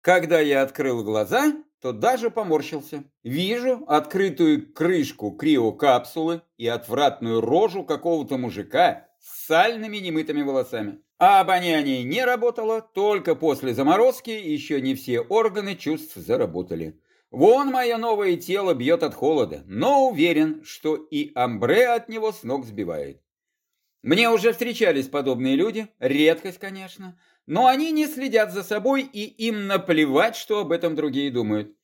Когда я открыл глаза, то даже поморщился. Вижу открытую крышку криокапсулы и отвратную рожу какого-то мужика с сальными немытыми волосами. А обоняние не работало, только после заморозки еще не все органы чувств заработали. Вон мое новое тело бьет от холода, но уверен, что и амбре от него с ног сбивает. Мне уже встречались подобные люди, редкость, конечно, но они не следят за собой и им наплевать, что об этом другие думают.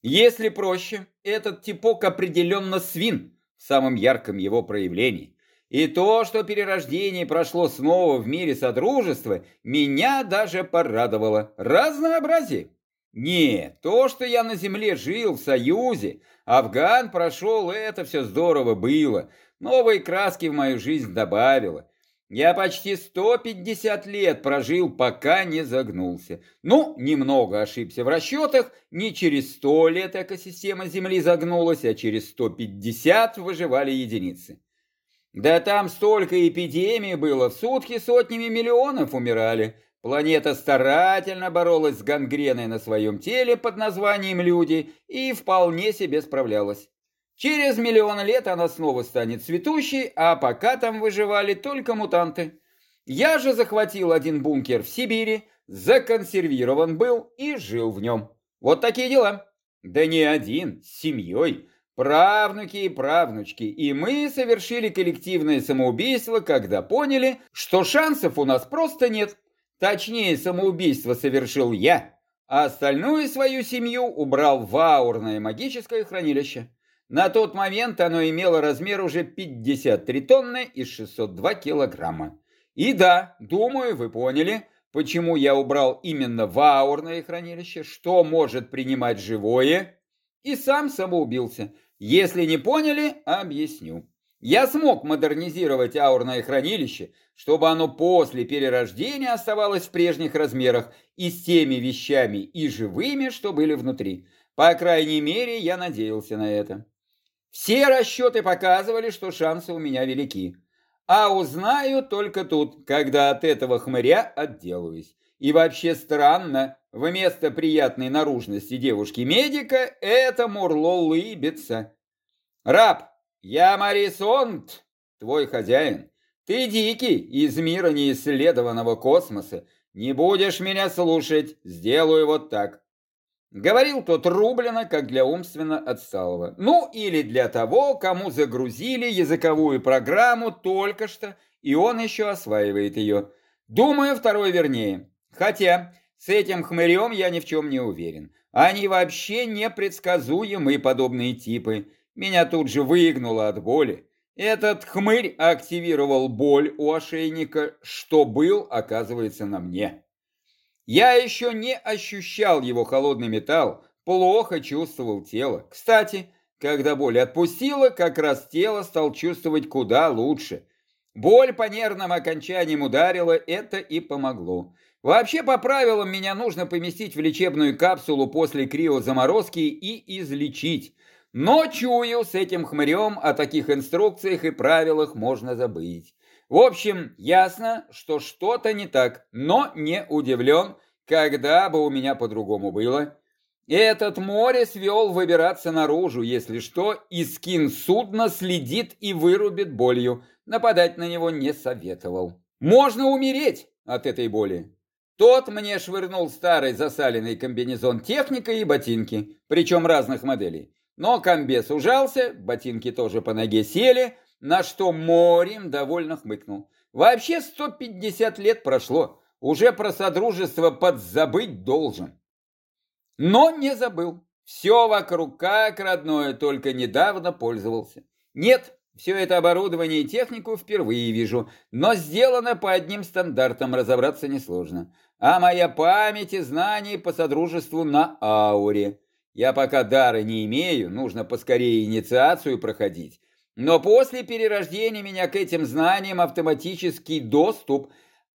Если проще, этот типок определенно свин в самом ярком его проявлении. И то, что перерождение прошло снова в мире Содружества, меня даже порадовало. Разнообразие. Не, то, что я на земле жил в Союзе, Афган прошел, это все здорово было. Новые краски в мою жизнь добавило. Я почти 150 лет прожил, пока не загнулся. Ну, немного ошибся в расчетах, не через 100 лет экосистема Земли загнулась, а через 150 выживали единицы. Да там столько эпидемий было, в сутки сотнями миллионов умирали. Планета старательно боролась с гангреной на своем теле под названием «люди» и вполне себе справлялась. Через миллион лет она снова станет цветущей, а пока там выживали только мутанты. Я же захватил один бункер в Сибири, законсервирован был и жил в нем. Вот такие дела. Да не один, с семьей правнуки и правнучки, и мы совершили коллективное самоубийство, когда поняли, что шансов у нас просто нет. Точнее, самоубийство совершил я, а остальную свою семью убрал в аурное магическое хранилище. На тот момент оно имело размер уже 53 тонны и 602 килограмма. И да, думаю, вы поняли, почему я убрал именно в аурное хранилище, что может принимать живое, и сам самоубился. Если не поняли, объясню. Я смог модернизировать аурное хранилище, чтобы оно после перерождения оставалось в прежних размерах и с теми вещами и живыми, что были внутри. По крайней мере, я надеялся на это. Все расчеты показывали, что шансы у меня велики. А узнаю только тут, когда от этого хмыря отделаюсь. И вообще странно, Вместо приятной наружности девушки-медика это Мурло улыбится. «Раб, я Марисонт, твой хозяин. Ты дикий, из мира неисследованного космоса. Не будешь меня слушать, сделаю вот так». Говорил тот рублено, как для умственно отсталого. Ну, или для того, кому загрузили языковую программу только что, и он еще осваивает ее. Думаю, второй вернее. Хотя с этим хмырем я ни в чем не уверен. Они вообще непредсказуемые подобные типы. Меня тут же выгнуло от боли. Этот хмырь активировал боль у ошейника, что был, оказывается, на мне. Я еще не ощущал его холодный металл, плохо чувствовал тело. Кстати, когда боль отпустила, как раз тело стал чувствовать куда лучше. Боль по нервным окончаниям ударила, это и помогло. Вообще, по правилам, меня нужно поместить в лечебную капсулу после криозаморозки и излечить. Но чую, с этим хмырем о таких инструкциях и правилах можно забыть. В общем, ясно, что что-то не так, но не удивлен, когда бы у меня по-другому было. Этот море свел выбираться наружу, если что, и скин судна следит и вырубит болью. Нападать на него не советовал. Можно умереть от этой боли. Тот мне швырнул старый засаленный комбинезон техника и ботинки, причем разных моделей. Но комбез ужался, ботинки тоже по ноге сели, на что морем довольно хмыкнул. Вообще 150 лет прошло, уже про содружество подзабыть должен. Но не забыл. Все вокруг как родное, только недавно пользовался. Нет, все это оборудование и технику впервые вижу, но сделано по одним стандартам, разобраться несложно а моя память и знания по содружеству на ауре. Я пока дара не имею, нужно поскорее инициацию проходить. Но после перерождения меня к этим знаниям автоматический доступ,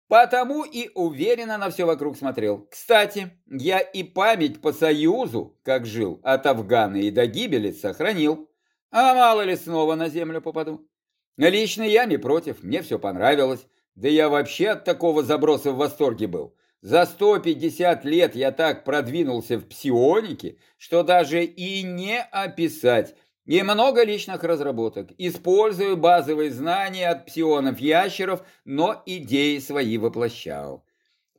потому и уверенно на все вокруг смотрел. Кстати, я и память по Союзу, как жил, от Афгана и до гибели сохранил. А мало ли снова на землю попаду. Лично я не против, мне все понравилось. Да я вообще от такого заброса в восторге был. За 150 лет я так продвинулся в псионике, что даже и не описать. И много личных разработок. Использую базовые знания от псионов-ящеров, но идеи свои воплощал.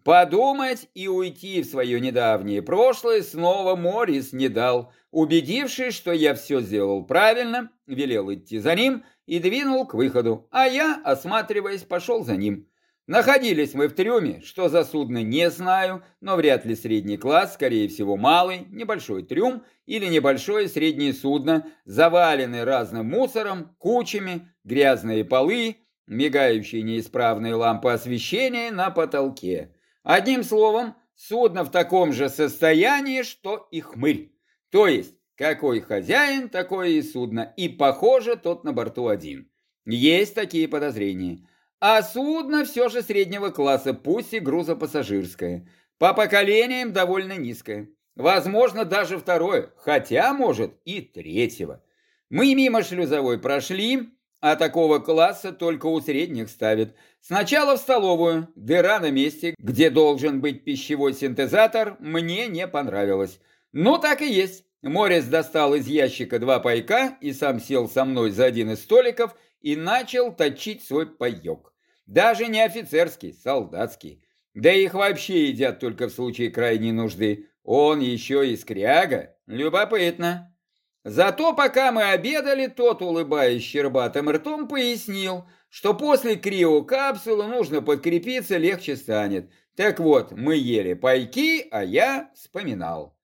Подумать и уйти в свое недавнее прошлое снова Морис не дал, убедившись, что я все сделал правильно, велел идти за ним и двинул к выходу, а я, осматриваясь, пошел за ним. Находились мы в трюме, что за судно не знаю, но вряд ли средний класс, скорее всего малый, небольшой трюм или небольшое среднее судно, заваленное разным мусором, кучами, грязные полы, мигающие неисправные лампы освещения на потолке. Одним словом, судно в таком же состоянии, что и хмырь. То есть, какой хозяин, такое и судно, и, похоже, тот на борту один. Есть такие подозрения. А судно все же среднего класса, пусть и грузопассажирское. По поколениям довольно низкое. Возможно, даже второе, хотя, может, и третьего. Мы мимо шлюзовой прошли, а такого класса только у средних ставят. Сначала в столовую, дыра на месте, где должен быть пищевой синтезатор, мне не понравилось. Ну, так и есть. Морис достал из ящика два пайка и сам сел со мной за один из столиков и начал точить свой паек. Даже не офицерский, солдатский. Да их вообще едят только в случае крайней нужды. Он еще и скряга. Любопытно. Зато пока мы обедали, тот, улыбаясь щербатым ртом, пояснил, что после криокапсулы нужно подкрепиться, легче станет. Так вот, мы ели пайки, а я вспоминал.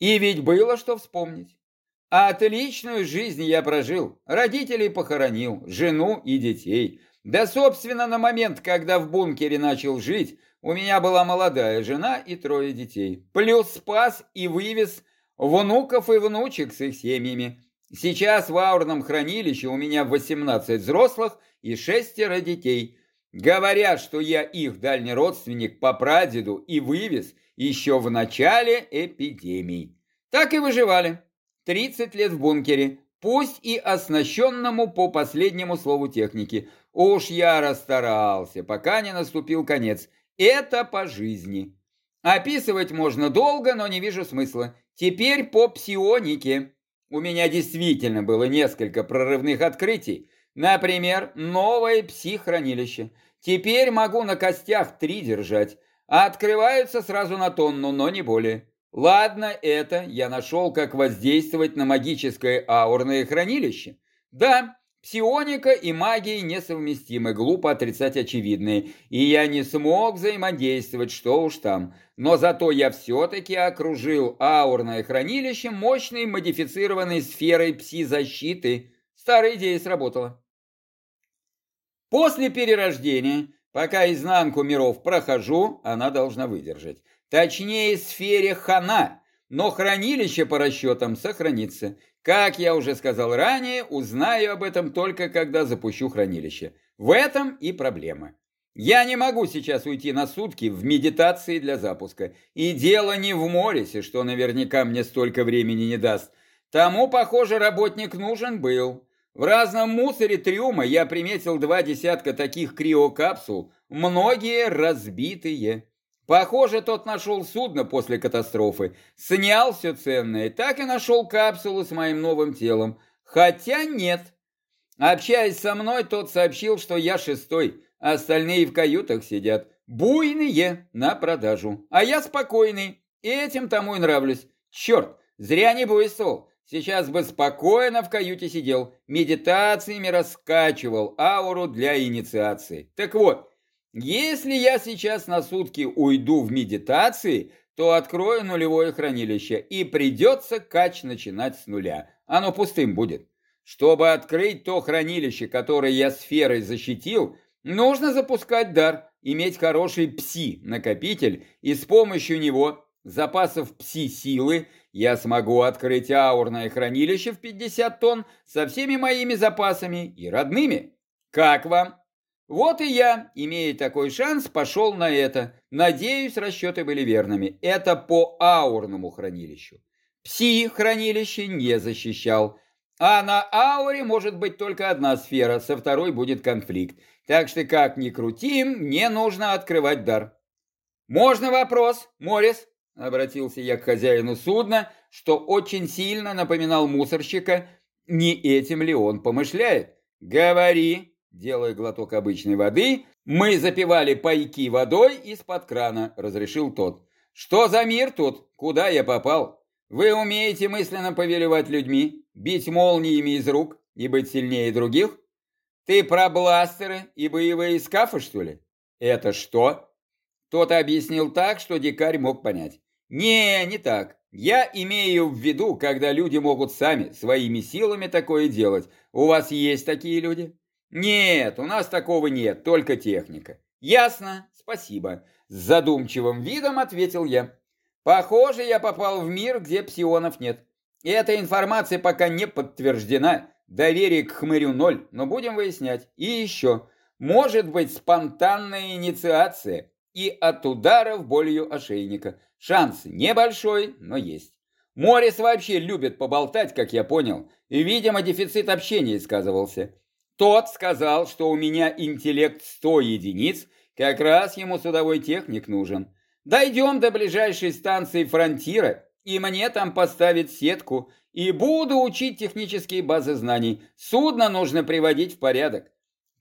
И ведь было что вспомнить. Отличную жизнь я прожил, родителей похоронил, жену и детей. Да, собственно, на момент, когда в бункере начал жить, у меня была молодая жена и трое детей. Плюс спас и вывез внуков и внучек с их семьями. Сейчас в аурном хранилище у меня 18 взрослых и шестеро детей. Говорят, что я их дальний родственник по прадеду и вывез еще в начале эпидемии. Так и выживали. 30 лет в бункере, пусть и оснащенному по последнему слову техники. Уж я расстарался, пока не наступил конец. Это по жизни. Описывать можно долго, но не вижу смысла. Теперь по псионике. У меня действительно было несколько прорывных открытий. Например, новое пси-хранилище. Теперь могу на костях три держать. Открываются сразу на тонну, но не более. Ладно, это я нашел, как воздействовать на магическое аурное хранилище. Да, Псионика и магия несовместимы, глупо отрицать очевидные, и я не смог взаимодействовать, что уж там. Но зато я все-таки окружил аурное хранилище мощной модифицированной сферой пси-защиты. Старая идея сработала. После перерождения, пока изнанку миров прохожу, она должна выдержать. Точнее, сфере хана, но хранилище по расчетам сохранится. Как я уже сказал ранее, узнаю об этом только когда запущу хранилище. В этом и проблема. Я не могу сейчас уйти на сутки в медитации для запуска. И дело не в Морисе, что наверняка мне столько времени не даст. Тому, похоже, работник нужен был. В разном мусоре трюма я приметил два десятка таких криокапсул, многие разбитые. Похоже, тот нашел судно после катастрофы, снял все ценное, так и нашел капсулу с моим новым телом. Хотя нет. Общаясь со мной, тот сообщил, что я шестой, а остальные в каютах сидят. Буйные на продажу. А я спокойный, этим тому и нравлюсь. Черт, зря не буйствовал. Сейчас бы спокойно в каюте сидел, медитациями раскачивал ауру для инициации. Так вот, если я сейчас на сутки уйду в медитации, то открою нулевое хранилище, и придется кач начинать с нуля. Оно пустым будет. Чтобы открыть то хранилище, которое я сферой защитил, нужно запускать дар, иметь хороший пси-накопитель, и с помощью него, запасов пси-силы, я смогу открыть аурное хранилище в 50 тонн со всеми моими запасами и родными. Как вам? Вот и я, имея такой шанс, пошел на это. Надеюсь, расчеты были верными. Это по аурному хранилищу. Пси-хранилище не защищал. А на ауре может быть только одна сфера, со второй будет конфликт. Так что как ни крути, мне нужно открывать дар. «Можно вопрос, Морис?» — обратился я к хозяину судна, что очень сильно напоминал мусорщика. Не этим ли он помышляет? «Говори!» — делая глоток обычной воды, мы запивали пайки водой из-под крана, разрешил тот. «Что за мир тут? Куда я попал? Вы умеете мысленно повелевать людьми, бить молниями из рук и быть сильнее других? Ты про бластеры и боевые скафы, что ли? Это что?» Тот объяснил так, что дикарь мог понять. «Не, не так. Я имею в виду, когда люди могут сами, своими силами такое делать. У вас есть такие люди?» «Нет, у нас такого нет, только техника». «Ясно, спасибо», — с задумчивым видом ответил я. «Похоже, я попал в мир, где псионов нет. Эта информация пока не подтверждена. Доверие к хмырю ноль, но будем выяснять. И еще, может быть спонтанная инициация и от ударов болью ошейника. Шанс небольшой, но есть. Морис вообще любит поболтать, как я понял, и, видимо, дефицит общения сказывался. Тот сказал, что у меня интеллект 100 единиц, как раз ему судовой техник нужен. Дойдем до ближайшей станции фронтира, и мне там поставить сетку, и буду учить технические базы знаний. Судно нужно приводить в порядок.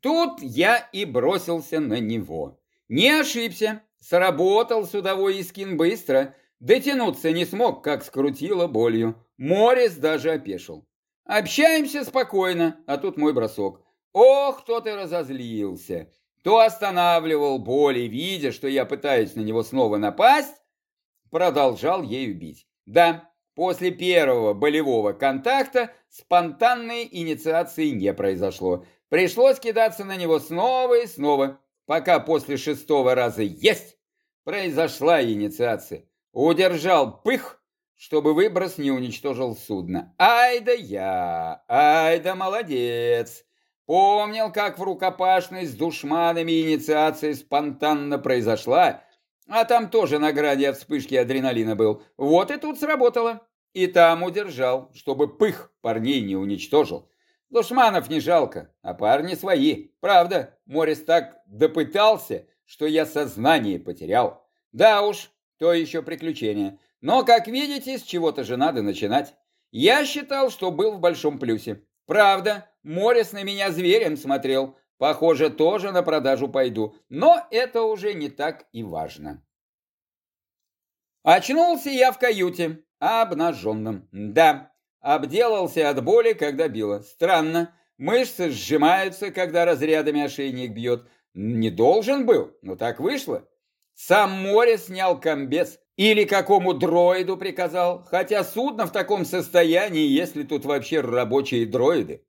Тут я и бросился на него. Не ошибся, сработал судовой искин быстро, дотянуться не смог, как скрутило болью. Морис даже опешил. Общаемся спокойно, а тут мой бросок. Ох, кто ты разозлился. То останавливал боли, видя, что я пытаюсь на него снова напасть, продолжал ею бить. Да, после первого болевого контакта спонтанной инициации не произошло. Пришлось кидаться на него снова и снова, пока после шестого раза есть произошла инициация. Удержал пых, чтобы выброс не уничтожил судно. Ай да я, ай да молодец. Помнил, как в рукопашной с душманами инициация спонтанно произошла, а там тоже на граде от вспышки адреналина был. Вот и тут сработало. И там удержал, чтобы пых парней не уничтожил. Душманов не жалко, а парни свои. Правда, Морис так допытался, что я сознание потерял. Да уж, то еще приключение. Но, как видите, с чего-то же надо начинать. Я считал, что был в большом плюсе. Правда, Морис на меня зверем смотрел. Похоже, тоже на продажу пойду. Но это уже не так и важно. Очнулся я в каюте, обнаженным. Да, обделался от боли, когда било. Странно. Мышцы сжимаются, когда разрядами ошейник бьет. Не должен был, но так вышло. Сам море снял комбез. Или какому дроиду приказал, хотя судно в таком состоянии, если тут вообще рабочие дроиды.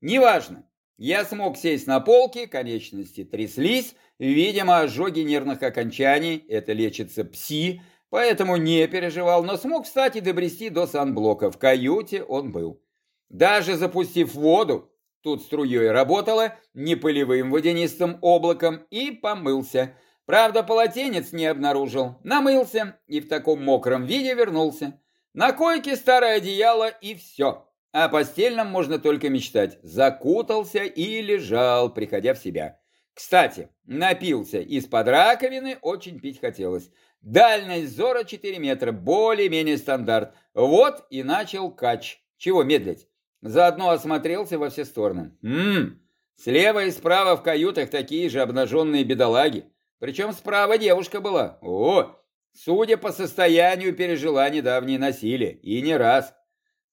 Неважно. Я смог сесть на полке, конечности тряслись, видимо, ожоги нервных окончаний, это лечится пси, поэтому не переживал, но смог встать и добрести до санблока. В каюте он был. Даже запустив воду, тут струей работала, не пылевым водянистым облаком, и помылся. Правда, полотенец не обнаружил, намылся и в таком мокром виде вернулся. На койке старое одеяло и все. О постельном можно только мечтать. Закутался и лежал, приходя в себя. Кстати, напился из-под раковины, очень пить хотелось. Дальность зора 4 метра, более-менее стандарт. Вот и начал кач. Чего медлить? Заодно осмотрелся во все стороны. Ммм, слева и справа в каютах такие же обнаженные бедолаги. Причем справа девушка была. О, судя по состоянию, пережила недавнее насилие. И не раз.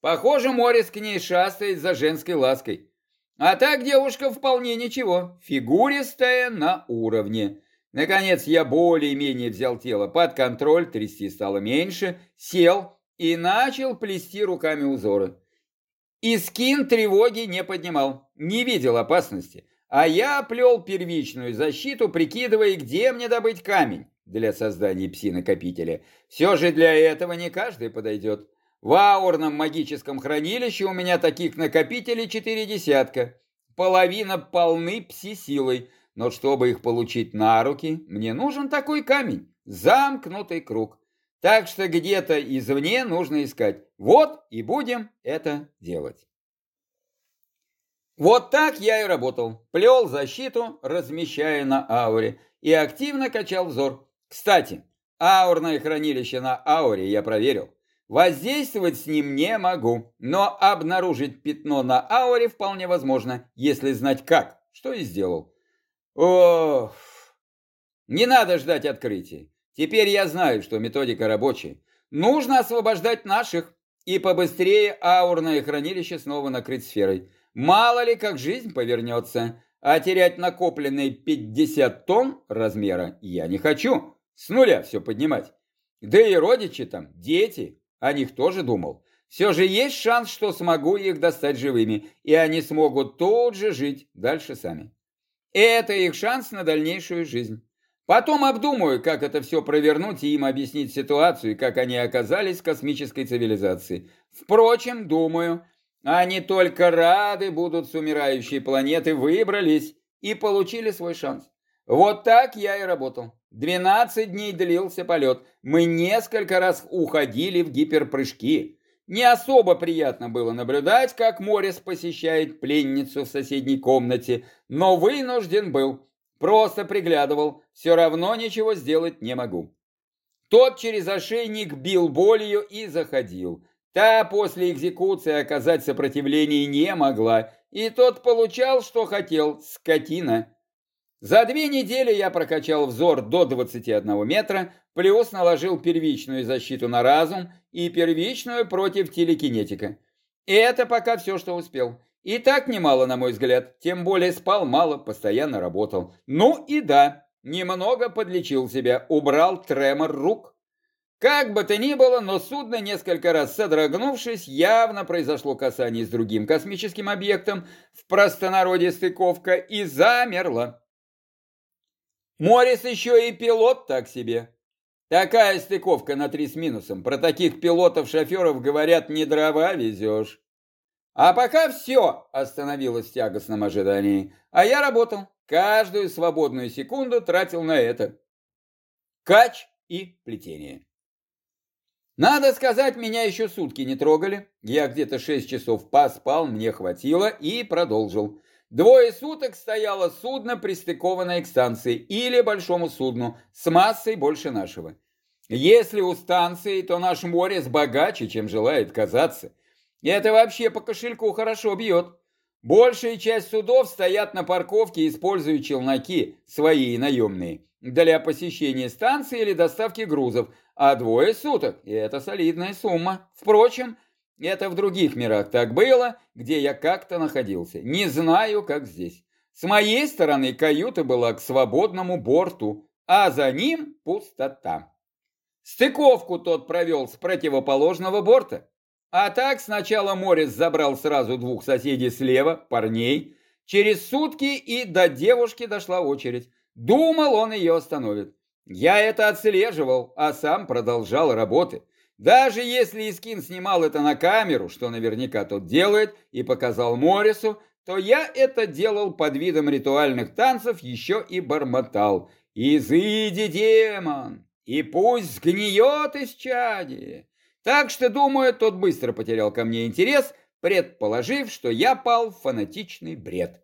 Похоже, Морис к ней шастает за женской лаской. А так девушка вполне ничего, фигуристая на уровне. Наконец я более-менее взял тело под контроль, трясти стало меньше, сел и начал плести руками узоры. И скин тревоги не поднимал, не видел опасности, а я плел первичную защиту, прикидывая, где мне добыть камень для создания пси-накопителя. Все же для этого не каждый подойдет. В аурном магическом хранилище у меня таких накопителей четыре десятка. Половина полны пси-силой, но чтобы их получить на руки, мне нужен такой камень, замкнутый круг. Так что где-то извне нужно искать. Вот и будем это делать. Вот так я и работал. Плел защиту, размещая на ауре, и активно качал взор. Кстати, аурное хранилище на ауре я проверил. Воздействовать с ним не могу, но обнаружить пятно на ауре вполне возможно, если знать как, что и сделал. Ох, не надо ждать открытия. Теперь я знаю, что методика рабочая. Нужно освобождать наших и побыстрее аурное хранилище снова накрыть сферой. Мало ли, как жизнь повернется, а терять накопленные 50 тонн размера я не хочу. С нуля все поднимать. Да и родичи там, дети, о них тоже думал. Все же есть шанс, что смогу их достать живыми, и они смогут тут же жить дальше сами. Это их шанс на дальнейшую жизнь. Потом обдумаю, как это все провернуть и им объяснить ситуацию, как они оказались в космической цивилизации. Впрочем, думаю, они только рады будут с умирающей планеты, выбрались и получили свой шанс. Вот так я и работал. 12 дней длился полет. Мы несколько раз уходили в гиперпрыжки. Не особо приятно было наблюдать, как Морис посещает пленницу в соседней комнате, но вынужден был. Просто приглядывал, все равно ничего сделать не могу. Тот через ошейник бил болью и заходил. Та после экзекуции оказать сопротивление не могла, и тот получал, что хотел, скотина. За две недели я прокачал взор до 21 метра, плюс наложил первичную защиту на разум и первичную против телекинетика. И это пока все, что успел. И так немало, на мой взгляд, тем более спал мало, постоянно работал. Ну и да, немного подлечил себя, убрал тремор рук. Как бы то ни было, но судно, несколько раз содрогнувшись, явно произошло касание с другим космическим объектом, в простонародье стыковка, и замерло. Морис еще и пилот так себе. Такая стыковка на три с минусом. Про таких пилотов-шоферов говорят, не дрова везешь. А пока все остановилось в тягостном ожидании. А я работал. Каждую свободную секунду тратил на это. Кач и плетение. Надо сказать, меня еще сутки не трогали. Я где-то шесть часов поспал, мне хватило, и продолжил. Двое суток стояло судно, пристыкованное к станции или большому судну с массой больше нашего. Если у станции, то наш море с богаче, чем желает казаться. Это вообще по кошельку хорошо бьет. Большая часть судов стоят на парковке, используя челноки, свои наемные, для посещения станции или доставки грузов, а двое суток – это солидная сумма. Впрочем, это в других мирах так было, где я как-то находился. Не знаю, как здесь. С моей стороны каюта была к свободному борту, а за ним пустота. Стыковку тот провел с противоположного борта. А так сначала Морис забрал сразу двух соседей слева, парней. Через сутки и до девушки дошла очередь. Думал, он ее остановит. Я это отслеживал, а сам продолжал работы. Даже если Искин снимал это на камеру, что наверняка тот делает, и показал Морису, то я это делал под видом ритуальных танцев еще и бормотал. «Изыди, демон, и пусть сгниет из чади!» Так что, думаю, тот быстро потерял ко мне интерес, предположив, что я пал в фанатичный бред.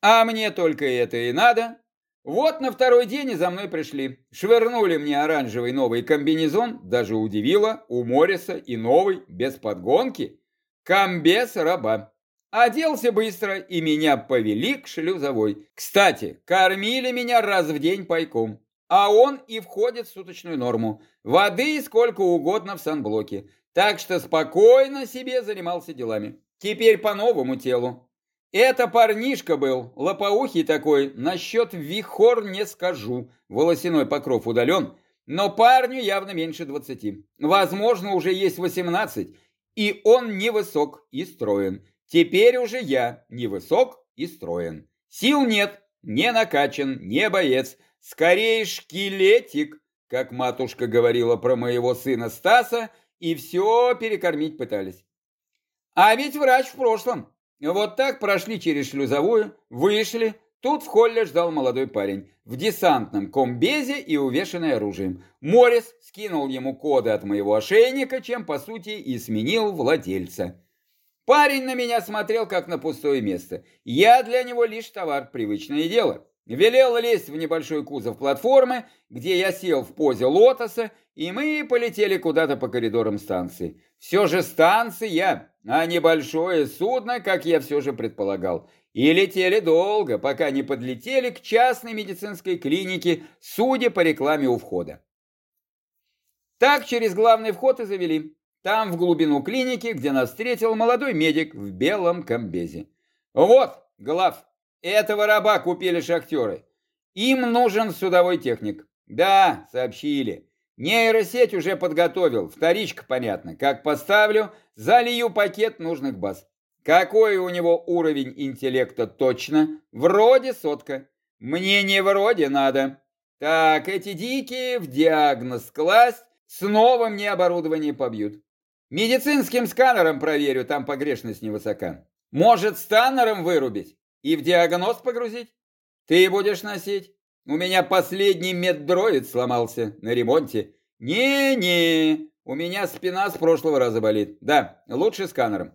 А мне только это и надо, вот на второй день и за мной пришли. Швырнули мне оранжевый новый комбинезон, даже удивило, у Морриса и новый, без подгонки. Комбез раба. Оделся быстро, и меня повели к шлюзовой. Кстати, кормили меня раз в день пайком. А он и входит в суточную норму. Воды сколько угодно в санблоке. Так что спокойно себе занимался делами. Теперь по новому телу. Это парнишка был, лопоухий такой, насчет вихор не скажу, волосяной покров удален, но парню явно меньше двадцати. Возможно, уже есть восемнадцать, и он невысок и строен. Теперь уже я невысок и строен. Сил нет, не накачан, не боец, скорее шкелетик, как матушка говорила про моего сына Стаса, и все перекормить пытались. А ведь врач в прошлом, вот так прошли через шлюзовую, вышли. Тут в холле ждал молодой парень в десантном комбезе и увешанный оружием. Морис скинул ему коды от моего ошейника, чем по сути и сменил владельца. Парень на меня смотрел как на пустое место. Я для него лишь товар, привычное дело. Велел лезть в небольшой кузов платформы, где я сел в позе лотоса, и мы полетели куда-то по коридорам станции. Все же станция, а не большое судно, как я все же предполагал. И летели долго, пока не подлетели к частной медицинской клинике, судя по рекламе у входа. Так через главный вход и завели. Там, в глубину клиники, где нас встретил молодой медик в белом комбезе. Вот, глав, этого раба купили шахтеры. Им нужен судовой техник. Да, сообщили. Нейросеть уже подготовил. Вторичка, понятно. Как поставлю, залью пакет нужных баз. Какой у него уровень интеллекта точно? Вроде сотка. Мне не вроде надо. Так, эти дикие в диагноз класть, снова мне оборудование побьют. Медицинским сканером проверю, там погрешность невысока. Может, сканером вырубить и в диагноз погрузить? Ты будешь носить? У меня последний меддроид сломался на ремонте. Не-не, у меня спина с прошлого раза болит. Да, лучше сканером.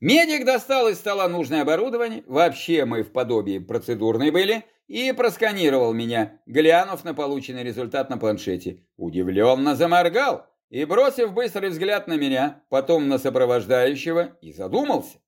Медик достал из стола нужное оборудование, вообще мы в подобии процедурной были, и просканировал меня, глянув на полученный результат на планшете. Удивленно заморгал и, бросив быстрый взгляд на меня, потом на сопровождающего, и задумался.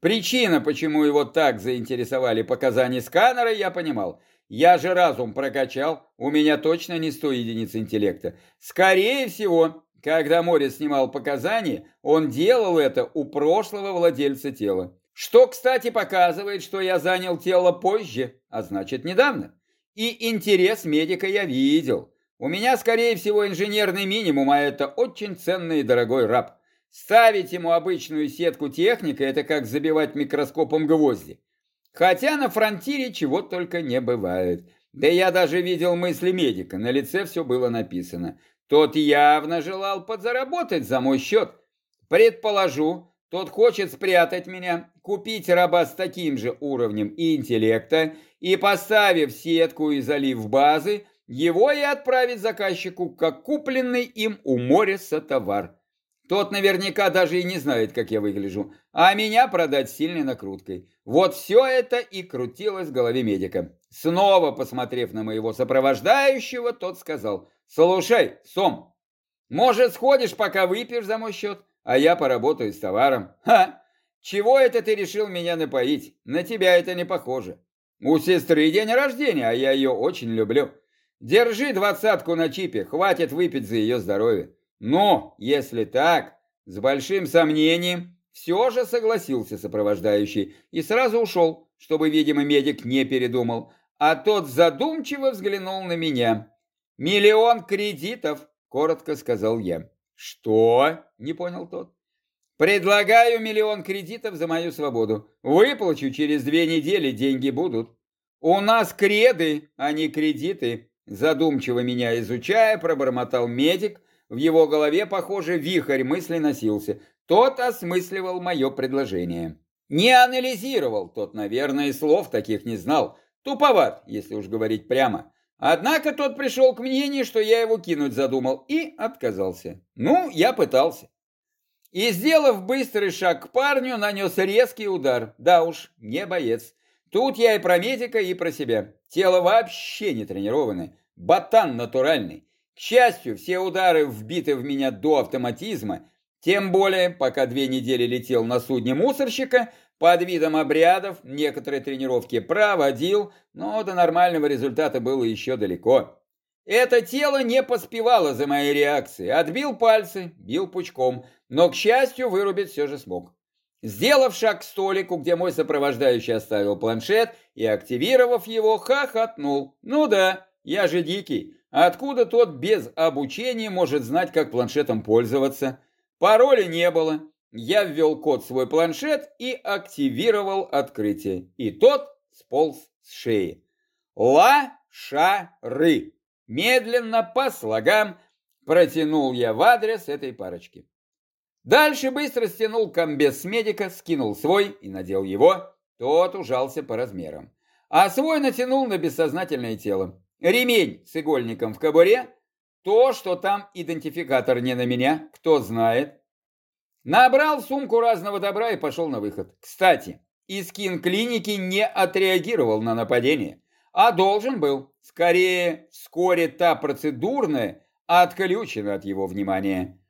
Причина, почему его так заинтересовали показания сканера, я понимал. Я же разум прокачал, у меня точно не сто единиц интеллекта. Скорее всего, когда Морис снимал показания, он делал это у прошлого владельца тела. Что, кстати, показывает, что я занял тело позже, а значит недавно. И интерес медика я видел. У меня, скорее всего, инженерный минимум, а это очень ценный и дорогой раб. Ставить ему обычную сетку техника – это как забивать микроскопом гвозди. Хотя на фронтире чего только не бывает. Да я даже видел мысли медика, на лице все было написано. Тот явно желал подзаработать за мой счет. Предположу, тот хочет спрятать меня, купить раба с таким же уровнем интеллекта и, поставив сетку и залив базы, его и отправить заказчику, как купленный им у Мориса товар. Тот наверняка даже и не знает, как я выгляжу, а меня продать сильной накруткой. Вот все это и крутилось в голове медика. Снова посмотрев на моего сопровождающего, тот сказал, «Слушай, Сом, может, сходишь, пока выпьешь за мой счет, а я поработаю с товаром?» «Ха! Чего это ты решил меня напоить? На тебя это не похоже. У сестры день рождения, а я ее очень люблю. Держи двадцатку на чипе, хватит выпить за ее здоровье. Но, если так, с большим сомнением, все же согласился сопровождающий и сразу ушел, чтобы, видимо, медик не передумал, а тот задумчиво взглянул на меня. «Миллион кредитов», — коротко сказал я. «Что?» — не понял тот. «Предлагаю миллион кредитов за мою свободу. Выплачу через две недели, деньги будут. У нас креды, а не кредиты», — задумчиво меня изучая, пробормотал медик, в его голове, похоже, вихрь мысли носился. Тот осмысливал мое предложение. Не анализировал, тот, наверное, слов таких не знал. Туповат, если уж говорить прямо. Однако тот пришел к мнению, что я его кинуть задумал, и отказался. Ну, я пытался. И, сделав быстрый шаг к парню, нанес резкий удар. Да уж, не боец. Тут я и про медика, и про себя. Тело вообще не тренированное. Ботан натуральный. К счастью, все удары вбиты в меня до автоматизма, тем более, пока две недели летел на судне мусорщика, под видом обрядов некоторые тренировки проводил, но до нормального результата было еще далеко. Это тело не поспевало за моей реакцией, отбил пальцы, бил пучком, но, к счастью, вырубить все же смог. Сделав шаг к столику, где мой сопровождающий оставил планшет и, активировав его, хохотнул. Ну да, я же дикий, Откуда тот без обучения может знать, как планшетом пользоваться? Пароля не было. Я ввел код в свой планшет и активировал открытие. И тот сполз с шеи. Ла-ша-ры. Медленно, по слогам, протянул я в адрес этой парочки. Дальше быстро стянул комбез медика, скинул свой и надел его. Тот ужался по размерам. А свой натянул на бессознательное тело. Ремень с игольником в кобуре. То, что там идентификатор не на меня, кто знает. Набрал сумку разного добра и пошел на выход. Кстати, и скин клиники не отреагировал на нападение, а должен был. Скорее, вскоре та процедурная отключена от его внимания.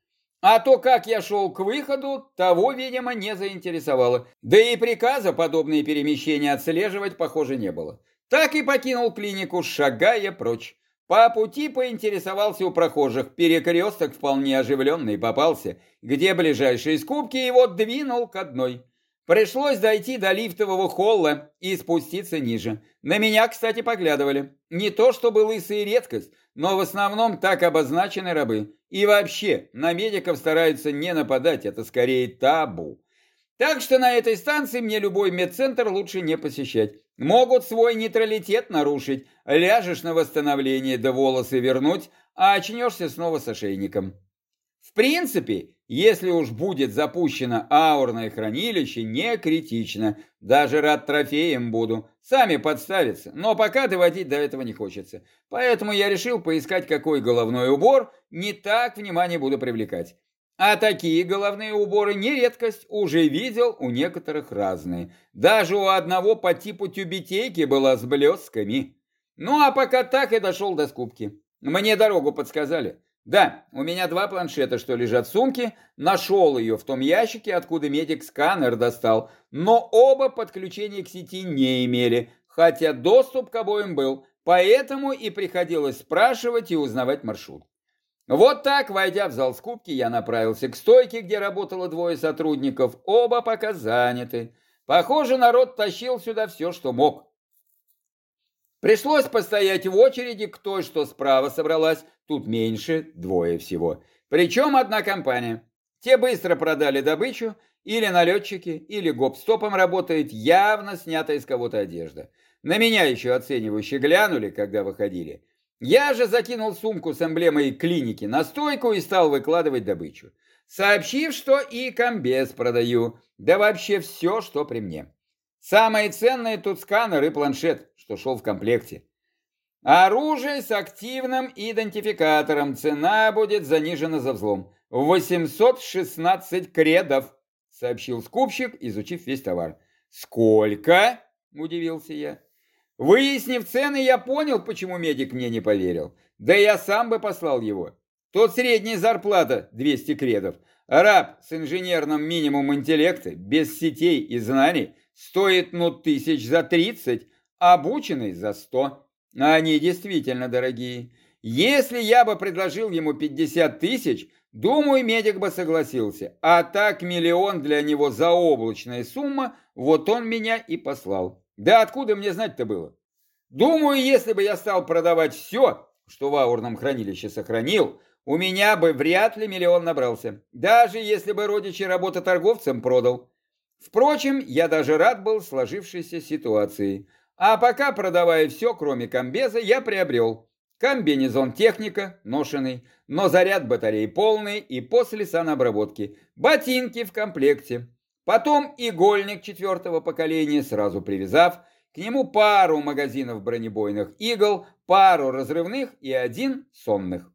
А то, как я шел к выходу, того, видимо, не заинтересовало. Да и приказа подобные перемещения отслеживать, похоже, не было. Так и покинул клинику, шагая прочь. По пути поинтересовался у прохожих, перекресток вполне оживленный попался, где ближайшие скупки, вот двинул к одной. Пришлось дойти до лифтового холла и спуститься ниже. На меня, кстати, поглядывали. Не то чтобы лысые редкость, но в основном так обозначены рабы. И вообще, на медиков стараются не нападать, это скорее табу. Так что на этой станции мне любой медцентр лучше не посещать. Могут свой нейтралитет нарушить, ляжешь на восстановление, да волосы вернуть, а очнешься снова с ошейником. В принципе, если уж будет запущено аурное хранилище, не критично. Даже рад трофеем буду. Сами подставятся, но пока доводить до этого не хочется. Поэтому я решил поискать, какой головной убор не так внимание буду привлекать. А такие головные уборы не редкость, уже видел у некоторых разные. Даже у одного по типу тюбетейки была с блесками. Ну а пока так и дошел до скупки. Мне дорогу подсказали. Да, у меня два планшета, что лежат в сумке. Нашел ее в том ящике, откуда медик сканер достал. Но оба подключения к сети не имели, хотя доступ к обоим был. Поэтому и приходилось спрашивать и узнавать маршрут. Вот так, войдя в зал скупки, я направился к стойке, где работало двое сотрудников, оба пока заняты. Похоже, народ тащил сюда все, что мог. Пришлось постоять в очереди к той, что справа собралась, тут меньше, двое всего. Причем одна компания. Те быстро продали добычу, или налетчики, или гоп-стопом работает явно снятая из кого-то одежда. На меня еще оценивающе глянули, когда выходили. Я же закинул сумку с эмблемой клиники на стойку и стал выкладывать добычу, сообщив, что и комбез продаю, да вообще все, что при мне. Самое ценное тут сканер и планшет, что шел в комплекте. Оружие с активным идентификатором. Цена будет занижена за взлом. 816 кредов, сообщил скупщик, изучив весь товар. Сколько? Удивился я. Выяснив цены, я понял, почему медик мне не поверил. Да я сам бы послал его. Тут средняя зарплата 200 кредов. Раб с инженерным минимумом интеллекта, без сетей и знаний, стоит ну тысяч за 30, обученный за 100. Они действительно дорогие. Если я бы предложил ему 50 тысяч, думаю, медик бы согласился. А так миллион для него заоблачная сумма, вот он меня и послал. Да откуда мне знать-то было? Думаю, если бы я стал продавать все, что в аурном хранилище сохранил, у меня бы вряд ли миллион набрался, даже если бы родичи работоторговцам продал. Впрочем, я даже рад был сложившейся ситуации. А пока, продавая все, кроме комбеза, я приобрел комбинезон техника, ношенный, но заряд батареи полный и после санобработки, ботинки в комплекте, Потом игольник четвертого поколения, сразу привязав, к нему пару магазинов бронебойных игл, пару разрывных и один сонных.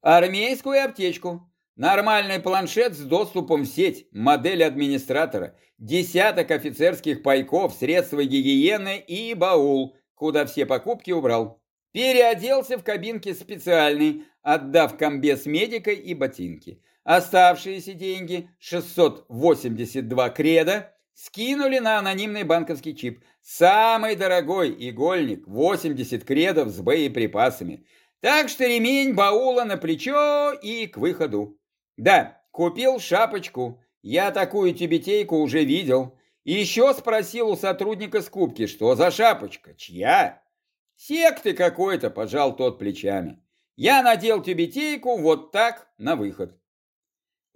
Армейскую аптечку, нормальный планшет с доступом в сеть, модель администратора, десяток офицерских пайков, средства гигиены и баул, куда все покупки убрал. Переоделся в кабинке специальный, отдав комбез медика и ботинки. Оставшиеся деньги, 682 креда, скинули на анонимный банковский чип. Самый дорогой игольник, 80 кредов с боеприпасами. Так что ремень баула на плечо и к выходу. Да, купил шапочку. Я такую тюбетейку уже видел. Еще спросил у сотрудника скупки, что за шапочка, чья? Секты какой-то, пожал тот плечами. Я надел тюбетейку вот так на выход.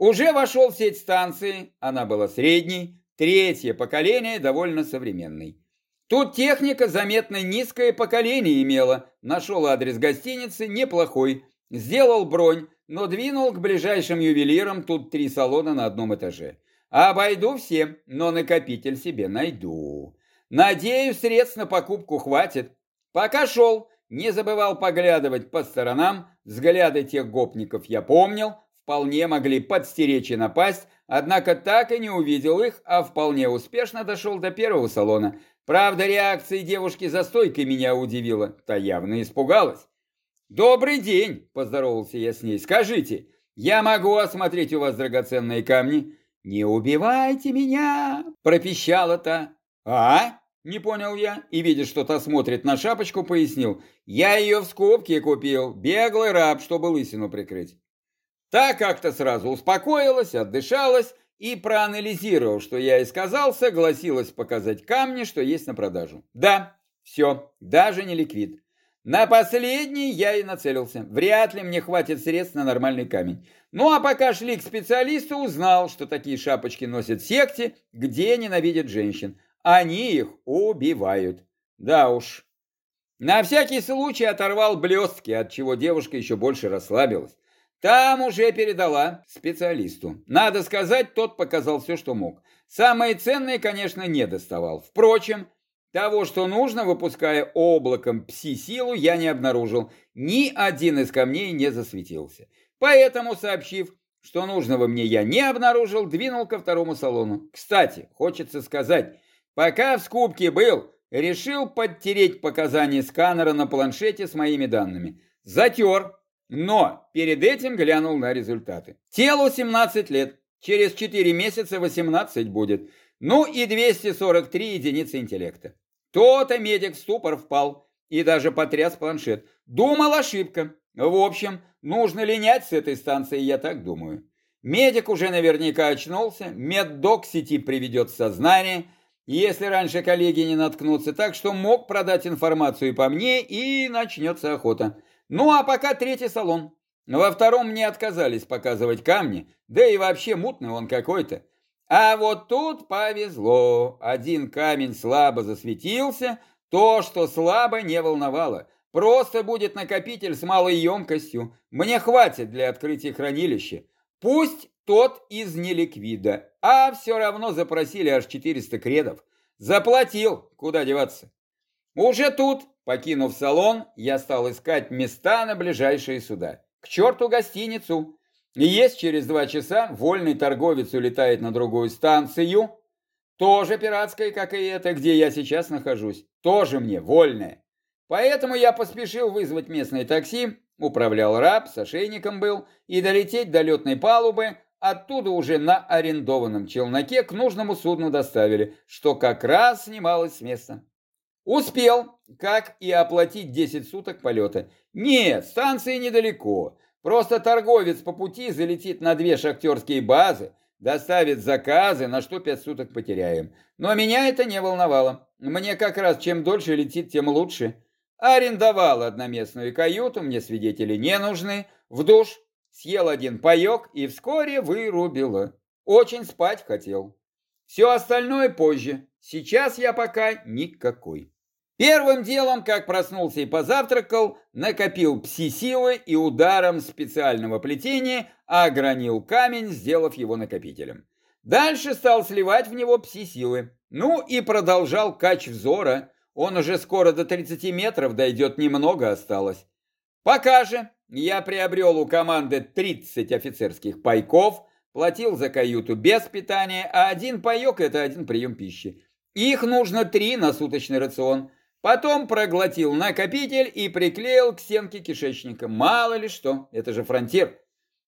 Уже вошел в сеть станции, она была средней, третье поколение довольно современной. Тут техника заметно низкое поколение имела. Нашел адрес гостиницы, неплохой. Сделал бронь, но двинул к ближайшим ювелирам, тут три салона на одном этаже. Обойду все, но накопитель себе найду. Надеюсь, средств на покупку хватит. Пока шел, не забывал поглядывать по сторонам, взгляды тех гопников я помнил, вполне могли подстеречь и напасть, Однако так и не увидел их, а вполне успешно дошел до первого салона. Правда, реакция девушки за стойкой меня удивила. Та явно испугалась. «Добрый день!» – поздоровался я с ней. «Скажите, я могу осмотреть у вас драгоценные камни?» «Не убивайте меня!» – пропищала та. «А?» – не понял я, и, видя, что та смотрит на шапочку, пояснил. «Я ее в скобке купил, беглый раб, чтобы лысину прикрыть». Та как-то сразу успокоилась, отдышалась и, проанализировав, что я и сказал, согласилась показать камни, что есть на продажу. Да, все, даже не ликвид. На последний я и нацелился. Вряд ли мне хватит средств на нормальный камень. Ну а пока шли к специалисту, узнал, что такие шапочки носят секте, где ненавидят женщин. Они их убивают. Да уж. На всякий случай оторвал блестки, от чего девушка еще больше расслабилась. Там уже передала специалисту. Надо сказать, тот показал все, что мог. Самые ценные, конечно, не доставал. Впрочем, того, что нужно, выпуская облаком пси-силу, я не обнаружил. Ни один из камней не засветился. Поэтому, сообщив, что нужного мне я не обнаружил, двинул ко второму салону. Кстати, хочется сказать, пока в скупке был, решил подтереть показания сканера на планшете с моими данными. Затер, но перед этим глянул на результаты. Телу 17 лет, через 4 месяца 18 будет. Ну и 243 единицы интеллекта. То-то медик в ступор впал и даже потряс планшет. Думал ошибка. В общем, нужно линять с этой станции, я так думаю. Медик уже наверняка очнулся, меддок сети приведет в сознание, если раньше коллеги не наткнутся, так что мог продать информацию по мне и начнется охота. Ну а пока третий салон. Во втором мне отказались показывать камни, да и вообще мутный он какой-то. А вот тут повезло. Один камень слабо засветился, то, что слабо, не волновало. Просто будет накопитель с малой емкостью. Мне хватит для открытия хранилища. Пусть тот из неликвида. А все равно запросили аж 400 кредов. Заплатил, куда деваться. Уже тут Покинув салон, я стал искать места на ближайшие суда. К черту гостиницу. И есть через два часа вольный торговец улетает на другую станцию. Тоже пиратская, как и эта, где я сейчас нахожусь. Тоже мне вольная. Поэтому я поспешил вызвать местное такси, управлял раб, с ошейником был, и долететь до летной палубы, оттуда уже на арендованном челноке к нужному судну доставили, что как раз снималось с места. Успел, как и оплатить 10 суток полета. Нет, станции недалеко. Просто торговец по пути залетит на две шахтерские базы, доставит заказы, на что 5 суток потеряем. Но меня это не волновало. Мне как раз чем дольше летит, тем лучше. Арендовал одноместную каюту, мне свидетели не нужны. В душ, съел один паек и вскоре вырубило. Очень спать хотел. Все остальное позже. Сейчас я пока никакой. Первым делом, как проснулся и позавтракал, накопил пси-силы и ударом специального плетения огранил камень, сделав его накопителем. Дальше стал сливать в него пси-силы. Ну и продолжал кач взора. Он уже скоро до 30 метров дойдет, немного осталось. Пока же я приобрел у команды 30 офицерских пайков, платил за каюту без питания, а один паек – это один прием пищи. Их нужно три на суточный рацион – Потом проглотил накопитель и приклеил к стенке кишечника. Мало ли что, это же фронтир.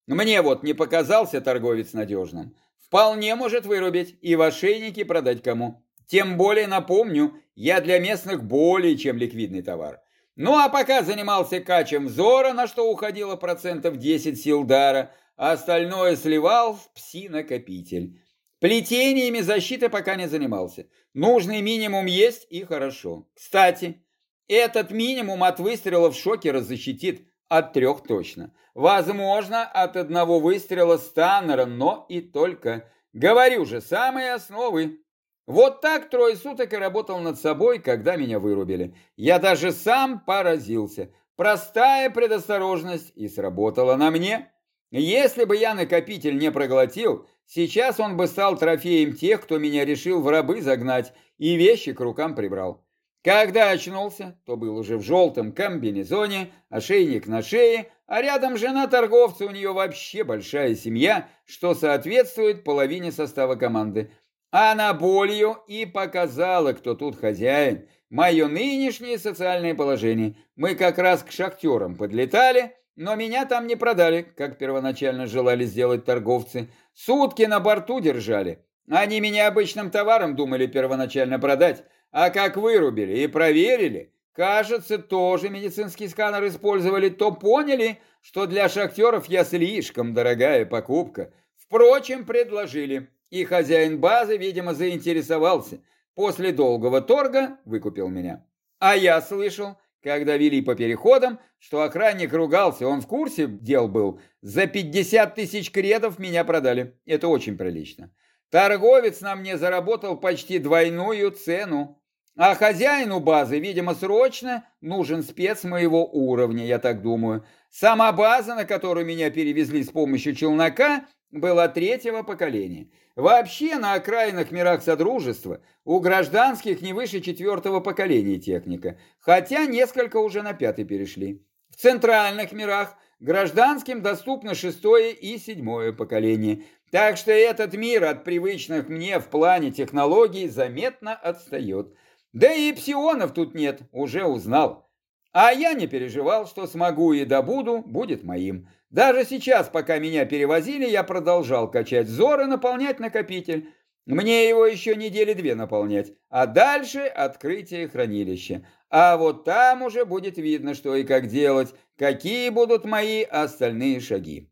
Мне вот не показался торговец надежным. Вполне может вырубить и в ошейнике продать кому. Тем более, напомню, я для местных более чем ликвидный товар. Ну а пока занимался качем взора, на что уходило процентов 10 сил дара, а остальное сливал в пси-накопитель. Плетениями защиты пока не занимался. Нужный минимум есть и хорошо. Кстати, этот минимум от выстрелов шокера защитит от трех точно. Возможно, от одного выстрела станнера, но и только. Говорю же, самые основы. Вот так трое суток и работал над собой, когда меня вырубили. Я даже сам поразился. Простая предосторожность и сработала на мне. Если бы я накопитель не проглотил, Сейчас он бы стал трофеем тех, кто меня решил в рабы загнать и вещи к рукам прибрал. Когда очнулся, то был уже в желтом комбинезоне, ошейник на шее, а рядом жена торговца, у нее вообще большая семья, что соответствует половине состава команды. Она болью и показала, кто тут хозяин. Мое нынешнее социальное положение. Мы как раз к шахтерам подлетали, но меня там не продали, как первоначально желали сделать торговцы. Сутки на борту держали. Они меня обычным товаром думали первоначально продать, а как вырубили и проверили, кажется, тоже медицинский сканер использовали, то поняли, что для шахтеров я слишком дорогая покупка. Впрочем, предложили, и хозяин базы, видимо, заинтересовался. После долгого торга выкупил меня. А я слышал, когда вели по переходам, что охранник ругался, он в курсе дел был. За 50 тысяч кредов меня продали. Это очень прилично. Торговец на мне заработал почти двойную цену. А хозяину базы, видимо, срочно нужен спец моего уровня, я так думаю. Сама база, на которую меня перевезли с помощью челнока, была третьего поколения. Вообще на окраинах мирах Содружества у гражданских не выше четвертого поколения техника, хотя несколько уже на пятый перешли. В центральных мирах гражданским доступно шестое и седьмое поколение, так что этот мир от привычных мне в плане технологий заметно отстает. Да и псионов тут нет, уже узнал. А я не переживал, что смогу и добуду, будет моим. Даже сейчас, пока меня перевозили, я продолжал качать взор и наполнять накопитель. Мне его еще недели две наполнять, а дальше открытие хранилища. А вот там уже будет видно, что и как делать, какие будут мои остальные шаги.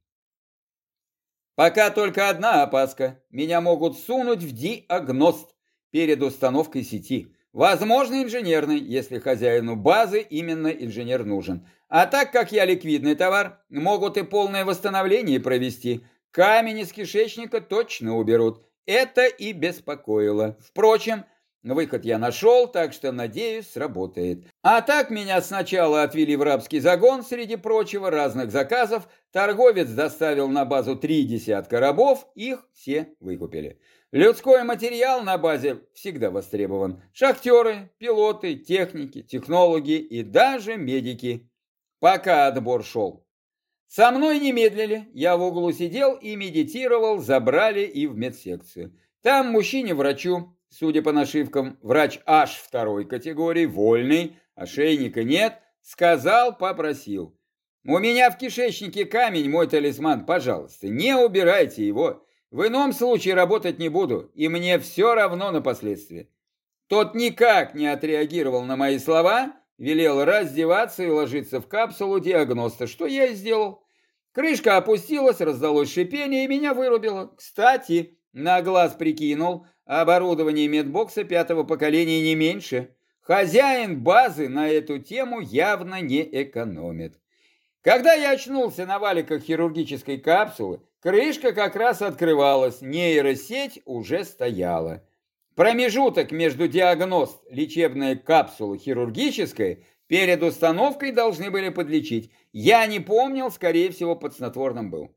Пока только одна опаска. Меня могут сунуть в диагност перед установкой сети. Возможно, инженерный, если хозяину базы именно инженер нужен. А так как я ликвидный товар, могут и полное восстановление провести. Камень из кишечника точно уберут. Это и беспокоило. Впрочем, выход я нашел, так что, надеюсь, сработает. А так меня сначала отвели в рабский загон, среди прочего разных заказов. Торговец доставил на базу три десятка рабов, их все выкупили. Людской материал на базе всегда востребован. Шахтеры, пилоты, техники, технологи и даже медики. Пока отбор шел. Со мной не медлили, я в углу сидел и медитировал, забрали и в медсекцию. Там мужчине-врачу, судя по нашивкам, врач аж второй категории, вольный, ошейника нет, сказал, попросил. У меня в кишечнике камень, мой талисман, пожалуйста, не убирайте его. В ином случае работать не буду, и мне все равно на последствия. Тот никак не отреагировал на мои слова, велел раздеваться и ложиться в капсулу диагноста, что я и сделал. Крышка опустилась, раздалось шипение и меня вырубило. Кстати, на глаз прикинул, оборудование медбокса пятого поколения не меньше. Хозяин базы на эту тему явно не экономит. Когда я очнулся на валиках хирургической капсулы, Крышка как раз открывалась, нейросеть уже стояла. Промежуток между диагност, лечебная капсула, хирургическая, перед установкой должны были подлечить. Я не помнил, скорее всего, под снотворным был.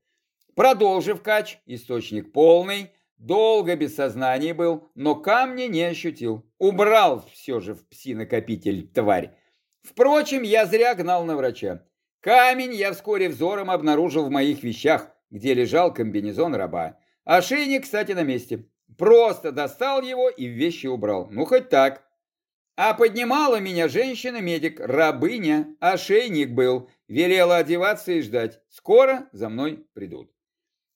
Продолжив кач, источник полный, долго без сознания был, но камня не ощутил. Убрал все же в пси-накопитель, тварь. Впрочем, я зря гнал на врача. Камень я вскоре взором обнаружил в моих вещах где лежал комбинезон раба. Ошейник, кстати, на месте. Просто достал его и вещи убрал. Ну, хоть так. А поднимала меня женщина-медик, рабыня, ошейник был. Велела одеваться и ждать. Скоро за мной придут.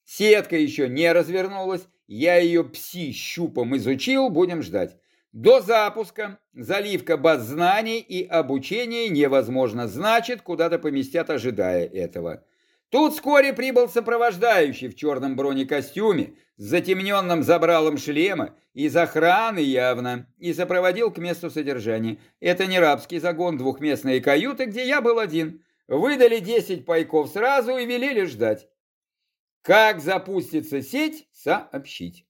Сетка еще не развернулась. Я ее пси-щупом изучил, будем ждать. До запуска заливка баз знаний и обучения невозможно. Значит, куда-то поместят, ожидая этого. Тут вскоре прибыл сопровождающий в черном бронекостюме с затемненным забралом шлема, из охраны явно, и сопроводил к месту содержания. Это не рабский загон, двухместные каюты, где я был один. Выдали 10 пайков сразу и велели ждать. Как запустится сеть, сообщить.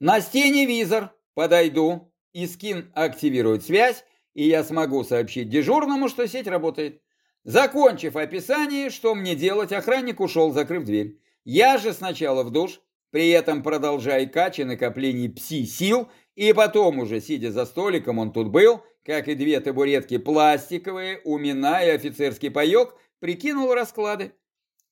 На стене визор, подойду, и скин активирует связь, и я смогу сообщить дежурному, что сеть работает. Закончив описание, что мне делать, охранник ушел, закрыв дверь. Я же сначала в душ, при этом продолжая кача накоплений пси-сил, и потом уже, сидя за столиком, он тут был, как и две табуретки пластиковые, уминая офицерский паек, прикинул расклады.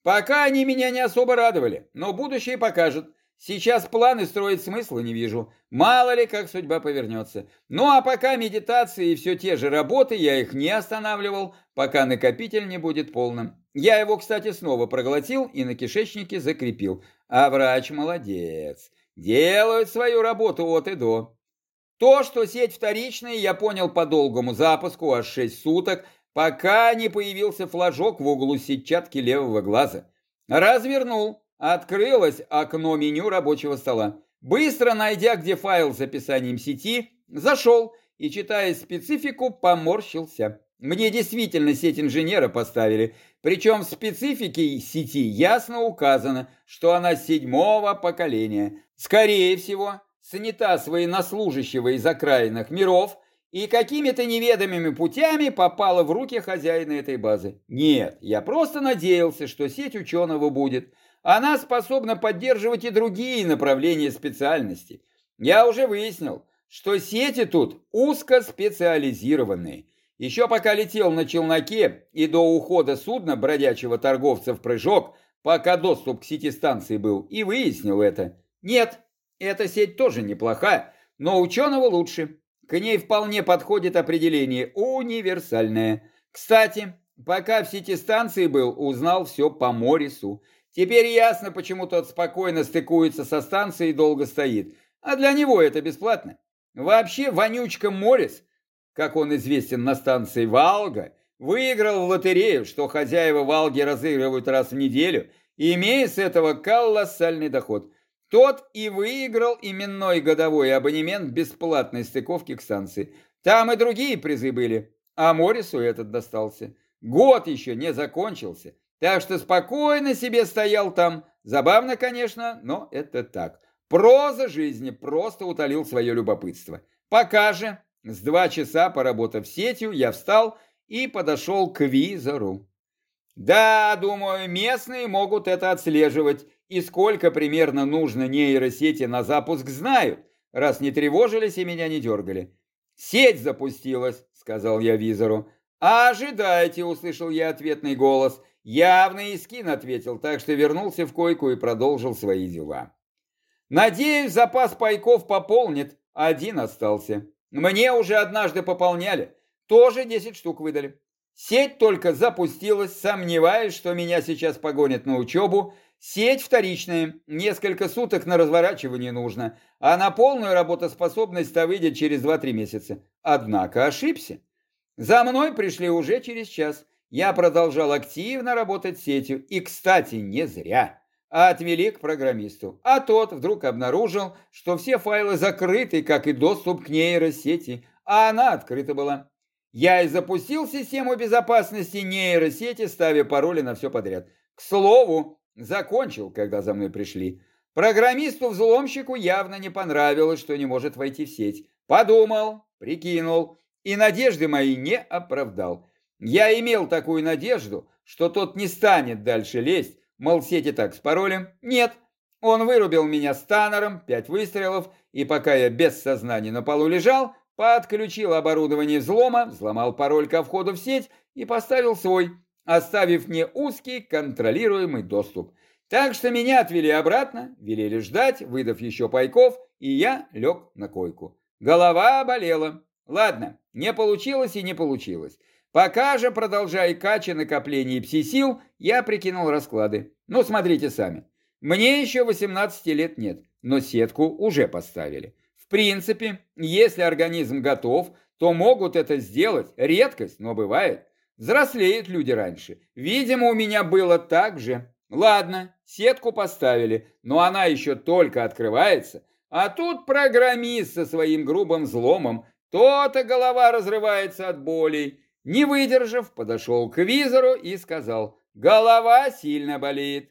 Пока они меня не особо радовали, но будущее покажет. Сейчас планы строить смысла не вижу. Мало ли, как судьба повернется. Ну а пока медитации и все те же работы, я их не останавливал, пока накопитель не будет полным. Я его, кстати, снова проглотил и на кишечнике закрепил. А врач молодец. Делают свою работу от и до. То, что сеть вторичная, я понял по долгому запуску, аж 6 суток, пока не появился флажок в углу сетчатки левого глаза. Развернул, открылось окно меню рабочего стола. Быстро найдя, где файл с описанием сети, зашел и, читая специфику, поморщился. Мне действительно сеть инженера поставили, причем в специфике сети ясно указано, что она седьмого поколения. Скорее всего, снята с военнослужащего из окраинных миров и какими-то неведомыми путями попала в руки хозяина этой базы. Нет, я просто надеялся, что сеть ученого будет. Она способна поддерживать и другие направления специальности. Я уже выяснил, что сети тут узкоспециализированные. Еще пока летел на челноке и до ухода судна бродячего торговца в прыжок, пока доступ к сети станции был, и выяснил это. Нет, эта сеть тоже неплохая, но ученого лучше. К ней вполне подходит определение универсальное. Кстати, пока в сети станции был, узнал все по Морису. Теперь ясно, почему тот спокойно стыкуется со станцией и долго стоит. А для него это бесплатно. Вообще, вонючка Морис, как он известен на станции Валга, выиграл в лотерею, что хозяева Валги разыгрывают раз в неделю, имея с этого колоссальный доход. Тот и выиграл именной годовой абонемент бесплатной стыковки к станции. Там и другие призы были, а Морису этот достался. Год еще не закончился, так что спокойно себе стоял там. Забавно, конечно, но это так. Проза жизни просто утолил свое любопытство. Пока же, с два часа поработав сетью, я встал и подошел к визору. Да, думаю, местные могут это отслеживать и сколько примерно нужно нейросети на запуск знают, раз не тревожились и меня не дергали. «Сеть запустилась», — сказал я визору. «Ожидайте», — услышал я ответный голос. Явно Искин ответил, так что вернулся в койку и продолжил свои дела. «Надеюсь, запас пайков пополнит. Один остался. Мне уже однажды пополняли. Тоже 10 штук выдали. Сеть только запустилась, сомневаюсь, что меня сейчас погонят на учебу, Сеть вторичная, несколько суток на разворачивание нужно, а на полную работоспособность выйдет через 2-3 месяца. Однако ошибся. За мной пришли уже через час. Я продолжал активно работать сетью, и, кстати, не зря. Отвели к программисту. А тот вдруг обнаружил, что все файлы закрыты, как и доступ к нейросети, а она открыта была. Я и запустил систему безопасности нейросети, ставя пароли на все подряд. К слову, Закончил, когда за мной пришли. Программисту-взломщику явно не понравилось, что не может войти в сеть. Подумал, прикинул и надежды мои не оправдал. Я имел такую надежду, что тот не станет дальше лезть, мол, сети так с паролем. Нет, он вырубил меня станером, пять выстрелов, и пока я без сознания на полу лежал, подключил оборудование взлома, взломал пароль ко входу в сеть и поставил свой – оставив мне узкий контролируемый доступ. Так что меня отвели обратно, велели ждать, выдав еще пайков, и я лег на койку. Голова болела. Ладно, не получилось и не получилось. Пока же, продолжая кача накопления пси-сил, я прикинул расклады. Ну, смотрите сами. Мне еще 18 лет нет, но сетку уже поставили. В принципе, если организм готов, то могут это сделать. Редкость, но бывает. Взрослеют люди раньше. Видимо, у меня было так же. Ладно, сетку поставили, но она еще только открывается. А тут программист со своим грубым взломом. То-то голова разрывается от болей. Не выдержав, подошел к визору и сказал, голова сильно болит.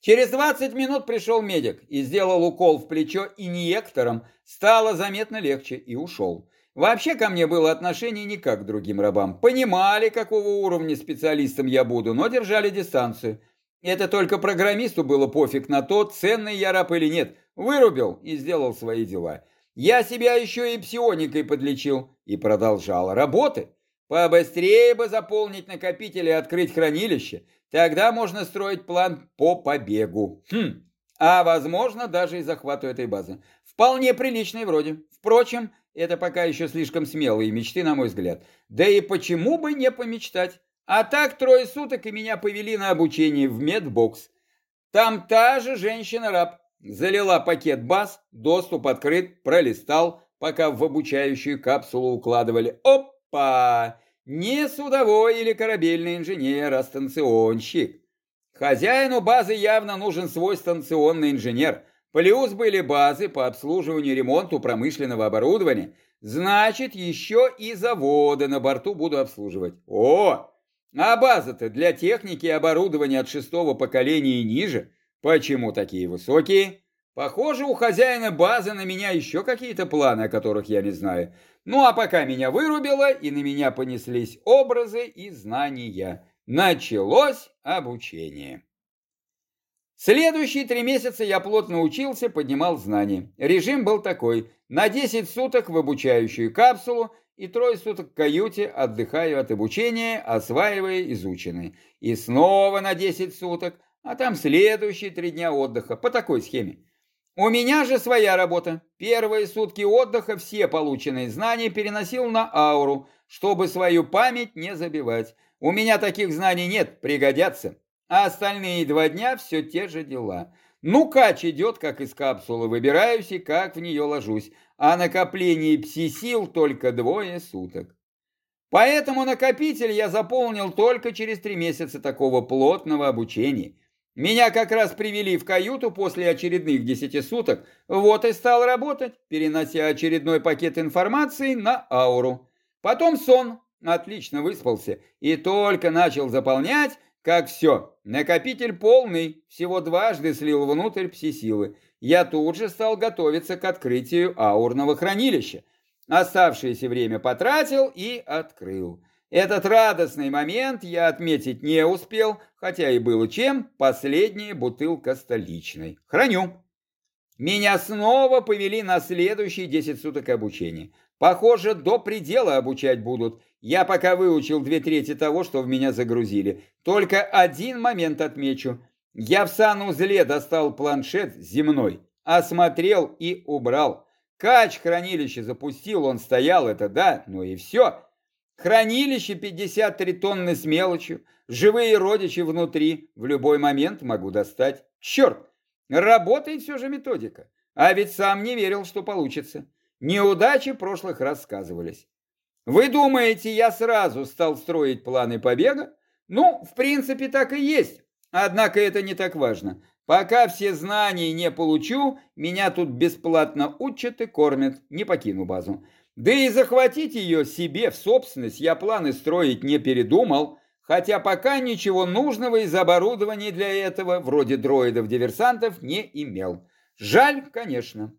Через 20 минут пришел медик и сделал укол в плечо инъектором. Стало заметно легче и ушел. Вообще ко мне было отношение не как к другим рабам. Понимали, какого уровня специалистом я буду, но держали дистанцию. Это только программисту было пофиг на то, ценный я раб или нет. Вырубил и сделал свои дела. Я себя еще и псионикой подлечил и продолжал работать. Побыстрее бы заполнить накопитель и открыть хранилище, тогда можно строить план по побегу. Хм, а возможно даже и захвату этой базы. Вполне приличный вроде. Впрочем, это пока еще слишком смелые мечты, на мой взгляд. Да и почему бы не помечтать? А так трое суток и меня повели на обучение в медбокс. Там та же женщина-раб. Залила пакет баз, доступ открыт, пролистал, пока в обучающую капсулу укладывали. Опа! Не судовой или корабельный инженер, а станционщик. Хозяину базы явно нужен свой станционный инженер. Плюс были базы по обслуживанию и ремонту промышленного оборудования. Значит, еще и заводы на борту буду обслуживать. О, а базы-то для техники и оборудования от шестого поколения и ниже почему такие высокие? Похоже, у хозяина базы на меня еще какие-то планы, о которых я не знаю. Ну а пока меня вырубило, и на меня понеслись образы и знания. Началось обучение. Следующие три месяца я плотно учился, поднимал знания. Режим был такой. На 10 суток в обучающую капсулу и трое суток в каюте отдыхаю от обучения, осваивая изученное. И снова на 10 суток, а там следующие три дня отдыха, по такой схеме. У меня же своя работа. Первые сутки отдыха все полученные знания переносил на ауру, чтобы свою память не забивать. У меня таких знаний нет, пригодятся. А остальные два дня все те же дела. Ну, кач идет, как из капсулы, выбираюсь и как в нее ложусь а накопление пси-сил только двое суток. Поэтому накопитель я заполнил только через три месяца такого плотного обучения. Меня как раз привели в каюту после очередных десяти суток, вот и стал работать, перенося очередной пакет информации на ауру. Потом сон, отлично выспался, и только начал заполнять, как все, накопитель полный, всего дважды слил внутрь пси-силы я тут же стал готовиться к открытию аурного хранилища. Оставшееся время потратил и открыл. Этот радостный момент я отметить не успел, хотя и было чем, последняя бутылка столичной. Храню. Меня снова повели на следующие 10 суток обучения. Похоже, до предела обучать будут. Я пока выучил две трети того, что в меня загрузили. Только один момент отмечу. Я в санузле достал планшет земной, осмотрел и убрал. Кач хранилище запустил, он стоял, это да, ну и все. Хранилище 53 тонны с мелочью, живые родичи внутри, в любой момент могу достать. Черт, работает все же методика. А ведь сам не верил, что получится. Неудачи прошлых рассказывались. Вы думаете, я сразу стал строить планы побега? Ну, в принципе, так и есть. Однако это не так важно. Пока все знания не получу, меня тут бесплатно учат и кормят, не покину базу. Да и захватить ее себе в собственность я планы строить не передумал, хотя пока ничего нужного из оборудования для этого, вроде дроидов-диверсантов, не имел. Жаль, конечно.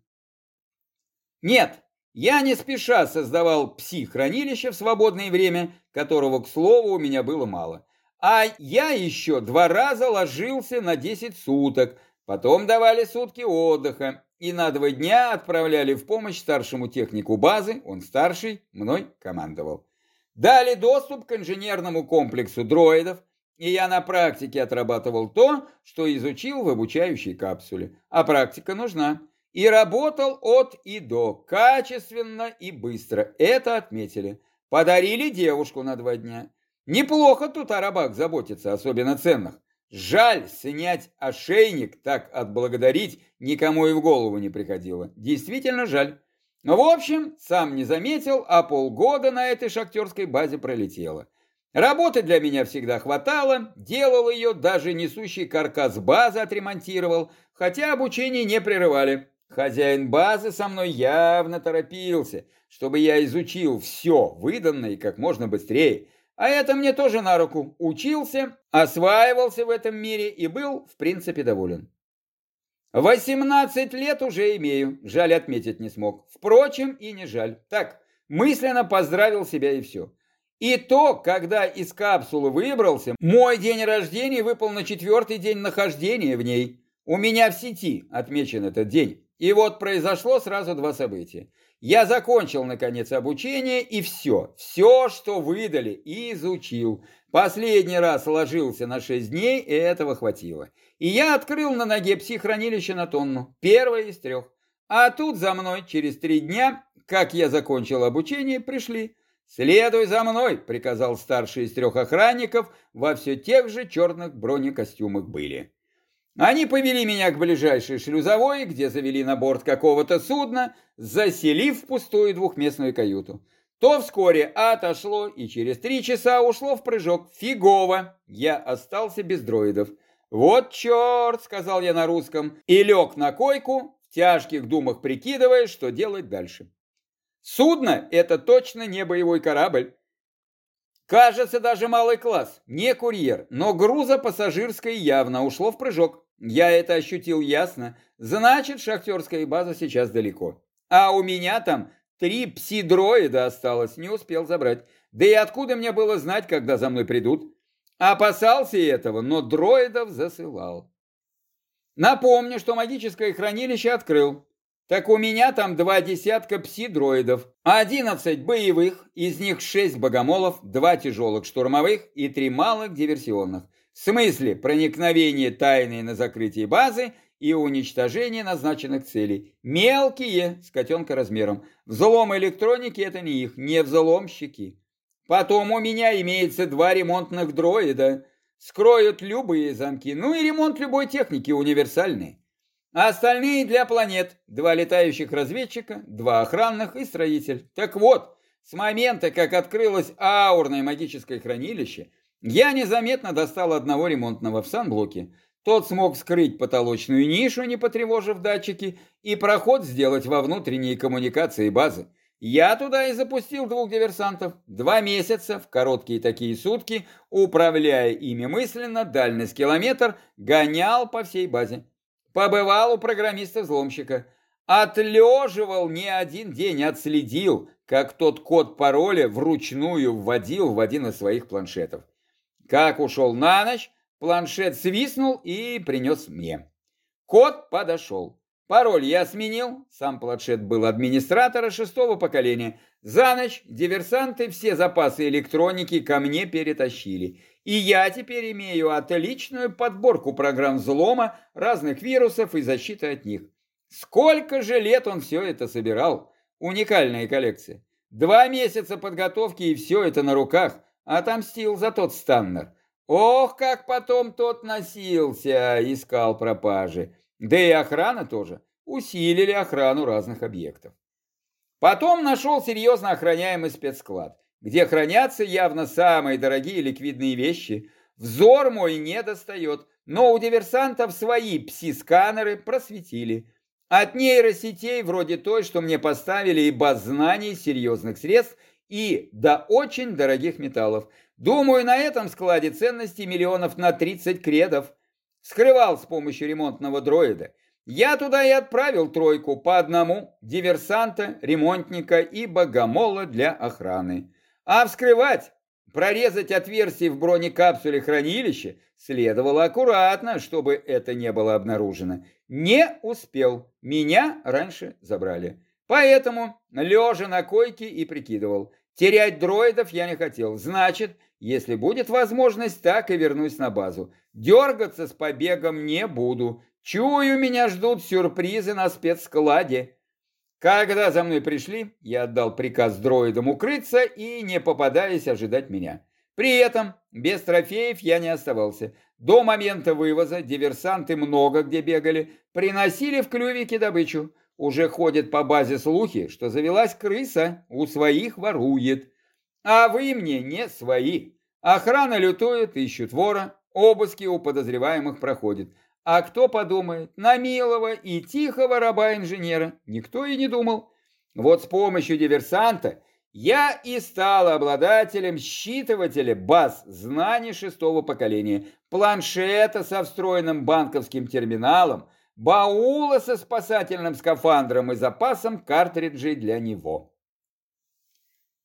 Нет, я не спеша создавал пси-хранилище в свободное время, которого, к слову, у меня было мало. А я еще два раза ложился на 10 суток, потом давали сутки отдыха, и на два дня отправляли в помощь старшему технику базы, он старший, мной командовал. Дали доступ к инженерному комплексу дроидов, и я на практике отрабатывал то, что изучил в обучающей капсуле. А практика нужна. И работал от и до, качественно и быстро. Это отметили. Подарили девушку на два дня. Неплохо тут о рабах заботиться, особенно ценных. Жаль, снять ошейник, так отблагодарить никому и в голову не приходило. Действительно жаль. В общем, сам не заметил, а полгода на этой шахтерской базе пролетело. Работы для меня всегда хватало, делал ее, даже несущий каркас базы отремонтировал, хотя обучение не прерывали. Хозяин базы со мной явно торопился, чтобы я изучил все выданное как можно быстрее, а это мне тоже на руку. Учился, осваивался в этом мире и был, в принципе, доволен. 18 лет уже имею, жаль отметить не смог. Впрочем, и не жаль. Так, мысленно поздравил себя и все. И то, когда из капсулы выбрался, мой день рождения выпал на четвертый день нахождения в ней. У меня в сети отмечен этот день. И вот произошло сразу два события. Я закончил, наконец, обучение и все, все, что выдали, изучил. Последний раз ложился на 6 дней, и этого хватило. И я открыл на ноге психранилище на тонну, первое из трех. А тут за мной через три дня, как я закончил обучение, пришли. «Следуй за мной!» — приказал старший из трех охранников, во все тех же черных бронекостюмах были. Они повели меня к ближайшей шлюзовой, где завели на борт какого-то судна, заселив пустую двухместную каюту. То вскоре отошло и через три часа ушло в прыжок. Фигово! Я остался без дроидов. «Вот черт!» — сказал я на русском, и лег на койку, в тяжких думах прикидывая, что делать дальше. Судно — это точно не боевой корабль. Кажется, даже малый класс, не курьер, но груза пассажирской явно ушло в прыжок. Я это ощутил ясно. Значит, шахтерская база сейчас далеко. А у меня там три пси-дроида осталось, не успел забрать. Да и откуда мне было знать, когда за мной придут? Опасался этого, но дроидов засылал. Напомню, что магическое хранилище открыл. Так у меня там два десятка пси-дроидов, одиннадцать боевых, из них шесть богомолов, два тяжелых штурмовых и три малых диверсионных. В смысле проникновение тайны на закрытие базы и уничтожение назначенных целей. Мелкие, с котенка размером. Взлом электроники это не их, не взломщики. Потом у меня имеется два ремонтных дроида. Скроют любые замки, ну и ремонт любой техники универсальный. А остальные для планет. Два летающих разведчика, два охранных и строитель. Так вот, с момента, как открылось аурное магическое хранилище, я незаметно достал одного ремонтного в санблоке. Тот смог скрыть потолочную нишу, не потревожив датчики, и проход сделать во внутренние коммуникации базы. Я туда и запустил двух диверсантов. Два месяца, в короткие такие сутки, управляя ими мысленно, дальность километр, гонял по всей базе. Побывал у программиста-взломщика. Отлеживал не один день, отследил, как тот код пароля вручную вводил в один из своих планшетов. Как ушел на ночь, планшет свистнул и принес мне. Код подошел. Пароль я сменил, сам планшет был администратора шестого поколения. За ночь диверсанты все запасы электроники ко мне перетащили. И я теперь имею отличную подборку программ взлома, разных вирусов и защиты от них. Сколько же лет он все это собирал? Уникальная коллекция. Два месяца подготовки и все это на руках. Отомстил за тот Станнер. Ох, как потом тот носился, искал пропажи. Да и охрана тоже. Усилили охрану разных объектов. Потом нашел серьезно охраняемый спецсклад где хранятся явно самые дорогие ликвидные вещи. Взор мой не достает, но у диверсантов свои пси-сканеры просветили. От нейросетей, вроде той, что мне поставили, и баз знаний серьезных средств, и до очень дорогих металлов. Думаю, на этом складе ценностей миллионов на 30 кредов. Скрывал с помощью ремонтного дроида. Я туда и отправил тройку по одному диверсанта, ремонтника и богомола для охраны. А вскрывать, прорезать отверстие в бронекапсуле хранилища следовало аккуратно, чтобы это не было обнаружено. Не успел, меня раньше забрали. Поэтому, лежа на койке и прикидывал, терять дроидов я не хотел. Значит, если будет возможность, так и вернусь на базу. Дергаться с побегом не буду. Чую, меня ждут сюрпризы на спецскладе. Когда за мной пришли, я отдал приказ дроидам укрыться и, не попадаясь, ожидать меня. При этом без трофеев я не оставался. До момента вывоза диверсанты много где бегали, приносили в клювике добычу. Уже ходят по базе слухи, что завелась крыса, у своих ворует. А вы мне не свои. Охрана лютует, ищут вора, обыски у подозреваемых проходят. А кто подумает, на милого и тихого раба-инженера никто и не думал. Вот с помощью диверсанта я и стал обладателем считывателя баз знаний шестого поколения, планшета со встроенным банковским терминалом, баула со спасательным скафандром и запасом картриджей для него.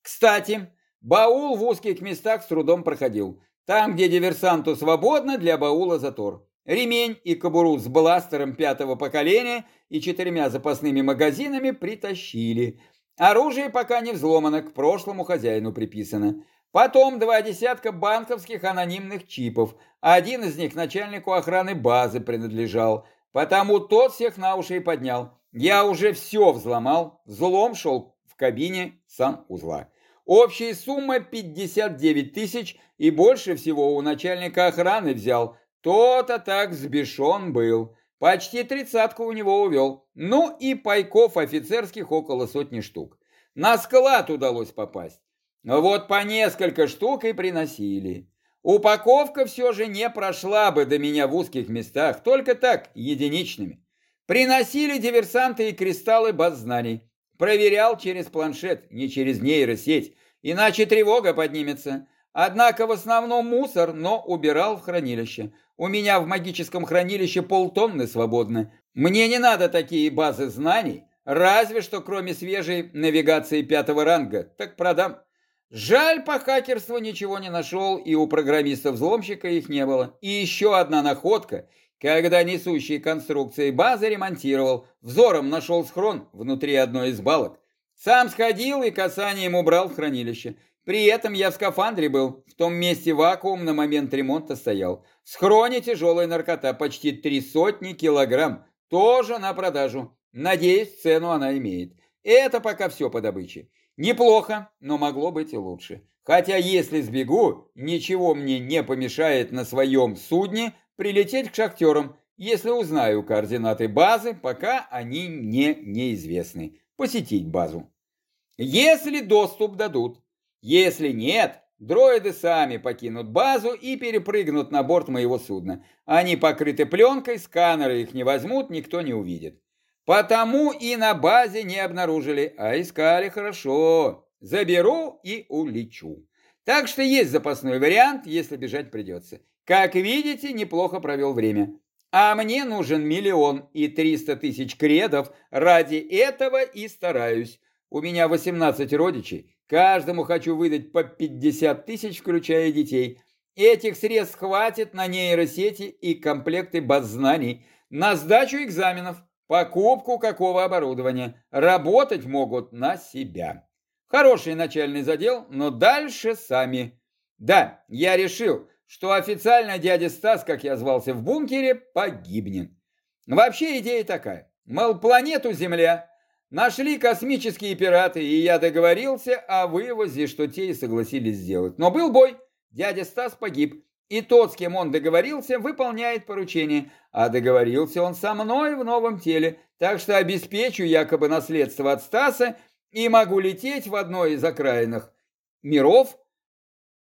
Кстати, баул в узких местах с трудом проходил. Там, где диверсанту свободно, для баула затор ремень и кобуру с бластером пятого поколения и четырьмя запасными магазинами притащили. Оружие пока не взломано, к прошлому хозяину приписано. Потом два десятка банковских анонимных чипов. Один из них начальнику охраны базы принадлежал, потому тот всех на уши и поднял. Я уже все взломал, взлом шел в кабине санузла. Общая сумма 59 тысяч, и больше всего у начальника охраны взял. То-то так взбешен был. Почти тридцатку у него увел. Ну и пайков офицерских около сотни штук. На склад удалось попасть. Вот по несколько штук и приносили. Упаковка все же не прошла бы до меня в узких местах, только так, единичными. Приносили диверсанты и кристаллы баз знаний. Проверял через планшет, не через нейросеть, иначе тревога поднимется. Однако в основном мусор, но убирал в хранилище. У меня в магическом хранилище полтонны свободны. Мне не надо такие базы знаний, разве что кроме свежей навигации пятого ранга. Так продам. Жаль, по хакерству ничего не нашел, и у программиста-взломщика их не было. И еще одна находка – когда несущие конструкции базы ремонтировал, взором нашел схрон внутри одной из балок. Сам сходил и касанием убрал в хранилище. При этом я в скафандре был, в том месте вакуум на момент ремонта стоял. В схроне тяжелая наркота, почти три сотни килограмм, тоже на продажу. Надеюсь, цену она имеет. Это пока все по добыче. Неплохо, но могло быть и лучше. Хотя если сбегу, ничего мне не помешает на своем судне прилететь к шахтерам, если узнаю координаты базы, пока они мне неизвестны. Посетить базу. Если доступ дадут. Если нет, дроиды сами покинут базу и перепрыгнут на борт моего судна. Они покрыты пленкой, сканеры их не возьмут, никто не увидит. Потому и на базе не обнаружили, а искали хорошо. Заберу и улечу. Так что есть запасной вариант, если бежать придется. Как видите, неплохо провел время. А мне нужен миллион и триста тысяч кредов. Ради этого и стараюсь. У меня 18 родичей. Каждому хочу выдать по 50 тысяч, включая детей. Этих средств хватит на нейросети и комплекты баз знаний, на сдачу экзаменов, покупку какого оборудования. Работать могут на себя. Хороший начальный задел, но дальше сами. Да, я решил, что официально дядя Стас, как я звался в бункере, погибнет. Вообще идея такая. Мол, планету Земля нашли космические пираты, и я договорился о вывозе, что те и согласились сделать. Но был бой, дядя Стас погиб, и тот, с кем он договорился, выполняет поручение. А договорился он со мной в новом теле, так что обеспечу якобы наследство от Стаса и могу лететь в одной из окраинных миров,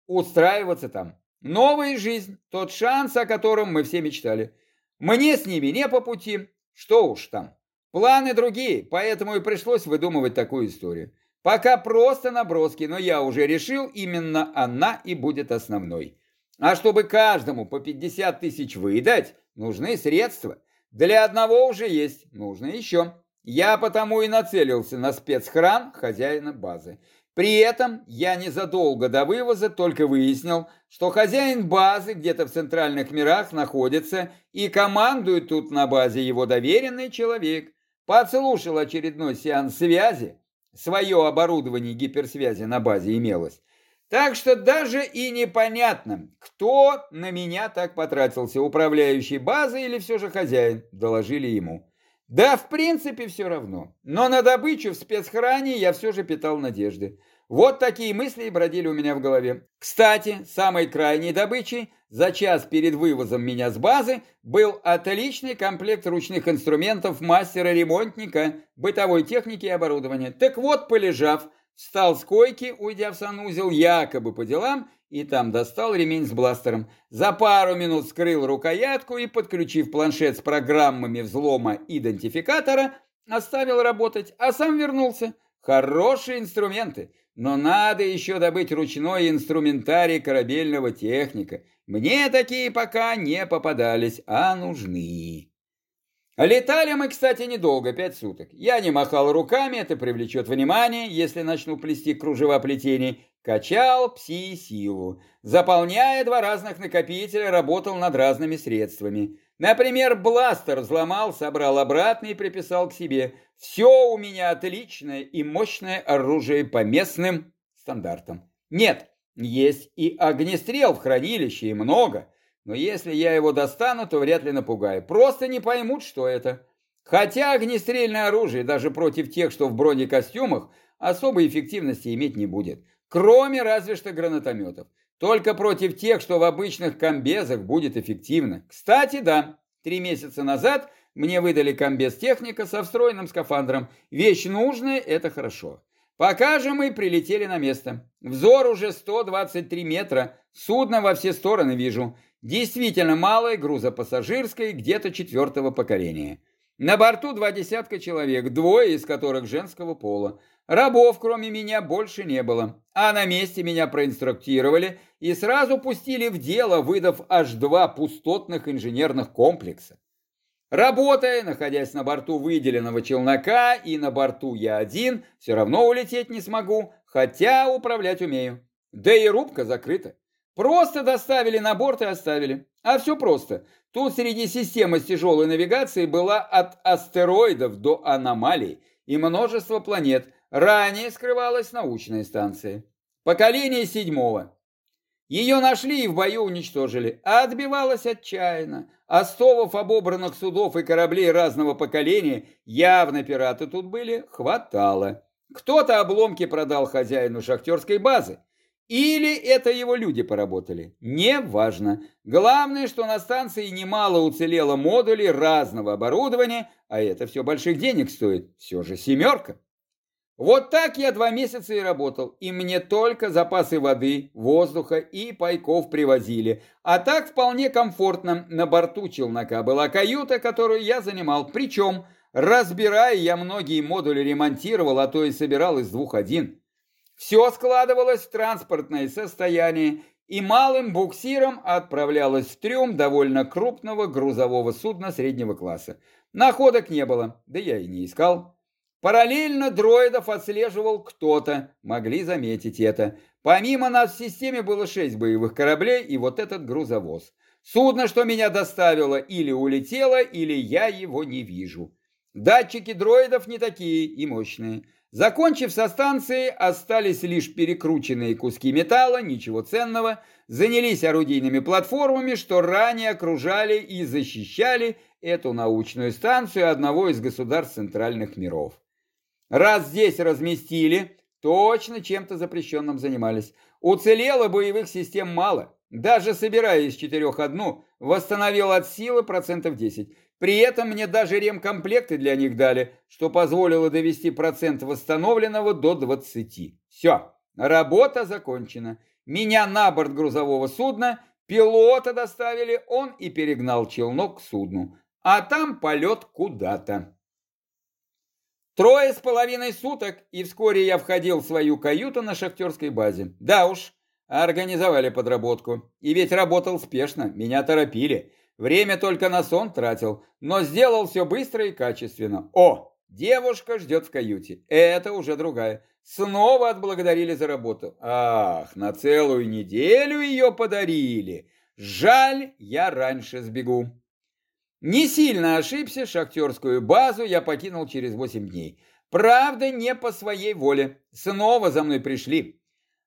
устраиваться там. Новая жизнь, тот шанс, о котором мы все мечтали. Мне с ними не по пути, что уж там. Планы другие, поэтому и пришлось выдумывать такую историю. Пока просто наброски, но я уже решил, именно она и будет основной. А чтобы каждому по 50 тысяч выдать, нужны средства. Для одного уже есть, нужно еще. Я потому и нацелился на спецхран хозяина базы. При этом я незадолго до вывоза только выяснил, что хозяин базы где-то в центральных мирах находится и командует тут на базе его доверенный человек. Подслушал очередной сеанс связи, свое оборудование гиперсвязи на базе имелось. Так что даже и непонятно, кто на меня так потратился, управляющий базой или все же хозяин, доложили ему. Да, в принципе, все равно. Но на добычу в спецхране я все же питал надежды. Вот такие мысли бродили у меня в голове. Кстати, самой крайней добычей за час перед вывозом меня с базы был отличный комплект ручных инструментов мастера-ремонтника, бытовой техники и оборудования. Так вот, полежав, встал с койки, уйдя в санузел, якобы по делам, и там достал ремень с бластером. За пару минут скрыл рукоятку и, подключив планшет с программами взлома идентификатора, оставил работать, а сам вернулся. Хорошие инструменты. Но надо еще добыть ручной инструментарий корабельного техника. Мне такие пока не попадались, а нужны. Летали мы, кстати, недолго, пять суток. Я не махал руками, это привлечет внимание, если начну плести кружева плетений. Качал пси-силу. Заполняя два разных накопителя, работал над разными средствами. Например, бластер взломал, собрал обратно и приписал к себе. Все у меня отличное и мощное оружие по местным стандартам. Нет, есть и огнестрел в хранилище, и много. Но если я его достану, то вряд ли напугаю. Просто не поймут, что это. Хотя огнестрельное оружие даже против тех, что в бронекостюмах, особой эффективности иметь не будет. Кроме разве что гранатометов. Только против тех, что в обычных комбезах будет эффективно. Кстати, да, три месяца назад мне выдали комбез техника со встроенным скафандром. Вещь нужная, это хорошо. Пока же мы прилетели на место. Взор уже 123 метра, судно во все стороны вижу. Действительно малое, грузопассажирское, где-то четвертого поколения. На борту два десятка человек, двое из которых женского пола. Рабов, кроме меня, больше не было. А на месте меня проинструктировали и сразу пустили в дело, выдав аж два пустотных инженерных комплекса. Работая, находясь на борту выделенного челнока, и на борту я один, все равно улететь не смогу, хотя управлять умею. Да и рубка закрыта. Просто доставили на борт и оставили. А все просто. Тут среди системы с тяжелой навигацией была от астероидов до аномалий и множество планет, Ранее скрывалась научная станция. Поколение седьмого. Ее нашли и в бою уничтожили, а отбивалась отчаянно. Остовов обобранных судов и кораблей разного поколения, явно пираты тут были, хватало. Кто-то обломки продал хозяину шахтерской базы. Или это его люди поработали. Неважно. Главное, что на станции немало уцелело модулей разного оборудования, а это все больших денег стоит. Все же семерка. Вот так я два месяца и работал, и мне только запасы воды, воздуха и пайков привозили. А так вполне комфортно. На борту челнока была каюта, которую я занимал. Причем, разбирая, я многие модули ремонтировал, а то и собирал из двух один. Все складывалось в транспортное состояние, и малым буксиром отправлялось в трюм довольно крупного грузового судна среднего класса. Находок не было, да я и не искал. Параллельно дроидов отслеживал кто-то, могли заметить это. Помимо нас в системе было шесть боевых кораблей и вот этот грузовоз. Судно, что меня доставило, или улетело, или я его не вижу. Датчики дроидов не такие и мощные. Закончив со станции, остались лишь перекрученные куски металла, ничего ценного, занялись орудийными платформами, что ранее окружали и защищали эту научную станцию одного из государств центральных миров. Раз здесь разместили, точно чем-то запрещенным занимались. Уцелело боевых систем мало. Даже собирая из четырех одну, восстановил от силы процентов 10. При этом мне даже ремкомплекты для них дали, что позволило довести процент восстановленного до 20. Все, работа закончена. Меня на борт грузового судна, пилота доставили, он и перегнал челнок к судну. А там полет куда-то. Трое с половиной суток, и вскоре я входил в свою каюту на шахтерской базе. Да уж, организовали подработку. И ведь работал спешно, меня торопили. Время только на сон тратил, но сделал все быстро и качественно. О, девушка ждет в каюте. Это уже другая. Снова отблагодарили за работу. Ах, на целую неделю ее подарили. Жаль, я раньше сбегу. Не сильно ошибся, шахтерскую базу я покинул через 8 дней. Правда, не по своей воле. Снова за мной пришли.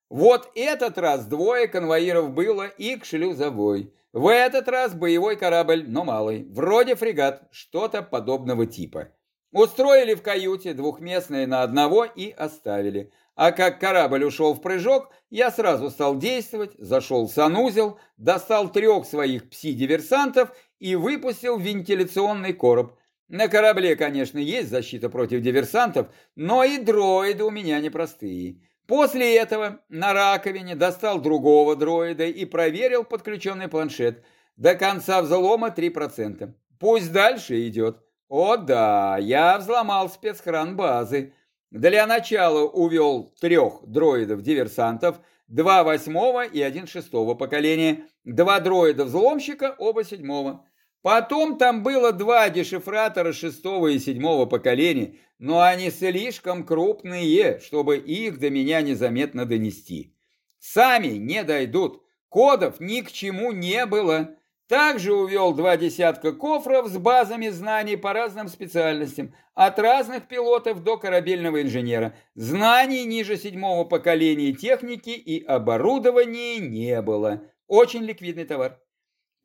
Вот этот раз двое конвоиров было и к шлюзовой. В этот раз боевой корабль, но малый. Вроде фрегат, что-то подобного типа. Устроили в каюте двухместные на одного и оставили. А как корабль ушел в прыжок, я сразу стал действовать, зашел в санузел, достал трех своих пси-диверсантов и выпустил вентиляционный короб. На корабле, конечно, есть защита против диверсантов, но и дроиды у меня непростые. После этого на раковине достал другого дроида и проверил подключенный планшет. До конца взлома 3%. Пусть дальше идет. О да, я взломал спецхран базы. Для начала увел трех дроидов-диверсантов, два восьмого и один шестого поколения, два дроида-взломщика, оба седьмого. Потом там было два дешифратора шестого и седьмого поколения, но они слишком крупные, чтобы их до меня незаметно донести. Сами не дойдут, кодов ни к чему не было. Также увел два десятка кофров с базами знаний по разным специальностям, от разных пилотов до корабельного инженера. Знаний ниже седьмого поколения техники и оборудования не было. Очень ликвидный товар.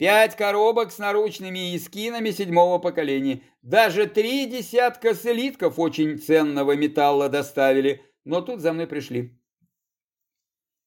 Пять коробок с наручными и скинами седьмого поколения. Даже три десятка слитков очень ценного металла доставили, но тут за мной пришли.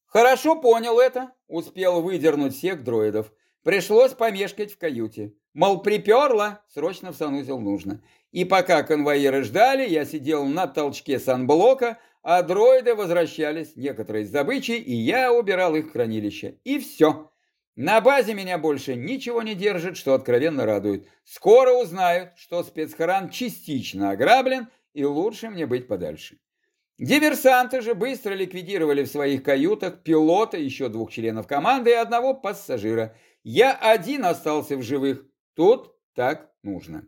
Хорошо понял это, успел выдернуть всех дроидов. Пришлось помешкать в каюте. Мол, приперло, срочно в санузел нужно. И пока конвоиры ждали, я сидел на толчке санблока, а дроиды возвращались, некоторые с добычей, и я убирал их в хранилище. И все. На базе меня больше ничего не держит, что откровенно радует. Скоро узнают, что спецхран частично ограблен, и лучше мне быть подальше. Диверсанты же быстро ликвидировали в своих каютах пилота, еще двух членов команды и одного пассажира – я один остался в живых. Тут так нужно.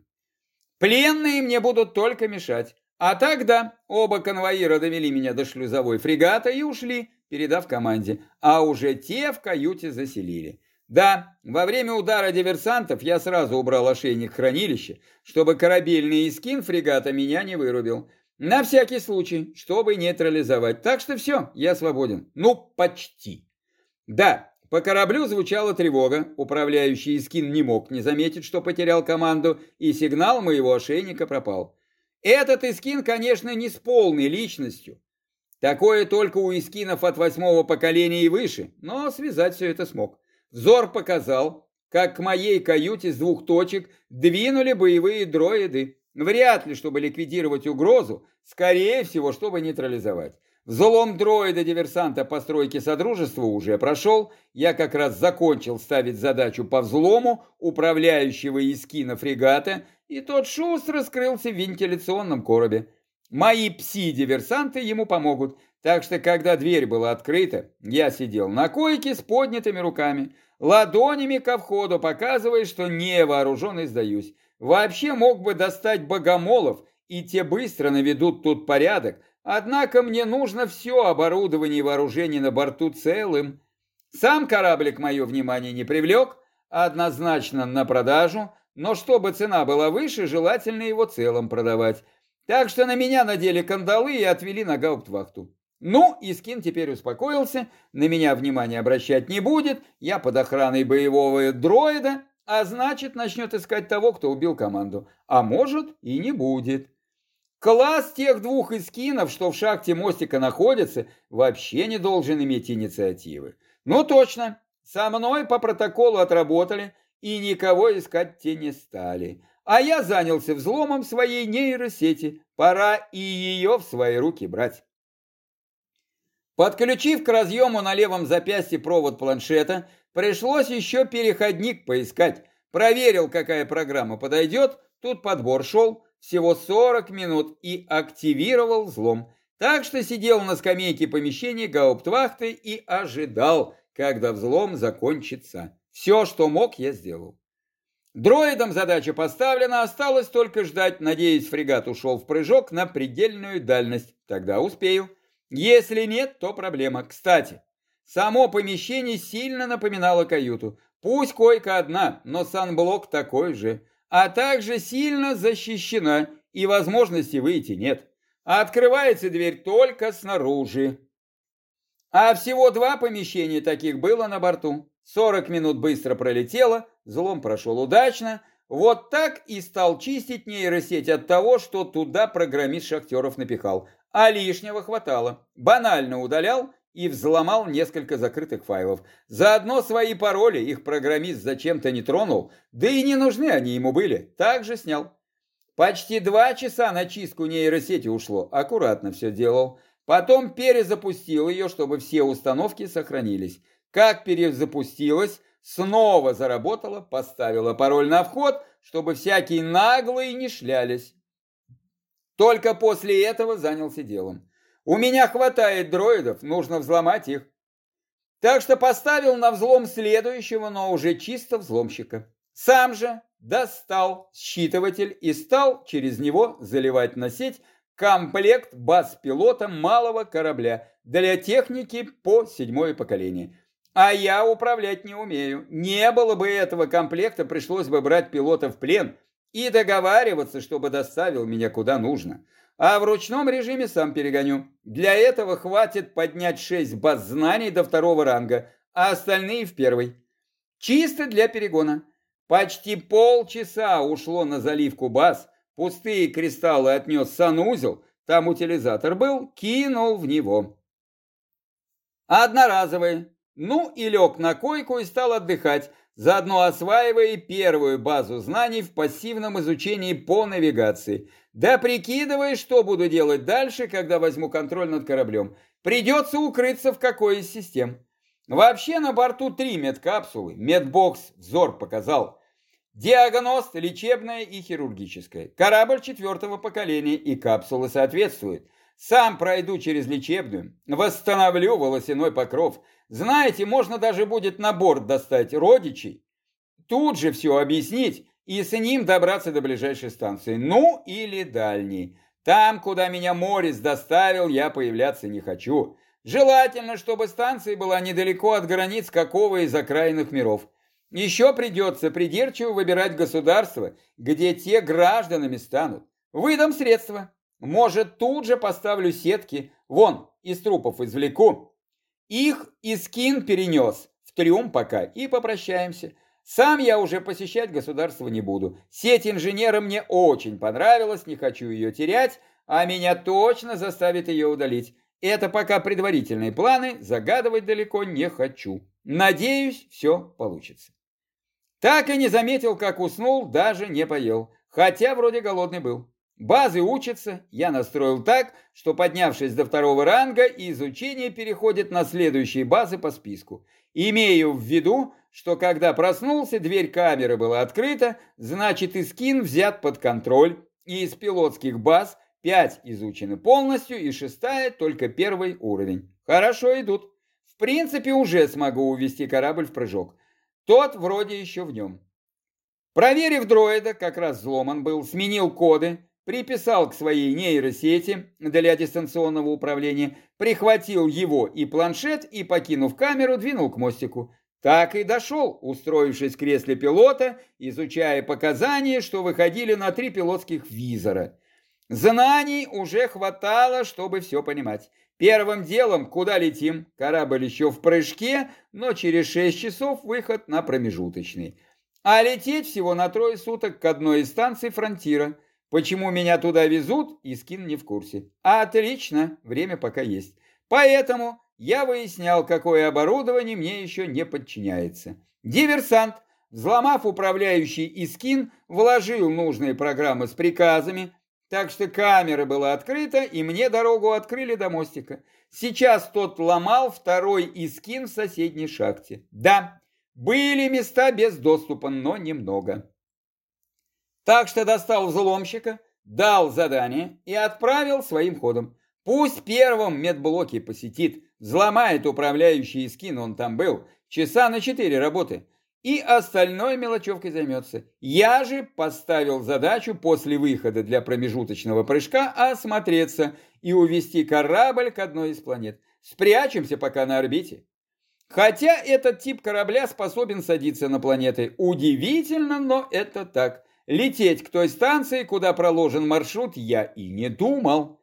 Пленные мне будут только мешать. А тогда оба конвоира довели меня до шлюзовой фрегата и ушли, передав команде. А уже те в каюте заселили. Да, во время удара диверсантов я сразу убрал ошейник хранилища, чтобы корабельный искин фрегата меня не вырубил. На всякий случай, чтобы нейтрализовать. Так что все, я свободен. Ну, почти. Да, по кораблю звучала тревога, управляющий Искин не мог не заметить, что потерял команду, и сигнал моего ошейника пропал. Этот Искин, конечно, не с полной личностью. Такое только у Искинов от восьмого поколения и выше, но связать все это смог. Взор показал, как к моей каюте с двух точек двинули боевые дроиды. Вряд ли, чтобы ликвидировать угрозу, скорее всего, чтобы нейтрализовать. Взлом дроида-диверсанта постройки Содружества уже прошел. Я как раз закончил ставить задачу по взлому управляющего эскина фрегата, и тот шустро скрылся в вентиляционном коробе. Мои пси-диверсанты ему помогут, так что, когда дверь была открыта, я сидел на койке с поднятыми руками, ладонями ко входу, показывая, что не вооруженный сдаюсь. Вообще мог бы достать богомолов, и те быстро наведут тут порядок, Однако мне нужно все оборудование и вооружение на борту целым. Сам кораблик мое внимание не привлек, однозначно на продажу, но чтобы цена была выше, желательно его целым продавать. Так что на меня надели кандалы и отвели на гауптвахту. Ну, Искин теперь успокоился, на меня внимания обращать не будет, я под охраной боевого дроида, а значит начнет искать того, кто убил команду. А может и не будет. Класс тех двух эскинов, что в шахте мостика находятся, вообще не должен иметь инициативы. Ну точно, со мной по протоколу отработали и никого искать те не стали. А я занялся взломом своей нейросети. Пора и ее в свои руки брать. Подключив к разъему на левом запястье провод планшета, пришлось еще переходник поискать. Проверил, какая программа подойдет, тут подбор шел, всего 40 минут и активировал взлом. Так что сидел на скамейке помещения гауптвахты и ожидал, когда взлом закончится. Все, что мог, я сделал. Дроидам задача поставлена, осталось только ждать. Надеюсь, фрегат ушел в прыжок на предельную дальность. Тогда успею. Если нет, то проблема. Кстати, само помещение сильно напоминало каюту. Пусть койка одна, но санблок такой же а также сильно защищена, и возможности выйти нет. Открывается дверь только снаружи. А всего два помещения таких было на борту. 40 минут быстро пролетело, взлом прошел удачно. Вот так и стал чистить нейросеть от того, что туда программист шахтеров напихал. А лишнего хватало. Банально удалял и взломал несколько закрытых файлов. Заодно свои пароли их программист зачем-то не тронул, да и не нужны они ему были, также снял. Почти два часа на чистку нейросети ушло, аккуратно все делал. Потом перезапустил ее, чтобы все установки сохранились. Как перезапустилась, снова заработала, поставила пароль на вход, чтобы всякие наглые не шлялись. Только после этого занялся делом. У меня хватает дроидов, нужно взломать их. Так что поставил на взлом следующего, но уже чисто взломщика. Сам же достал считыватель и стал через него заливать на сеть комплект баз пилота малого корабля для техники по седьмое поколение. А я управлять не умею. Не было бы этого комплекта, пришлось бы брать пилота в плен и договариваться, чтобы доставил меня куда нужно. А в ручном режиме сам перегоню. Для этого хватит поднять 6 баз знаний до второго ранга, а остальные в первый. Чисто для перегона. Почти полчаса ушло на заливку баз, пустые кристаллы отнес санузел, там утилизатор был, кинул в него. Одноразовые. Ну и лег на койку и стал отдыхать, заодно осваивая первую базу знаний в пассивном изучении по навигации. Да прикидывая, что буду делать дальше, когда возьму контроль над кораблем. Придется укрыться в какой из систем. Вообще на борту три медкапсулы. Медбокс взор показал. Диагност лечебная и хирургическая. Корабль четвертого поколения и капсулы соответствуют. Сам пройду через лечебную, восстановлю волосяной покров. Знаете, можно даже будет на борт достать родичей, тут же все объяснить и с ним добраться до ближайшей станции. Ну или дальней. Там, куда меня Морис доставил, я появляться не хочу. Желательно, чтобы станция была недалеко от границ какого из окраинных миров. Еще придется придирчиво выбирать государство, где те гражданами станут. Выдам средства. Может, тут же поставлю сетки. Вон, из трупов извлеку. Их Искин перенес в трюм пока и попрощаемся. Сам я уже посещать государство не буду. Сеть инженера мне очень понравилась, не хочу ее терять, а меня точно заставит ее удалить. Это пока предварительные планы, загадывать далеко не хочу. Надеюсь, все получится. Так и не заметил, как уснул, даже не поел. Хотя вроде голодный был. Базы учатся, я настроил так, что поднявшись до второго ранга, изучение переходит на следующие базы по списку. Имею в виду, что когда проснулся, дверь камеры была открыта, значит и скин взят под контроль, и из пилотских баз пять изучены полностью, и шестая только первый уровень. Хорошо идут. В принципе, уже смогу увести корабль в прыжок. Тот вроде еще в нем. Проверив дроида, как раз взломан был, сменил коды, приписал к своей нейросети для дистанционного управления, прихватил его и планшет и, покинув камеру, двинул к мостику. Так и дошел, устроившись в кресле пилота, изучая показания, что выходили на три пилотских визора. Знаний уже хватало, чтобы все понимать. Первым делом, куда летим? Корабль еще в прыжке, но через шесть часов выход на промежуточный. А лететь всего на трое суток к одной из станций фронтира – Почему меня туда везут, Искин не в курсе. Отлично, время пока есть. Поэтому я выяснял, какое оборудование мне еще не подчиняется. Диверсант, взломав управляющий Искин, вложил нужные программы с приказами, так что камера была открыта, и мне дорогу открыли до мостика. Сейчас тот ломал второй Искин в соседней шахте. Да, были места без доступа, но немного. Так что достал взломщика, дал задание и отправил своим ходом. Пусть первым медблоке посетит, взломает управляющий скин, он там был, часа на четыре работы, и остальной мелочевкой займется. Я же поставил задачу после выхода для промежуточного прыжка осмотреться и увести корабль к одной из планет. Спрячемся пока на орбите. Хотя этот тип корабля способен садиться на планеты. Удивительно, но это так. Лететь к той станции, куда проложен маршрут, я и не думал.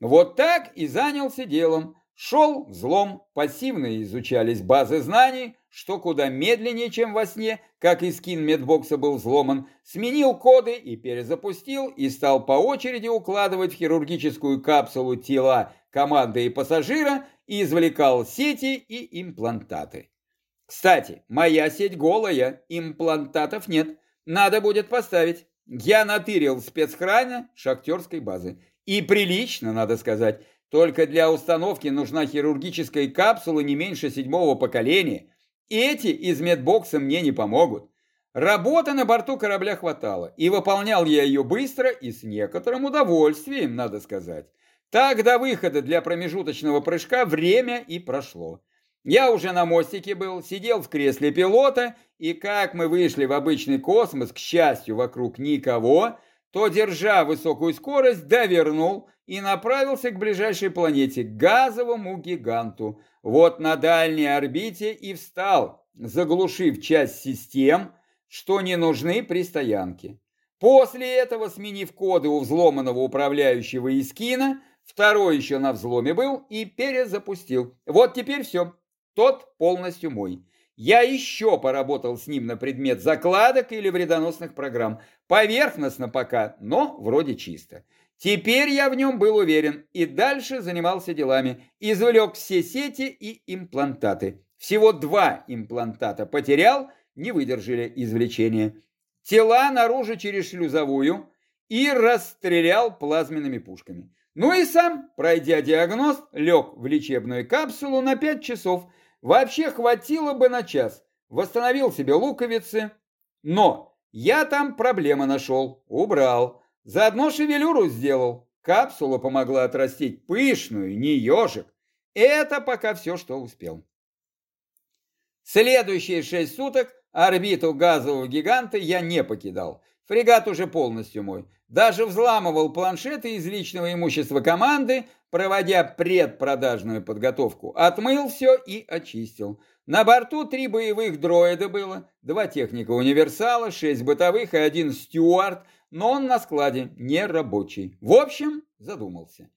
Вот так и занялся делом. Шел взлом, пассивно изучались базы знаний, что куда медленнее, чем во сне, как и скин медбокса был взломан, сменил коды и перезапустил, и стал по очереди укладывать в хирургическую капсулу тела команды и пассажира, и извлекал сети и имплантаты. Кстати, моя сеть голая, имплантатов нет. Надо будет поставить. Я натырил в спецхране шахтерской базы. И прилично, надо сказать. Только для установки нужна хирургическая капсула не меньше седьмого поколения. Эти из медбокса мне не помогут. Работы на борту корабля хватало, и выполнял я ее быстро и с некоторым удовольствием, надо сказать. Так до выхода для промежуточного прыжка время и прошло. Я уже на мостике был, сидел в кресле пилота, и как мы вышли в обычный космос, к счастью, вокруг никого, то, держа высокую скорость, довернул и направился к ближайшей планете, к газовому гиганту. Вот на дальней орбите и встал, заглушив часть систем, что не нужны при стоянке. После этого, сменив коды у взломанного управляющего Искина, второй еще на взломе был и перезапустил. Вот теперь все, тот полностью мой. Я еще поработал с ним на предмет закладок или вредоносных программ. Поверхностно пока, но вроде чисто. Теперь я в нем был уверен и дальше занимался делами. Извлек все сети и имплантаты. Всего два имплантата потерял, не выдержали извлечения тела наружу через шлюзовую и расстрелял плазменными пушками. Ну и сам, пройдя диагноз, лег в лечебную капсулу на 5 часов. Вообще хватило бы на час. Восстановил себе луковицы. Но я там проблемы нашел, убрал. Заодно шевелюру сделал. Капсула помогла отрастить пышную, не ежик. Это пока все, что успел. Следующие шесть суток Орбиту газового гиганта я не покидал. Фрегат уже полностью мой. Даже взламывал планшеты из личного имущества команды, проводя предпродажную подготовку. Отмыл все и очистил. На борту три боевых дроида было, два техника универсала, шесть бытовых и один стюард, но он на складе, не рабочий. В общем, задумался.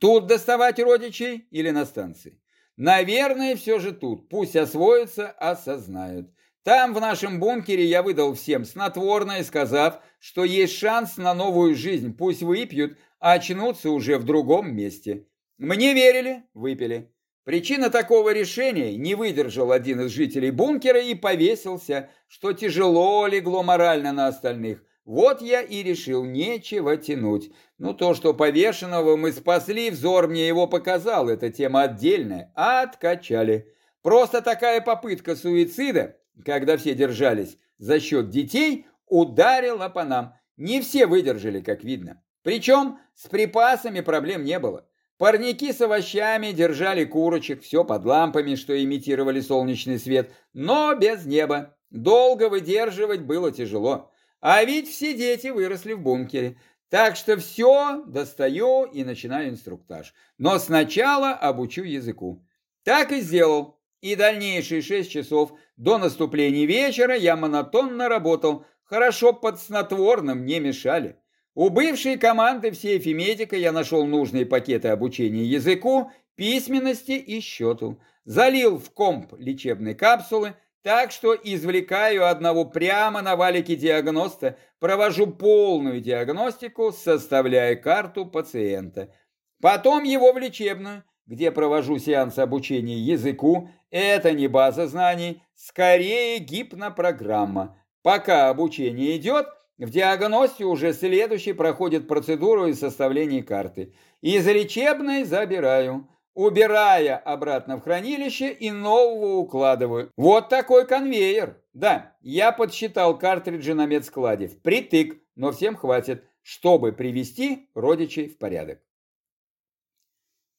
Тут доставать родичей или на станции? Наверное, все же тут. Пусть освоятся, осознают. Там, в нашем бункере, я выдал всем снотворное, сказав, что есть шанс на новую жизнь, пусть выпьют, а очнутся уже в другом месте. Мне верили, выпили. Причина такого решения не выдержал один из жителей бункера и повесился, что тяжело легло морально на остальных. Вот я и решил нечего тянуть. Ну, то, что повешенного мы спасли, взор мне его показал, эта тема отдельная, откачали. Просто такая попытка суицида когда все держались за счет детей, ударила по нам. Не все выдержали, как видно. Причем с припасами проблем не было. Парники с овощами держали курочек, все под лампами, что имитировали солнечный свет, но без неба. Долго выдерживать было тяжело. А ведь все дети выросли в бункере. Так что все достаю и начинаю инструктаж. Но сначала обучу языку. Так и сделал и дальнейшие шесть часов до наступления вечера я монотонно работал, хорошо под снотворным не мешали. У бывшей команды в сейфе медика я нашел нужные пакеты обучения языку, письменности и счету. Залил в комп лечебной капсулы, так что извлекаю одного прямо на валике диагноста, провожу полную диагностику, составляя карту пациента. Потом его в лечебную, где провожу сеанс обучения языку, это не база знаний, скорее гипнопрограмма. Пока обучение идет, в диагностике уже следующий проходит процедуру и составление карты. Из лечебной забираю, убирая обратно в хранилище и нового укладываю. Вот такой конвейер. Да, я подсчитал картриджи на медскладе. Впритык, но всем хватит, чтобы привести родичей в порядок.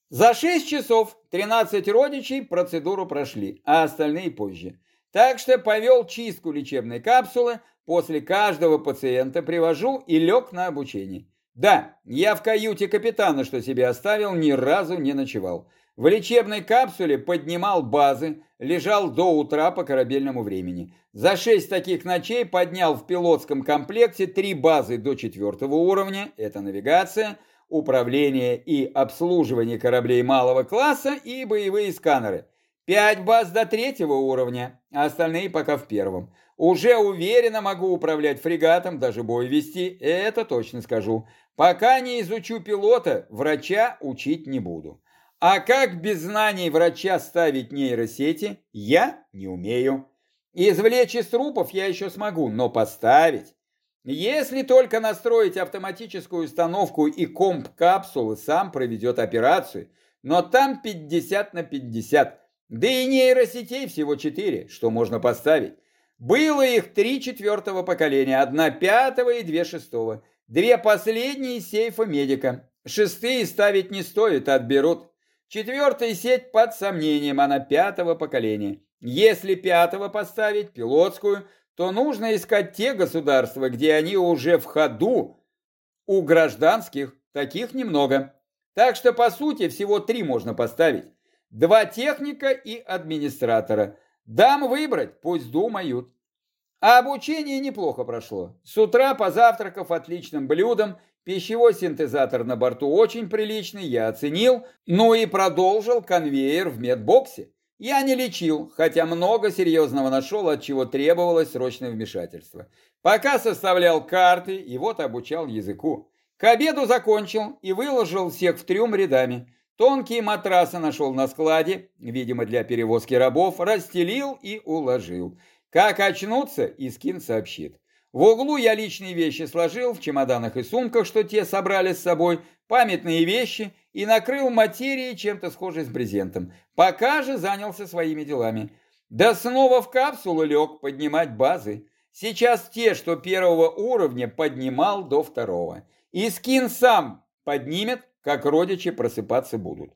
За 6 часов 13 родичей процедуру прошли, а остальные позже. Так что повел чистку лечебной капсулы, после каждого пациента привожу и лег на обучение. Да, я в каюте капитана, что себе оставил, ни разу не ночевал. В лечебной капсуле поднимал базы, лежал до утра по корабельному времени. За шесть таких ночей поднял в пилотском комплекте три базы до четвертого уровня, это навигация – управление и обслуживание кораблей малого класса и боевые сканеры. Пять баз до третьего уровня, а остальные пока в первом. Уже уверенно могу управлять фрегатом, даже бой вести, это точно скажу. Пока не изучу пилота, врача учить не буду. А как без знаний врача ставить нейросети, я не умею. Извлечь из трупов я еще смогу, но поставить если только настроить автоматическую установку и комп капсулы сам проведет операцию, но там 50 на 50. Да и нейросетей всего 4, что можно поставить. Было их три четвертого поколения, одна пятого и две шестого. Две последние сейфа медика. Шестые ставить не стоит, отберут. Четвертая сеть под сомнением, она пятого поколения. Если пятого поставить, пилотскую, то нужно искать те государства, где они уже в ходу, У гражданских таких немного. Так что, по сути, всего три можно поставить. Два техника и администратора. Дам выбрать, пусть думают. А обучение неплохо прошло. С утра, позавтракав отличным блюдом, пищевой синтезатор на борту очень приличный, я оценил, ну и продолжил конвейер в медбоксе. Я не лечил, хотя много серьезного нашел, от чего требовалось срочное вмешательство. Пока составлял карты и вот обучал языку. К обеду закончил и выложил всех в трюм рядами. Тонкие матрасы нашел на складе, видимо, для перевозки рабов, расстелил и уложил. Как очнуться, Искин сообщит. В углу я личные вещи сложил в чемоданах и сумках, что те собрали с собой, памятные вещи и накрыл материей чем-то схожей с брезентом. Пока же занялся своими делами. Да снова в капсулу лег поднимать базы. Сейчас те, что первого уровня, поднимал до второго. И скин сам поднимет, как родичи просыпаться будут.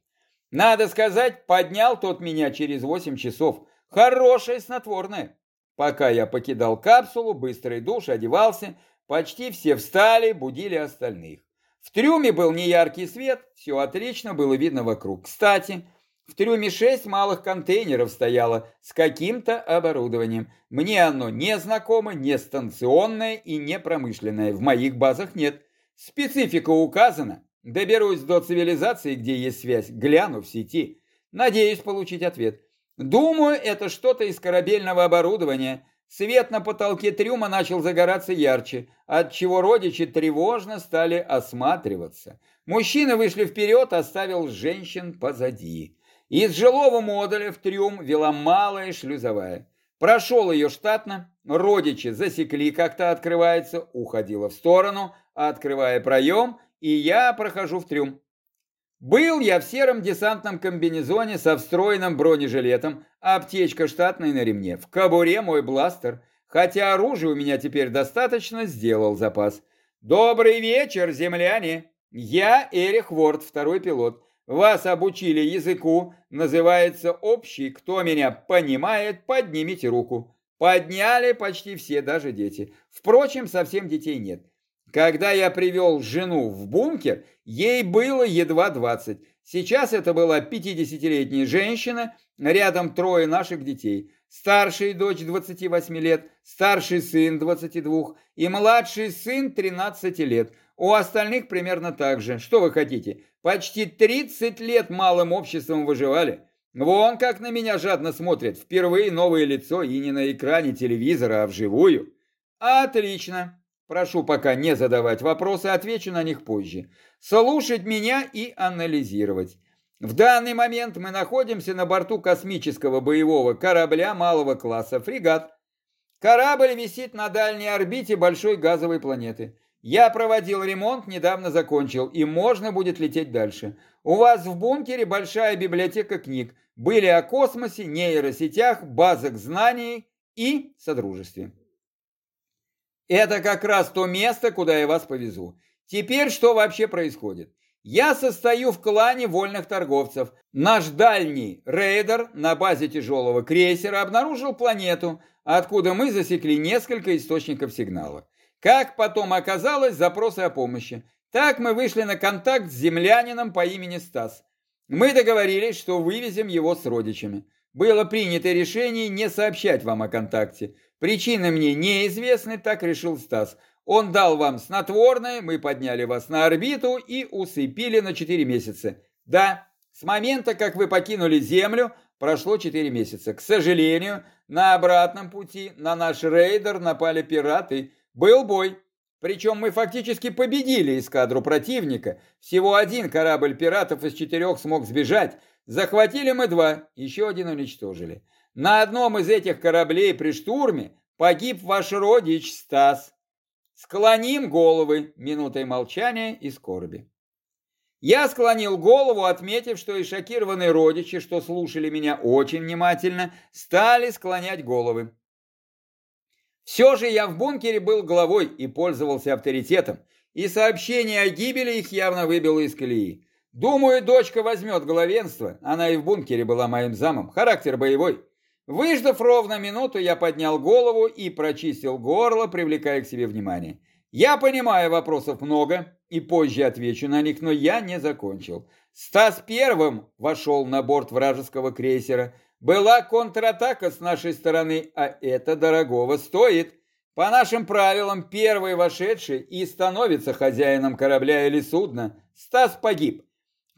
Надо сказать, поднял тот меня через 8 часов. Хорошее снотворное. Пока я покидал капсулу, быстрый душ, одевался, почти все встали, будили остальных. В трюме был неяркий свет, все отлично было видно вокруг. Кстати, в трюме шесть малых контейнеров стояло с каким-то оборудованием. Мне оно не знакомо, не станционное и не промышленное. В моих базах нет. Специфика указана. Доберусь до цивилизации, где есть связь, гляну в сети. Надеюсь получить ответ. Думаю, это что-то из корабельного оборудования. Свет на потолке трюма начал загораться ярче, отчего родичи тревожно стали осматриваться. Мужчины вышли вперед, оставил женщин позади. Из жилого модуля в трюм вела малая шлюзовая. Прошел ее штатно, родичи засекли, как то открывается, уходила в сторону, открывая проем, и я прохожу в трюм. Был я в сером десантном комбинезоне со встроенным бронежилетом, аптечка штатная на ремне, в кобуре мой бластер, хотя оружия у меня теперь достаточно, сделал запас. Добрый вечер, земляне! Я Эрих Ворд, второй пилот. Вас обучили языку, называется общий. Кто меня понимает, поднимите руку. Подняли почти все, даже дети. Впрочем, совсем детей нет. Когда я привел жену в бункер, ей было едва 20. Сейчас это была 50-летняя женщина, рядом трое наших детей. Старшая дочь 28 лет, старший сын 22 и младший сын 13 лет. У остальных примерно так же. Что вы хотите? Почти 30 лет малым обществом выживали. Вон как на меня жадно смотрят. Впервые новое лицо и не на экране телевизора, а вживую. Отлично. Прошу пока не задавать вопросы, отвечу на них позже. Слушать меня и анализировать. В данный момент мы находимся на борту космического боевого корабля малого класса «Фрегат». Корабль висит на дальней орбите большой газовой планеты. Я проводил ремонт, недавно закончил, и можно будет лететь дальше. У вас в бункере большая библиотека книг. Были о космосе, нейросетях, базах знаний и содружестве. Это как раз то место, куда я вас повезу. Теперь что вообще происходит? Я состою в клане вольных торговцев. Наш дальний рейдер на базе тяжелого крейсера обнаружил планету, откуда мы засекли несколько источников сигнала. Как потом оказалось, запросы о помощи. Так мы вышли на контакт с землянином по имени Стас. Мы договорились, что вывезем его с родичами. Было принято решение не сообщать вам о контакте. Причины мне неизвестны, так решил Стас. Он дал вам снотворное, мы подняли вас на орбиту и усыпили на 4 месяца. Да, с момента, как вы покинули Землю, прошло 4 месяца. К сожалению, на обратном пути на наш рейдер напали пираты. Был бой. Причем мы фактически победили эскадру противника. Всего один корабль пиратов из четырех смог сбежать. Захватили мы два, еще один уничтожили. На одном из этих кораблей при штурме погиб ваш родич Стас. Склоним головы минутой молчания и скорби. Я склонил голову, отметив, что и шокированные родичи, что слушали меня очень внимательно, стали склонять головы. Все же я в бункере был главой и пользовался авторитетом, и сообщение о гибели их явно выбило из колеи. Думаю, дочка возьмет главенство, она и в бункере была моим замом, характер боевой. Выждав ровно минуту, я поднял голову и прочистил горло, привлекая к себе внимание. Я понимаю, вопросов много, и позже отвечу на них, но я не закончил. Стас первым вошел на борт вражеского крейсера. Была контратака с нашей стороны, а это дорогого стоит. По нашим правилам, первый вошедший и становится хозяином корабля или судна. Стас погиб.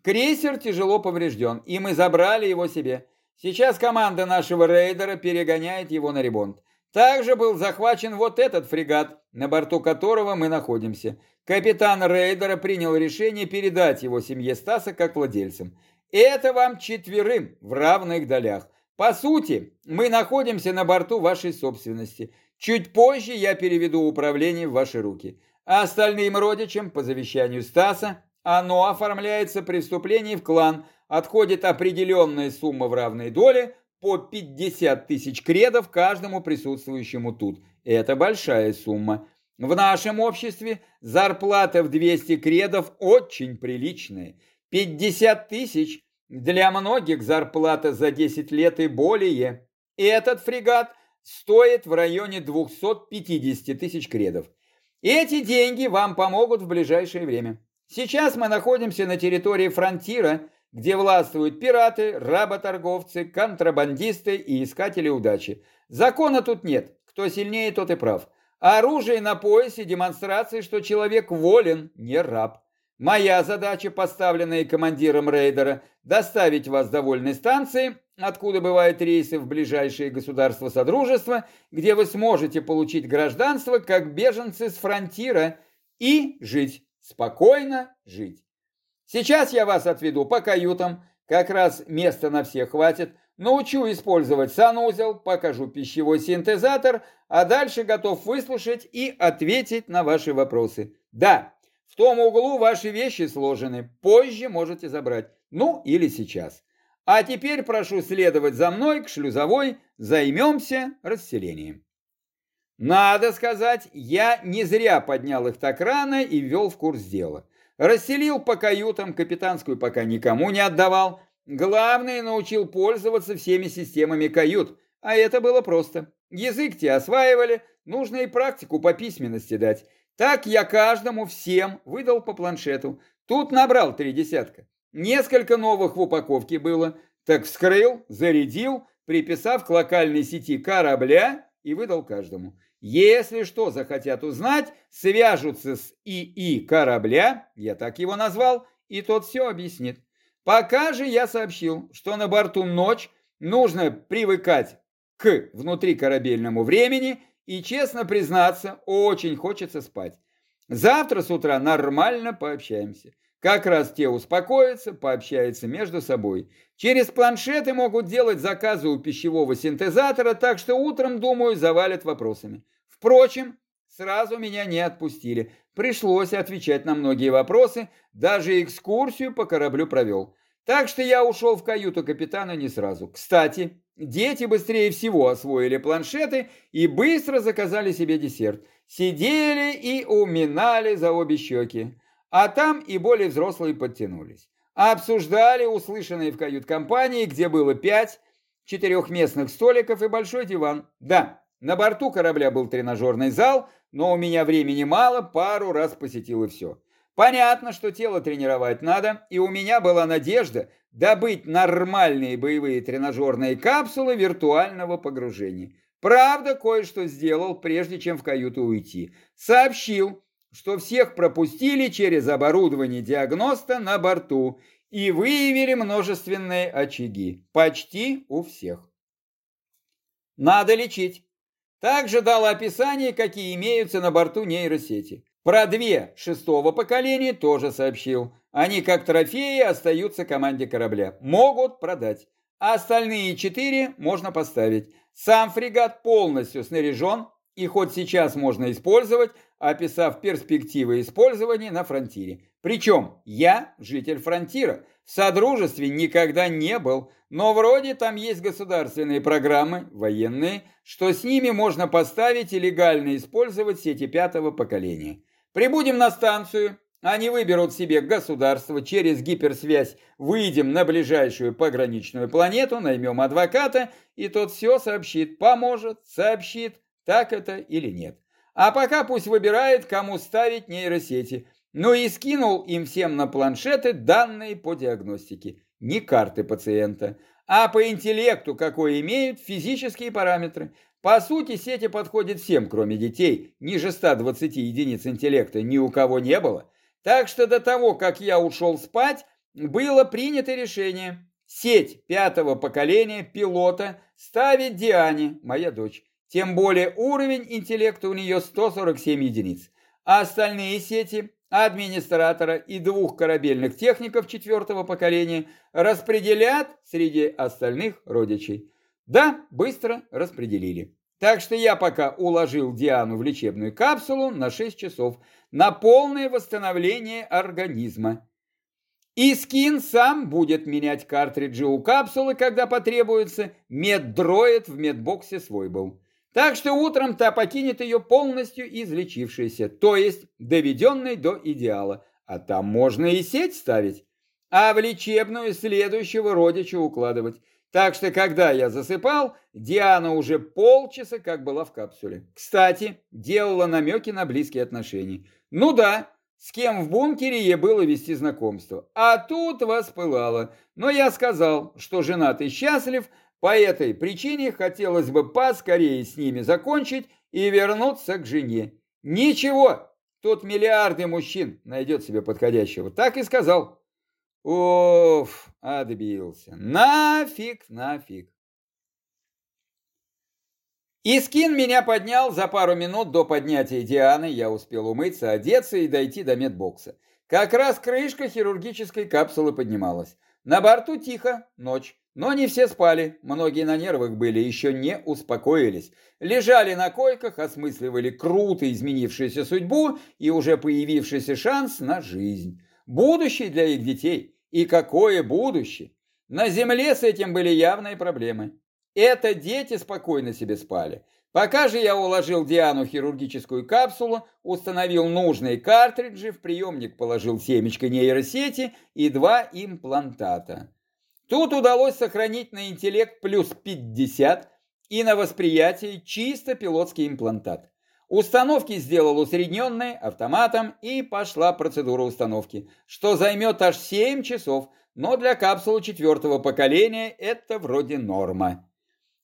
Крейсер тяжело поврежден, и мы забрали его себе. Сейчас команда нашего рейдера перегоняет его на ремонт. Также был захвачен вот этот фрегат, на борту которого мы находимся. Капитан рейдера принял решение передать его семье Стаса как владельцам. Это вам четверым в равных долях. По сути, мы находимся на борту вашей собственности. Чуть позже я переведу управление в ваши руки. А остальным родичам, по завещанию Стаса, оно оформляется при вступлении в клан, отходит определенная сумма в равной доле по 50 тысяч кредов каждому присутствующему тут. Это большая сумма. В нашем обществе зарплата в 200 кредов очень приличная. 50 тысяч для многих зарплата за 10 лет и более. Этот фрегат стоит в районе 250 тысяч кредов. Эти деньги вам помогут в ближайшее время. Сейчас мы находимся на территории фронтира, где властвуют пираты, работорговцы, контрабандисты и искатели удачи. Закона тут нет, кто сильнее, тот и прав. Оружие на поясе – демонстрации, что человек волен, не раб. Моя задача, поставленная командиром рейдера, доставить вас до вольной станции, откуда бывают рейсы в ближайшие государства Содружества, где вы сможете получить гражданство как беженцы с фронтира и жить. Спокойно жить. Сейчас я вас отведу по каютам, как раз места на всех хватит, научу использовать санузел, покажу пищевой синтезатор, а дальше готов выслушать и ответить на ваши вопросы. Да, в том углу ваши вещи сложены, позже можете забрать, ну или сейчас. А теперь прошу следовать за мной к шлюзовой, займемся расселением. Надо сказать, я не зря поднял их так рано и ввел в курс дела. Расселил по каютам, капитанскую пока никому не отдавал. Главное, научил пользоваться всеми системами кают, а это было просто. Язык те осваивали, нужно и практику по письменности дать. Так я каждому всем выдал по планшету. Тут набрал три десятка. Несколько новых в упаковке было. Так вскрыл, зарядил, приписав к локальной сети корабля и выдал каждому. Если что захотят узнать, свяжутся с ИИ корабля, я так его назвал, и тот все объяснит. Пока же я сообщил, что на борту ночь, нужно привыкать к внутрикорабельному времени и, честно признаться, очень хочется спать. Завтра с утра нормально пообщаемся. Как раз те успокоятся, пообщаются между собой. Через планшеты могут делать заказы у пищевого синтезатора, так что утром, думаю, завалят вопросами. Впрочем, сразу меня не отпустили. Пришлось отвечать на многие вопросы, даже экскурсию по кораблю провел. Так что я ушел в каюту капитана не сразу. Кстати, дети быстрее всего освоили планшеты и быстро заказали себе десерт. Сидели и уминали за обе щеки. А там и более взрослые подтянулись. Обсуждали услышанные в кают-компании, где было пять четырехместных столиков и большой диван. Да, на борту корабля был тренажерный зал, но у меня времени мало, пару раз посетил и все. Понятно, что тело тренировать надо, и у меня была надежда добыть нормальные боевые тренажерные капсулы виртуального погружения. Правда, кое-что сделал, прежде чем в каюту уйти. Сообщил, что всех пропустили через оборудование диагноста на борту и выявили множественные очаги. Почти у всех. Надо лечить. Также дал описание, какие имеются на борту нейросети. Про две шестого поколения тоже сообщил. Они как трофеи остаются команде корабля. Могут продать. А остальные четыре можно поставить. Сам фрегат полностью снаряжен, и хоть сейчас можно использовать, описав перспективы использования на фронтире. Причем я житель фронтира, в Содружестве никогда не был, но вроде там есть государственные программы, военные, что с ними можно поставить и легально использовать сети пятого поколения. Прибудем на станцию, они выберут себе государство, через гиперсвязь выйдем на ближайшую пограничную планету, наймем адвоката, и тот все сообщит, поможет, сообщит, так это или нет. А пока пусть выбирает, кому ставить нейросети. Ну и скинул им всем на планшеты данные по диагностике. Не карты пациента, а по интеллекту, какой имеют физические параметры. По сути, сети подходят всем, кроме детей. Ниже 120 единиц интеллекта ни у кого не было. Так что до того, как я ушел спать, было принято решение сеть пятого поколения пилота ставить Диане, моя дочь. Тем более уровень интеллекта у нее 147 единиц. А остальные сети администратора и двух корабельных техников четвертого поколения распределят среди остальных родичей. Да, быстро распределили. Так что я пока уложил Диану в лечебную капсулу на 6 часов на полное восстановление организма. И скин сам будет менять картриджи у капсулы, когда потребуется. Меддроид в медбоксе свой был. Так что утром та покинет ее полностью излечившейся, то есть доведенной до идеала. А там можно и сеть ставить, а в лечебную следующего родича укладывать. Так что, когда я засыпал, Диана уже полчаса как была в капсуле. Кстати, делала намеки на близкие отношения. Ну да, с кем в бункере ей было вести знакомство. А тут воспылало. Но я сказал, что женат и счастлив, по этой причине хотелось бы поскорее с ними закончить и вернуться к жене. Ничего, тут миллиарды мужчин найдет себе подходящего. Так и сказал. Оф, отбился. Нафиг, нафиг. Искин меня поднял за пару минут до поднятия Дианы. Я успел умыться, одеться и дойти до медбокса. Как раз крышка хирургической капсулы поднималась. На борту тихо, ночь. Но не все спали, многие на нервах были, еще не успокоились. Лежали на койках, осмысливали круто изменившуюся судьбу и уже появившийся шанс на жизнь. Будущее для их детей. И какое будущее? На земле с этим были явные проблемы. Это дети спокойно себе спали. Пока же я уложил Диану хирургическую капсулу, установил нужные картриджи, в приемник положил семечко нейросети и два имплантата. Тут удалось сохранить на интеллект плюс 50 и на восприятие чисто пилотский имплантат. Установки сделал усредненные автоматом и пошла процедура установки, что займет аж 7 часов, но для капсулы четвертого поколения это вроде норма.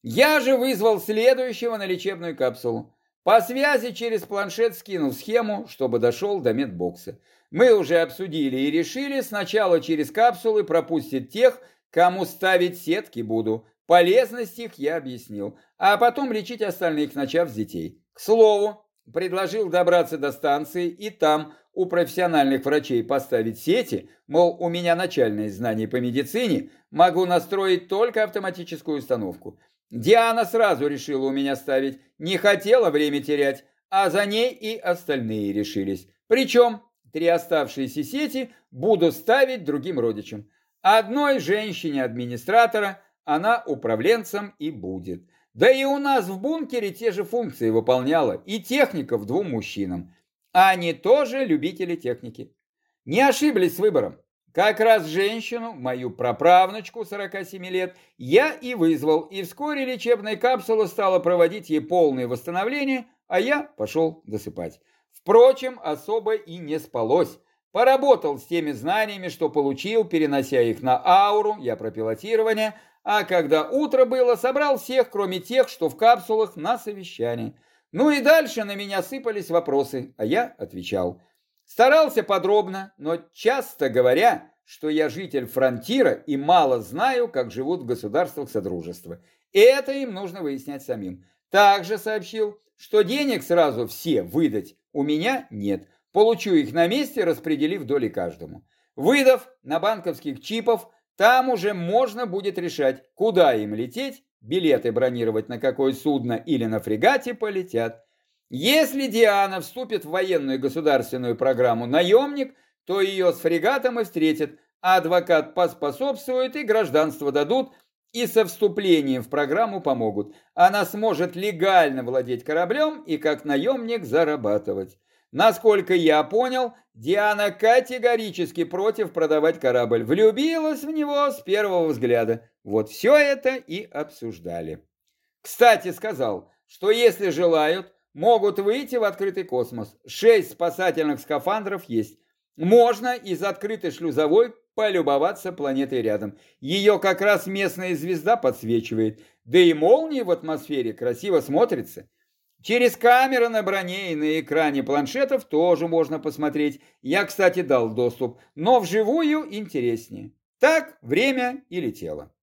Я же вызвал следующего на лечебную капсулу. По связи через планшет скинул схему, чтобы дошел до медбокса. Мы уже обсудили и решили сначала через капсулы пропустить тех, Кому ставить сетки буду, полезность их я объяснил, а потом лечить остальных, начав с детей. К слову, предложил добраться до станции и там у профессиональных врачей поставить сети, мол, у меня начальные знания по медицине, могу настроить только автоматическую установку. Диана сразу решила у меня ставить, не хотела время терять, а за ней и остальные решились. Причем три оставшиеся сети буду ставить другим родичам. Одной женщине-администратора она управленцем и будет. Да и у нас в бункере те же функции выполняла, и техников двум мужчинам. Они тоже любители техники. Не ошиблись с выбором. Как раз женщину, мою праправнучку 47 лет, я и вызвал, и вскоре лечебная капсула стала проводить ей полное восстановление, а я пошел досыпать. Впрочем, особо и не спалось. Поработал с теми знаниями, что получил, перенося их на ауру, я про пилотирование, а когда утро было, собрал всех, кроме тех, что в капсулах, на совещание. Ну и дальше на меня сыпались вопросы, а я отвечал. Старался подробно, но часто говоря, что я житель фронтира и мало знаю, как живут в государствах Содружества. Это им нужно выяснять самим. Также сообщил, что денег сразу все выдать у меня нет, Получу их на месте, распределив доли каждому. Выдав на банковских чипов, там уже можно будет решать, куда им лететь, билеты бронировать на какое судно или на фрегате полетят. Если Диана вступит в военную государственную программу «Наемник», то ее с фрегатом и встретят, адвокат поспособствует и гражданство дадут, и со вступлением в программу помогут. Она сможет легально владеть кораблем и как наемник зарабатывать. Насколько я понял, Диана категорически против продавать корабль. Влюбилась в него с первого взгляда. Вот все это и обсуждали. Кстати, сказал, что если желают, могут выйти в открытый космос. Шесть спасательных скафандров есть. Можно из открытой шлюзовой полюбоваться планетой рядом. Ее как раз местная звезда подсвечивает. Да и молнии в атмосфере красиво смотрятся. Через камеры на броне и на экране планшетов тоже можно посмотреть. Я, кстати, дал доступ, но вживую интереснее. Так время и летело.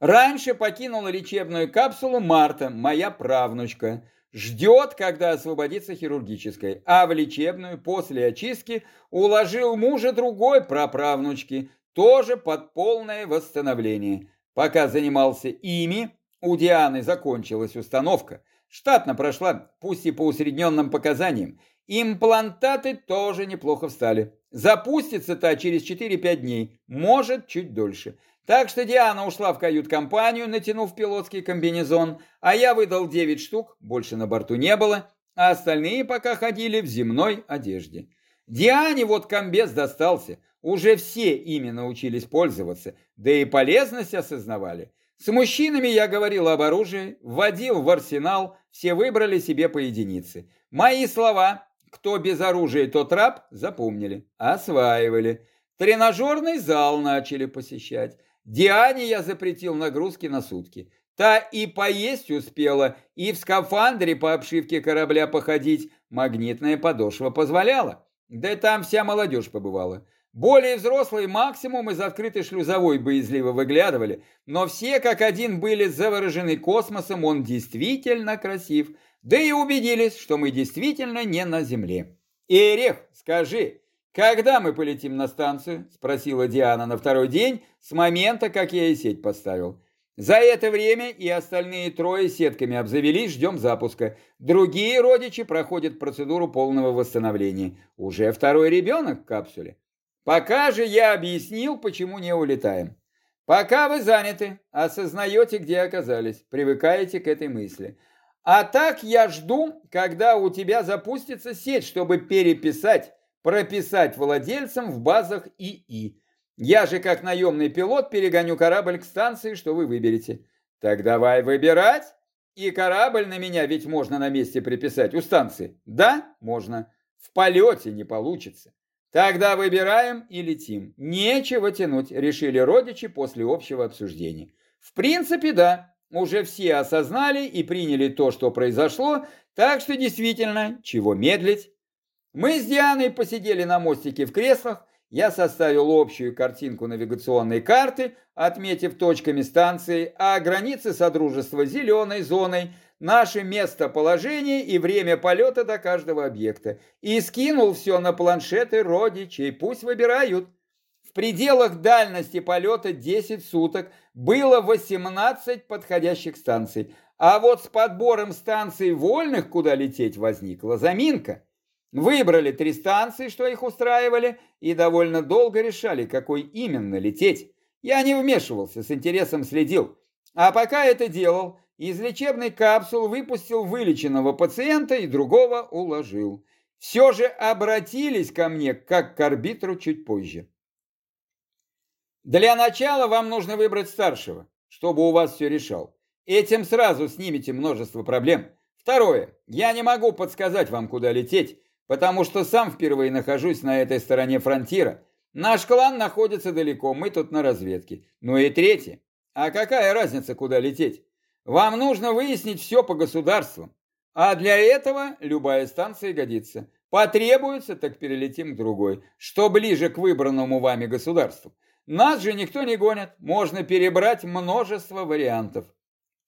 Раньше покинула лечебную капсулу Марта, моя правнучка. Ждет, когда освободится хирургической, а в лечебную после очистки уложил мужа другой праправнучки, тоже под полное восстановление. Пока занимался ими, у Дианы закончилась установка. Штатно прошла, пусть и по усредненным показаниям. Имплантаты тоже неплохо встали. Запустится-то через 4-5 дней, может, чуть дольше. Так что Диана ушла в кают-компанию, натянув пилотский комбинезон, а я выдал 9 штук, больше на борту не было, а остальные пока ходили в земной одежде. Диане вот комбез достался, уже все ими научились пользоваться, да и полезность осознавали. С мужчинами я говорил об оружии, вводил в арсенал, все выбрали себе по единице. Мои слова «кто без оружия, тот раб» запомнили, осваивали. Тренажерный зал начали посещать. Диане я запретил нагрузки на сутки. Та и поесть успела, и в скафандре по обшивке корабля походить магнитная подошва позволяла. Да и там вся молодежь побывала. Более взрослые максимум из открытой шлюзовой боязливо выглядывали, но все как один были заворожены космосом, он действительно красив, да и убедились, что мы действительно не на Земле. «Эрех, скажи, когда мы полетим на станцию?» – спросила Диана на второй день, с момента, как я и сеть поставил. За это время и остальные трое сетками обзавелись, ждем запуска. Другие родичи проходят процедуру полного восстановления. Уже второй ребенок в капсуле. Пока же я объяснил, почему не улетаем. Пока вы заняты, осознаете, где оказались, привыкаете к этой мысли. А так я жду, когда у тебя запустится сеть, чтобы переписать, прописать владельцам в базах ИИ. Я же как наемный пилот перегоню корабль к станции, что вы выберете. Так давай выбирать. И корабль на меня ведь можно на месте приписать у станции. Да, можно. В полете не получится. Тогда выбираем и летим. Нечего тянуть, решили родичи после общего обсуждения. В принципе, да, уже все осознали и приняли то, что произошло, так что действительно, чего медлить. Мы с Дианой посидели на мостике в креслах, я составил общую картинку навигационной карты, отметив точками станции, а границы Содружества зеленой зоной – наше местоположение и время полета до каждого объекта. И скинул все на планшеты родичей, пусть выбирают. В пределах дальности полета 10 суток было 18 подходящих станций. А вот с подбором станций вольных, куда лететь, возникла заминка. Выбрали три станции, что их устраивали, и довольно долго решали, какой именно лететь. Я не вмешивался, с интересом следил. А пока это делал, из лечебной капсулы выпустил вылеченного пациента и другого уложил. Все же обратились ко мне, как к арбитру чуть позже. Для начала вам нужно выбрать старшего, чтобы у вас все решал. Этим сразу снимете множество проблем. Второе. Я не могу подсказать вам, куда лететь, потому что сам впервые нахожусь на этой стороне фронтира. Наш клан находится далеко, мы тут на разведке. Ну и третье. А какая разница, куда лететь? Вам нужно выяснить все по государствам. А для этого любая станция годится. Потребуется, так перелетим к другой, что ближе к выбранному вами государству. Нас же никто не гонит, можно перебрать множество вариантов.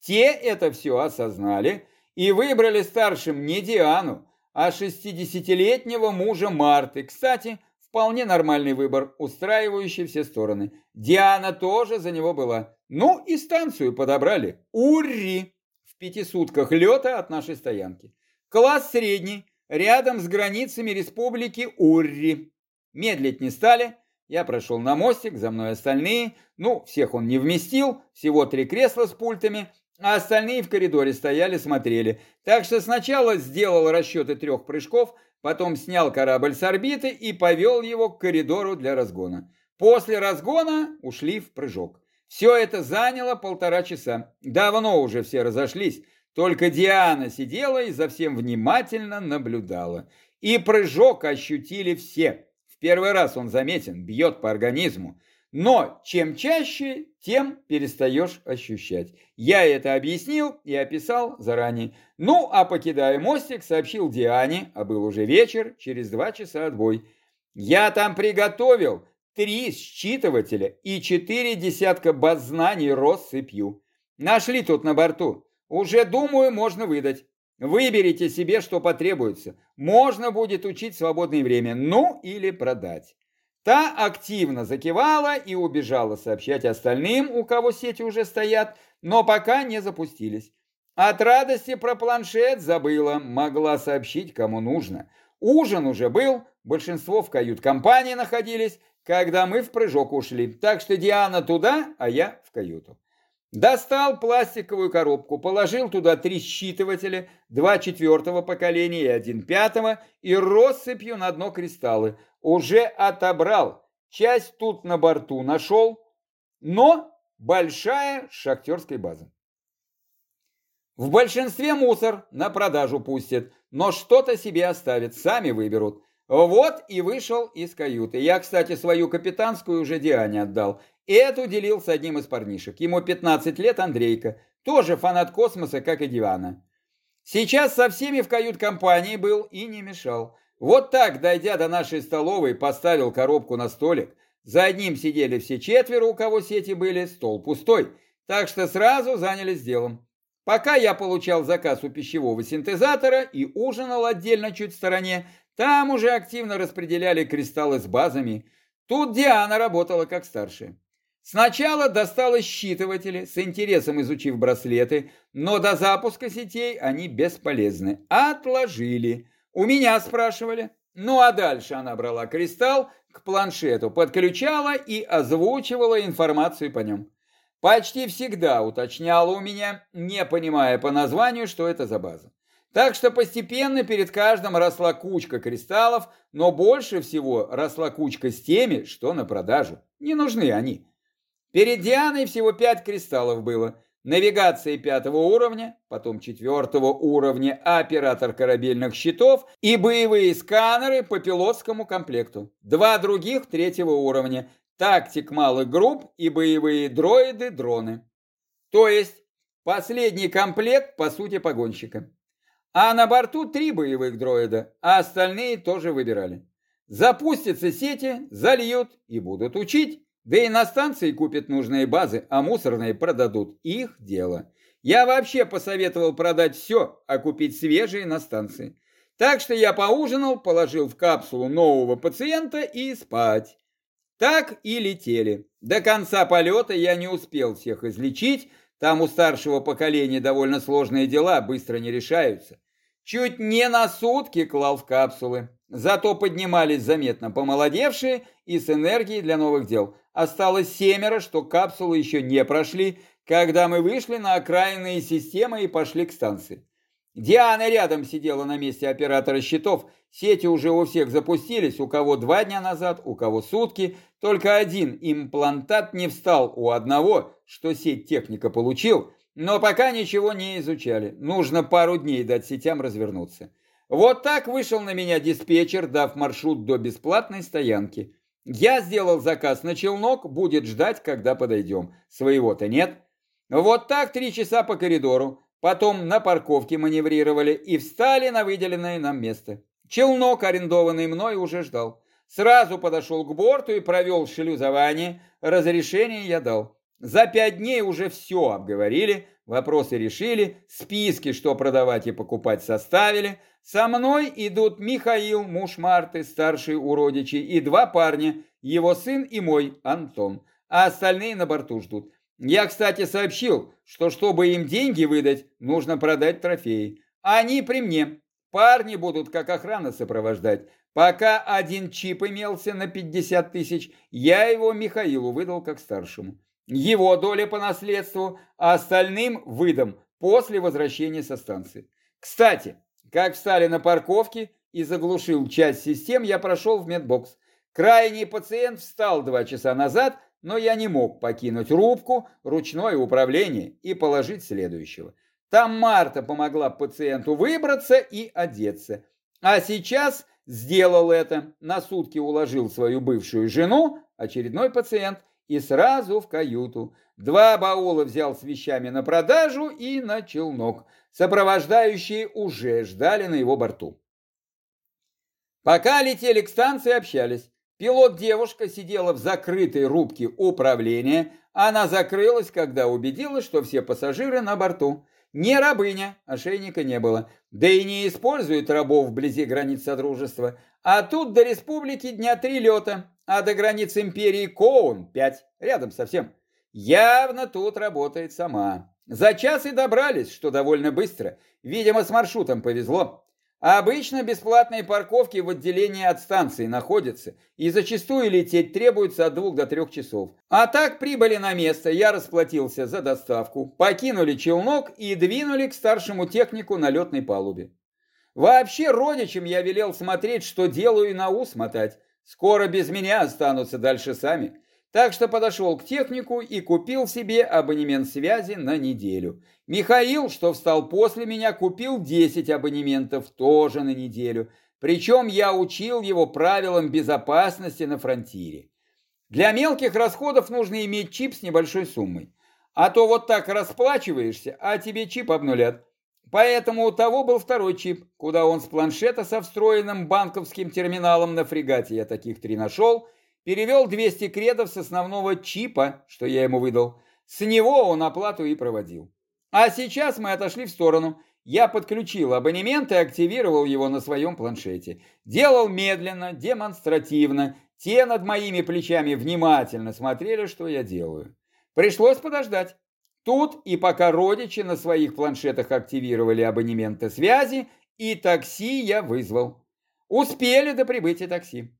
Те это все осознали и выбрали старшим не Диану, а 60-летнего мужа Марты. Кстати, вполне нормальный выбор, устраивающий все стороны. Диана тоже за него была. Ну и станцию подобрали. Урри! В пяти сутках лета от нашей стоянки. Класс средний, рядом с границами республики Урри. Медлить не стали. Я прошел на мостик, за мной остальные. Ну, всех он не вместил, всего три кресла с пультами, а остальные в коридоре стояли, смотрели. Так что сначала сделал расчеты трех прыжков, потом снял корабль с орбиты и повел его к коридору для разгона. После разгона ушли в прыжок. Все это заняло полтора часа. Давно уже все разошлись. Только Диана сидела и за всем внимательно наблюдала. И прыжок ощутили все. В первый раз он заметен, бьет по организму. Но чем чаще, тем перестаешь ощущать. Я это объяснил и описал заранее. Ну, а покидая мостик, сообщил Диане, а был уже вечер, через два часа отбой. Я там приготовил три считывателя и четыре десятка баз знаний россыпью. Нашли тут на борту. Уже, думаю, можно выдать. Выберите себе, что потребуется. Можно будет учить свободное время, ну или продать. Та активно закивала и убежала сообщать остальным, у кого сети уже стоят, но пока не запустились. От радости про планшет забыла, могла сообщить, кому нужно. Ужин уже был, большинство в кают-компании находились, когда мы в прыжок ушли, так что Диана туда, а я в каюту. Достал пластиковую коробку, положил туда три считывателя, два четвертого поколения и один пятого, и россыпью на дно кристаллы. Уже отобрал, часть тут на борту нашел, но большая шахтерской базы. В большинстве мусор на продажу пустят, но что-то себе оставят, сами выберут. Вот и вышел из каюты. Я, кстати, свою капитанскую уже Диане отдал. Эту делил с одним из парнишек. Ему 15 лет, Андрейка. Тоже фанат космоса, как и Дивана. Сейчас со всеми в кают-компании был и не мешал. Вот так, дойдя до нашей столовой, поставил коробку на столик. За одним сидели все четверо, у кого сети были, стол пустой. Так что сразу занялись делом. Пока я получал заказ у пищевого синтезатора и ужинал отдельно чуть в стороне, там уже активно распределяли кристаллы с базами. Тут Диана работала как старшая. Сначала достала считыватели, с интересом изучив браслеты, но до запуска сетей они бесполезны. Отложили. У меня спрашивали. Ну а дальше она брала кристалл, к планшету подключала и озвучивала информацию по нем. Почти всегда уточняла у меня, не понимая по названию, что это за база. Так что постепенно перед каждым росла кучка кристаллов, но больше всего росла кучка с теми, что на продажу. Не нужны они. Перед Дианой всего пять кристаллов было. Навигация пятого уровня, потом четвертого уровня оператор корабельных щитов и боевые сканеры по пилотскому комплекту. Два других третьего уровня, тактик малых групп и боевые дроиды-дроны. То есть последний комплект, по сути, погонщика. А на борту три боевых дроида, а остальные тоже выбирали. Запустятся сети, зальют и будут учить. Да и на станции купят нужные базы, а мусорные продадут. Их дело. Я вообще посоветовал продать все, а купить свежие на станции. Так что я поужинал, положил в капсулу нового пациента и спать. Так и летели. До конца полета я не успел всех излечить, там у старшего поколения довольно сложные дела, быстро не решаются. Чуть не на сутки клал в капсулы. Зато поднимались заметно помолодевшие и с энергией для новых дел. Осталось семеро, что капсулы еще не прошли, когда мы вышли на окраинные системы и пошли к станции. Диана рядом сидела на месте оператора счетов. Сети уже у всех запустились, у кого два дня назад, у кого сутки. Только один имплантат не встал у одного, что сеть техника получил, но пока ничего не изучали. Нужно пару дней дать сетям развернуться. Вот так вышел на меня диспетчер, дав маршрут до бесплатной стоянки. Я сделал заказ на челнок, будет ждать, когда подойдем. Своего-то нет. Вот так три часа по коридору. Потом на парковке маневрировали и встали на выделенное нам место. Челнок, арендованный мной, уже ждал. Сразу подошел к борту и провел шлюзование. Разрешение я дал. За пять дней уже все обговорили, вопросы решили, списки, что продавать и покупать, составили – со мной идут Михаил, муж Марты, старший у родичей, и два парня, его сын и мой, Антон, а остальные на борту ждут. Я, кстати, сообщил, что чтобы им деньги выдать, нужно продать трофеи. Они при мне. Парни будут как охрана сопровождать. Пока один чип имелся на 50 тысяч, я его Михаилу выдал как старшему. Его доля по наследству, а остальным выдам после возвращения со станции. Кстати, как встали на парковке и заглушил часть систем, я прошел в медбокс. Крайний пациент встал два часа назад, но я не мог покинуть рубку, ручное управление и положить следующего. Там Марта помогла пациенту выбраться и одеться. А сейчас сделал это, на сутки уложил свою бывшую жену, очередной пациент, и сразу в каюту. Два баула взял с вещами на продажу и на челнок. Сопровождающие уже ждали на его борту. Пока летели к станции, общались. Пилот-девушка сидела в закрытой рубке управления. Она закрылась, когда убедилась, что все пассажиры на борту. Не рабыня, ошейника не было. Да и не использует рабов вблизи границ Содружества. А тут до республики дня три лета, а до границ империи Коун пять, рядом совсем. Явно тут работает сама. За час и добрались, что довольно быстро. Видимо, с маршрутом повезло. Обычно бесплатные парковки в отделении от станции находятся, и зачастую лететь требуется от двух до трех часов. А так прибыли на место, я расплатился за доставку, покинули челнок и двинули к старшему технику на летной палубе. Вообще родичам я велел смотреть, что делаю и на ус мотать. Скоро без меня останутся дальше сами. Так что подошел к технику и купил себе абонемент связи на неделю. Михаил, что встал после меня, купил 10 абонементов тоже на неделю. Причем я учил его правилам безопасности на фронтире. Для мелких расходов нужно иметь чип с небольшой суммой. А то вот так расплачиваешься, а тебе чип обнулят. Поэтому у того был второй чип, куда он с планшета со встроенным банковским терминалом на фрегате, я таких три нашел, перевел 200 кредов с основного чипа, что я ему выдал. С него он оплату и проводил. А сейчас мы отошли в сторону. Я подключил абонемент и активировал его на своем планшете. Делал медленно, демонстративно. Те над моими плечами внимательно смотрели, что я делаю. Пришлось подождать. Тут и пока родичи на своих планшетах активировали абонементы связи, и такси я вызвал. Успели до прибытия такси.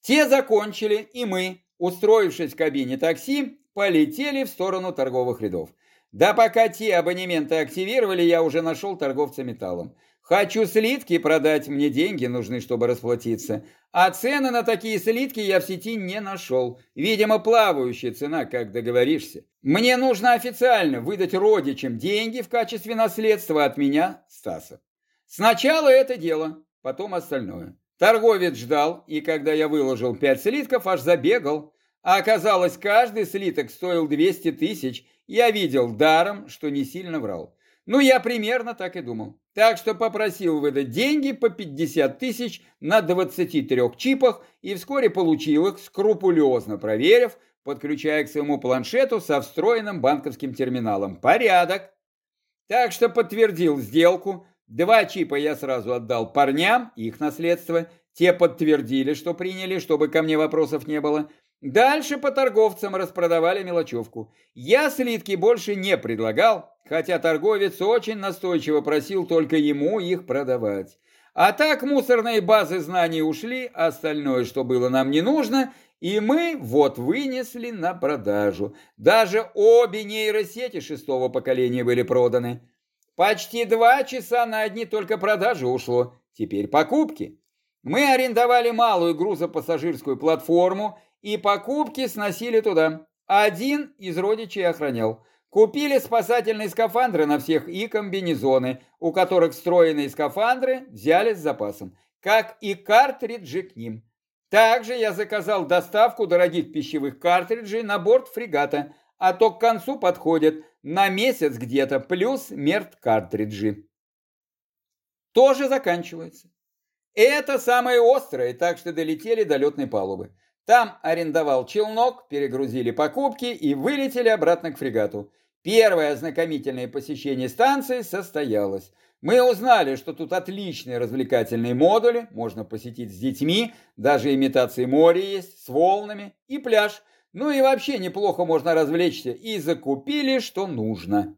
Те закончили, и мы, устроившись в кабине такси, полетели в сторону торговых рядов. Да пока те абонементы активировали, я уже нашел торговца металлом. Хочу слитки продать, мне деньги нужны, чтобы расплатиться. А цены на такие слитки я в сети не нашел. Видимо, плавающая цена, как договоришься. Мне нужно официально выдать родичам деньги в качестве наследства от меня, Стаса. Сначала это дело, потом остальное. Торговец ждал, и когда я выложил пять слитков, аж забегал. А оказалось, каждый слиток стоил 200 тысяч. Я видел даром, что не сильно врал. Ну, я примерно так и думал. Так что попросил выдать деньги по 50 тысяч на 23 чипах и вскоре получил их, скрупулезно проверив, подключая к своему планшету со встроенным банковским терминалом. Порядок. Так что подтвердил сделку. Два чипа я сразу отдал парням, их наследство. Те подтвердили, что приняли, чтобы ко мне вопросов не было. Дальше по торговцам распродавали мелочевку. Я слитки больше не предлагал, хотя торговец очень настойчиво просил только ему их продавать. А так мусорные базы знаний ушли, остальное, что было нам не нужно, и мы вот вынесли на продажу. Даже обе нейросети шестого поколения были проданы. Почти два часа на одни только продажи ушло, теперь покупки. Мы арендовали малую грузопассажирскую платформу и покупки сносили туда. Один из родичей охранял. Купили спасательные скафандры на всех и комбинезоны, у которых встроенные скафандры взяли с запасом, как и картриджи к ним. Также я заказал доставку дорогих пищевых картриджей на борт фрегата, а то к концу подходят на месяц где-то, плюс мерт картриджи. Тоже заканчивается. Это самое острое, так что долетели до летной палубы. Там арендовал челнок, перегрузили покупки и вылетели обратно к фрегату. Первое ознакомительное посещение станции состоялось. Мы узнали, что тут отличные развлекательные модули, можно посетить с детьми, даже имитации моря есть, с волнами и пляж. Ну и вообще неплохо можно развлечься, и закупили, что нужно.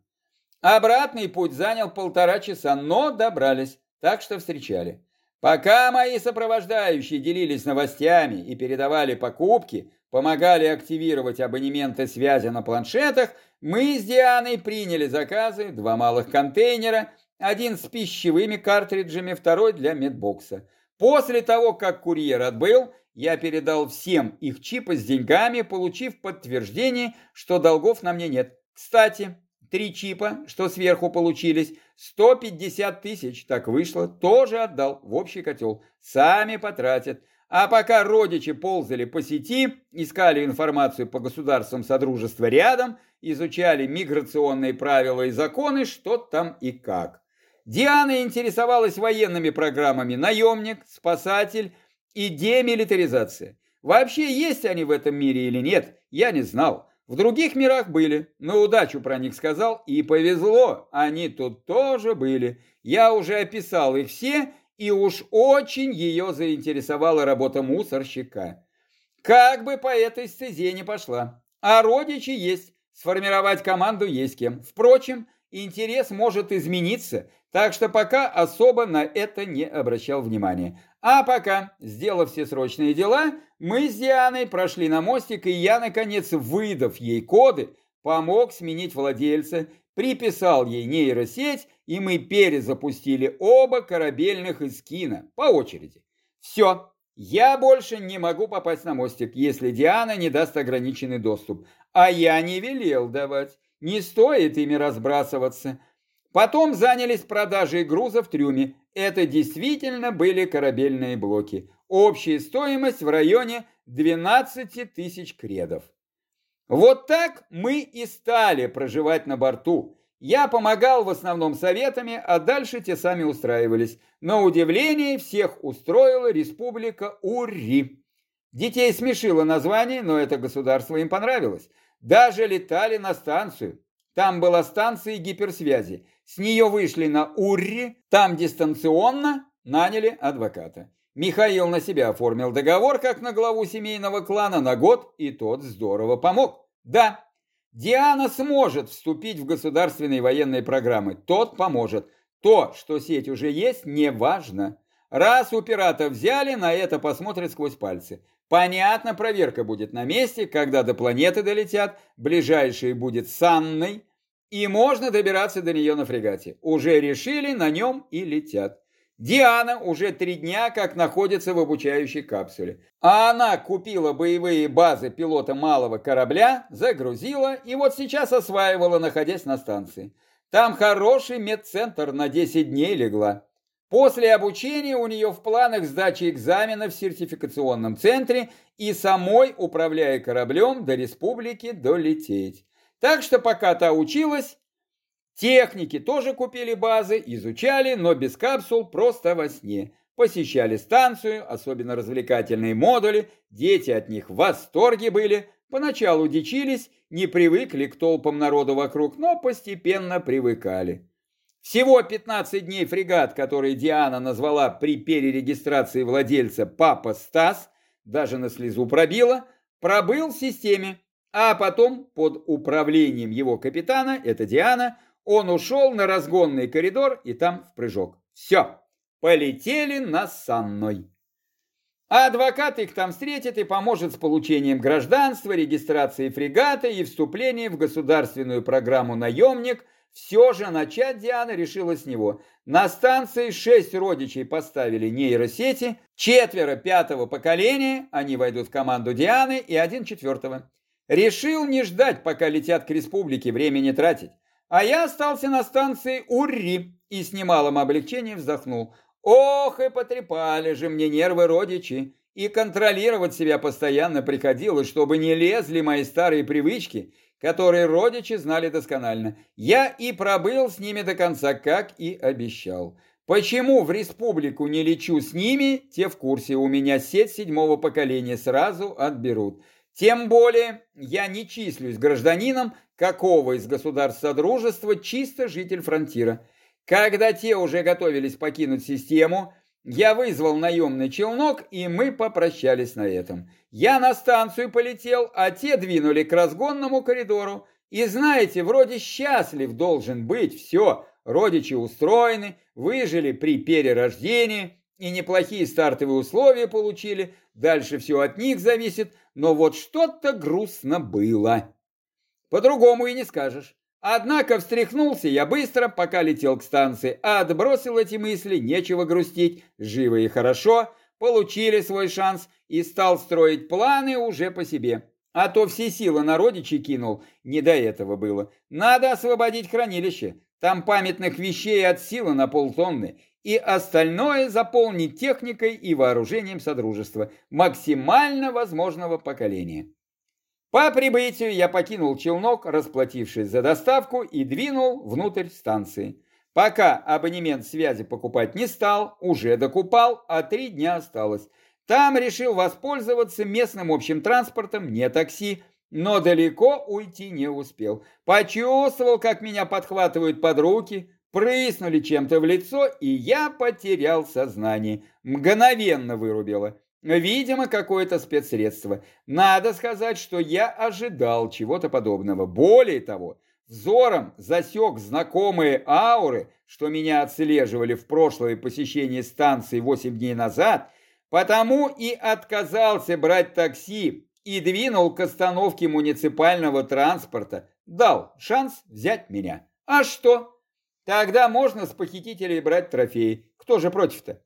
Обратный путь занял полтора часа, но добрались, так что встречали. Пока мои сопровождающие делились новостями и передавали покупки, помогали активировать абонементы связи на планшетах, мы с Дианой приняли заказы, два малых контейнера, один с пищевыми картриджами, второй для медбокса. После того, как курьер отбыл, я передал всем их чипы с деньгами, получив подтверждение, что долгов на мне нет. Кстати, Три чипа, что сверху получились, 150 тысяч, так вышло, тоже отдал в общий котел. Сами потратят. А пока родичи ползали по сети, искали информацию по государствам Содружества рядом, изучали миграционные правила и законы, что там и как. Диана интересовалась военными программами «Наемник», «Спасатель» и «Демилитаризация». Вообще есть они в этом мире или нет, я не знал. В других мирах были, на удачу про них сказал, и повезло, они тут тоже были. Я уже описал их все, и уж очень ее заинтересовала работа мусорщика. Как бы по этой стезе не пошла. А родичи есть, сформировать команду есть кем. Впрочем, интерес может измениться, так что пока особо на это не обращал внимания. А пока, сделав все срочные дела, мы с Дианой прошли на мостик, и я, наконец, выдав ей коды, помог сменить владельца, приписал ей нейросеть, и мы перезапустили оба корабельных эскина по очереди. Все, я больше не могу попасть на мостик, если Диана не даст ограниченный доступ. А я не велел давать. Не стоит ими разбрасываться. Потом занялись продажей груза в трюме. Это действительно были корабельные блоки. Общая стоимость в районе 12 тысяч кредов. Вот так мы и стали проживать на борту. Я помогал в основном советами, а дальше те сами устраивались. На удивление всех устроила республика Ури. Детей смешило название, но это государство им понравилось. Даже летали на станцию. Там была станция гиперсвязи. С нее вышли на Урри, там дистанционно наняли адвоката. Михаил на себя оформил договор, как на главу семейного клана, на год, и тот здорово помог. Да, Диана сможет вступить в государственные военные программы, тот поможет. То, что сеть уже есть, не важно. Раз у пиратов взяли, на это посмотрят сквозь пальцы. Понятно, проверка будет на месте, когда до планеты долетят, ближайший будет с Анной, и можно добираться до нее на фрегате. Уже решили, на нем и летят. Диана уже три дня как находится в обучающей капсуле. А она купила боевые базы пилота малого корабля, загрузила и вот сейчас осваивала, находясь на станции. Там хороший медцентр на 10 дней легла. После обучения у нее в планах сдача экзамена в сертификационном центре и самой, управляя кораблем, до республики долететь. Так что пока та училась, техники тоже купили базы, изучали, но без капсул, просто во сне. Посещали станцию, особенно развлекательные модули, дети от них в восторге были, поначалу дичились, не привыкли к толпам народу вокруг, но постепенно привыкали. Всего 15 дней фрегат, который Диана назвала при перерегистрации владельца «Папа Стас», даже на слезу пробила, пробыл в системе, а потом под управлением его капитана, это Диана, он ушел на разгонный коридор и там в прыжок. Все, полетели на Санной. А адвокат их там встретит и поможет с получением гражданства, регистрацией фрегата и вступлением в государственную программу «Наемник». Все же начать Диана решила с него. На станции шесть родичей поставили нейросети, четверо пятого поколения, они войдут в команду Дианы, и один четвертого. Решил не ждать, пока летят к республике, времени тратить. А я остался на станции Урри и с немалым облегчением вздохнул. Ох, и потрепали же мне нервы родичи. И контролировать себя постоянно приходилось, чтобы не лезли мои старые привычки, которые родичи знали досконально. Я и пробыл с ними до конца, как и обещал. Почему в республику не лечу с ними, те в курсе, у меня сеть седьмого поколения сразу отберут. Тем более я не числюсь гражданином какого из государств Содружества, чисто житель фронтира. Когда те уже готовились покинуть систему, я вызвал наемный челнок, и мы попрощались на этом. Я на станцию полетел, а те двинули к разгонному коридору. И знаете, вроде счастлив должен быть, все, родичи устроены, выжили при перерождении, и неплохие стартовые условия получили, дальше все от них зависит, но вот что-то грустно было. По-другому и не скажешь. Однако встряхнулся я быстро, пока летел к станции, а отбросил эти мысли, нечего грустить, живо и хорошо, получили свой шанс и стал строить планы уже по себе. А то все силы на родичей кинул, не до этого было. Надо освободить хранилище, там памятных вещей от силы на полтонны, и остальное заполнить техникой и вооружением Содружества максимально возможного поколения. По прибытию я покинул челнок, расплатившись за доставку, и двинул внутрь станции. Пока абонемент связи покупать не стал, уже докупал, а три дня осталось. Там решил воспользоваться местным общим транспортом, не такси, но далеко уйти не успел. Почувствовал, как меня подхватывают под руки, прыснули чем-то в лицо, и я потерял сознание. Мгновенно вырубило. Видимо, какое-то спецсредство. Надо сказать, что я ожидал чего-то подобного. Более того, взором засек знакомые ауры, что меня отслеживали в прошлое посещение станции 8 дней назад, потому и отказался брать такси и двинул к остановке муниципального транспорта, дал шанс взять меня. А что? Тогда можно с похитителей брать трофеи. Кто же против-то?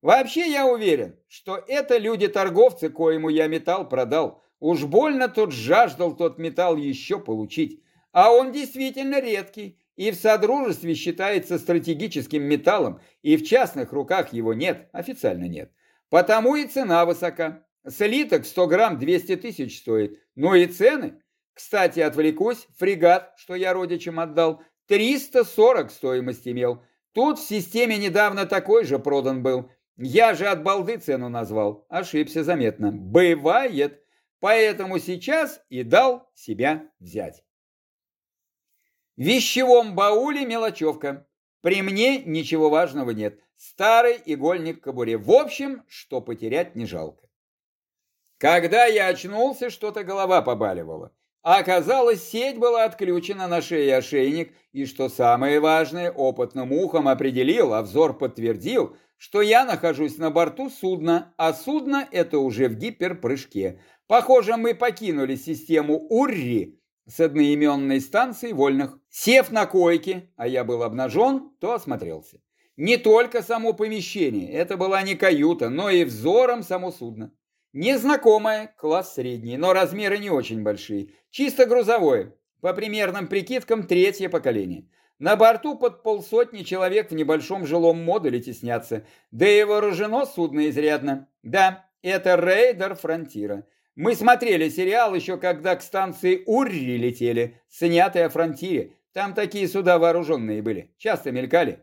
Вообще я уверен, что это люди-торговцы, коему я металл продал. Уж больно тот жаждал тот металл еще получить. А он действительно редкий и в Содружестве считается стратегическим металлом, и в частных руках его нет, официально нет. Потому и цена высока. Слиток 100 грамм 200 тысяч стоит. Ну и цены. Кстати, отвлекусь, фрегат, что я родичам отдал, 340 стоимость имел. Тут в системе недавно такой же продан был. Я же от балды цену назвал. Ошибся заметно. Бывает. Поэтому сейчас и дал себя взять. В вещевом бауле мелочевка. При мне ничего важного нет. Старый игольник в кобуре. В общем, что потерять не жалко. Когда я очнулся, что-то голова побаливала. А оказалось, сеть была отключена на шее ошейник, и, что самое важное, опытным ухом определил, а взор подтвердил, что я нахожусь на борту судна, а судно это уже в гиперпрыжке. Похоже, мы покинули систему Урри с одноименной станции вольных. Сев на койке, а я был обнажен, то осмотрелся. Не только само помещение, это была не каюта, но и взором само судно. Незнакомое, класс средний, но размеры не очень большие. Чисто грузовое, по примерным прикидкам третье поколение. На борту под полсотни человек в небольшом жилом модуле теснятся, да и вооружено судно изрядно. Да, это рейдер Фронтира. Мы смотрели сериал еще когда к станции Урри летели, снятый о Фронтире. Там такие суда вооруженные были, часто мелькали.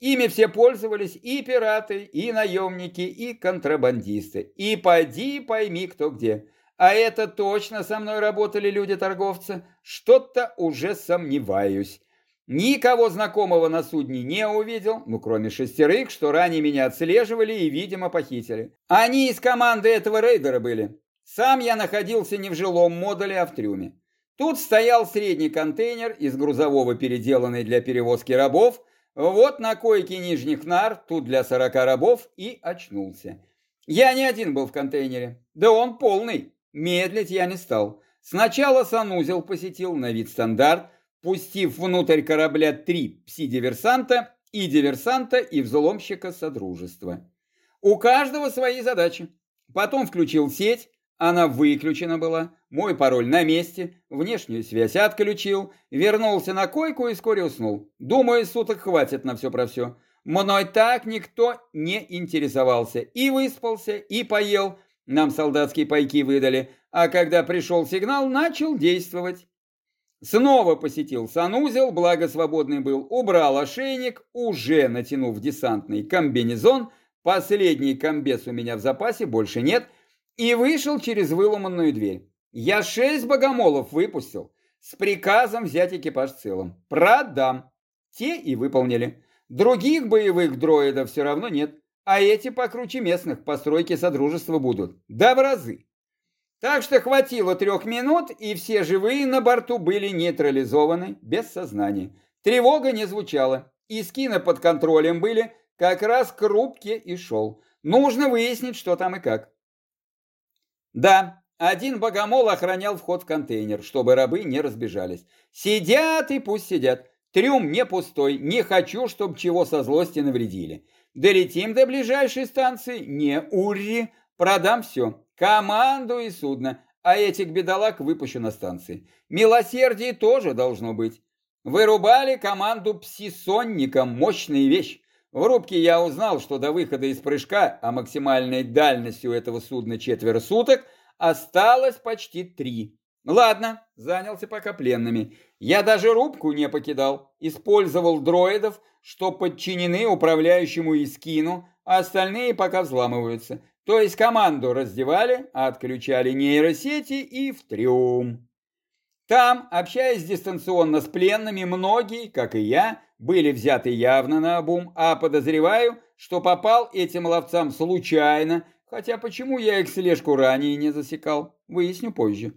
Ими все пользовались и пираты, и наемники, и контрабандисты. И пойди пойми кто где. А это точно со мной работали люди-торговцы? Что-то уже сомневаюсь. Никого знакомого на судне не увидел, ну кроме шестерых, что ранее меня отслеживали и, видимо, похитили. Они из команды этого рейдера были. Сам я находился не в жилом модуле, а в трюме. Тут стоял средний контейнер из грузового, переделанный для перевозки рабов, вот на койке нижних нар, тут для сорока рабов, и очнулся. Я не один был в контейнере. Да он полный. Медлить я не стал. Сначала санузел посетил на вид стандарт, пустив внутрь корабля три пси-диверсанта и диверсанта и взломщика Содружества. У каждого свои задачи. Потом включил сеть, она выключена была, мой пароль на месте, внешнюю связь отключил, вернулся на койку и вскоре уснул. Думаю, суток хватит на все про все. Мной так никто не интересовался. И выспался, и поел. Нам солдатские пайки выдали. А когда пришел сигнал, начал действовать. Снова посетил санузел, благо свободный был, убрал ошейник, уже натянув десантный комбинезон. Последний комбез у меня в запасе, больше нет – и вышел через выломанную дверь. Я шесть богомолов выпустил с приказом взять экипаж целым. Продам. Те и выполнили. Других боевых дроидов все равно нет, а эти покруче местных постройки Содружества будут. Да в разы. Так что хватило трех минут, и все живые на борту были нейтрализованы без сознания. Тревога не звучала, и скины под контролем были, как раз к рубке и шел. Нужно выяснить, что там и как. Да, один богомол охранял вход в контейнер, чтобы рабы не разбежались. Сидят и пусть сидят. Трюм не пустой, не хочу, чтобы чего со злости навредили. Долетим до ближайшей станции, не Урри, продам все, команду и судно, а этих бедолаг выпущу на станции. Милосердие тоже должно быть. Вырубали команду псисонникам, мощная вещь. В рубке я узнал, что до выхода из прыжка, а максимальной дальностью этого судна четверо суток, осталось почти три. Ладно, занялся пока пленными. Я даже рубку не покидал. Использовал дроидов, что подчинены управляющему Искину, а остальные пока взламываются. То есть команду раздевали, отключали нейросети и в трюм. Там, общаясь дистанционно с пленными, многие, как и я, были взяты явно на обум, а подозреваю, что попал этим ловцам случайно, хотя почему я их слежку ранее не засекал, выясню позже.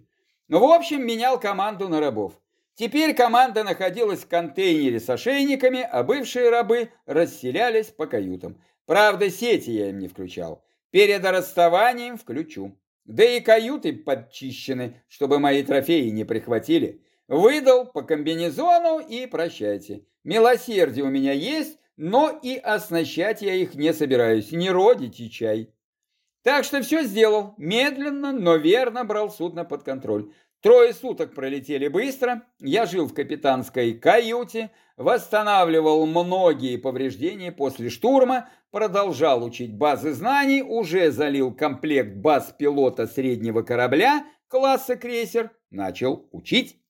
В общем, менял команду на рабов. Теперь команда находилась в контейнере с ошейниками, а бывшие рабы расселялись по каютам. Правда, сети я им не включал. Перед расставанием включу. Да и каюты подчищены, чтобы мои трофеи не прихватили. Выдал по комбинезону и прощайте. Милосердие у меня есть, но и оснащать я их не собираюсь, не родите чай. Так что все сделал, медленно, но верно брал судно под контроль. Трое суток пролетели быстро, я жил в капитанской каюте, восстанавливал многие повреждения после штурма, продолжал учить базы знаний, уже залил комплект баз пилота среднего корабля класса крейсер, начал учить.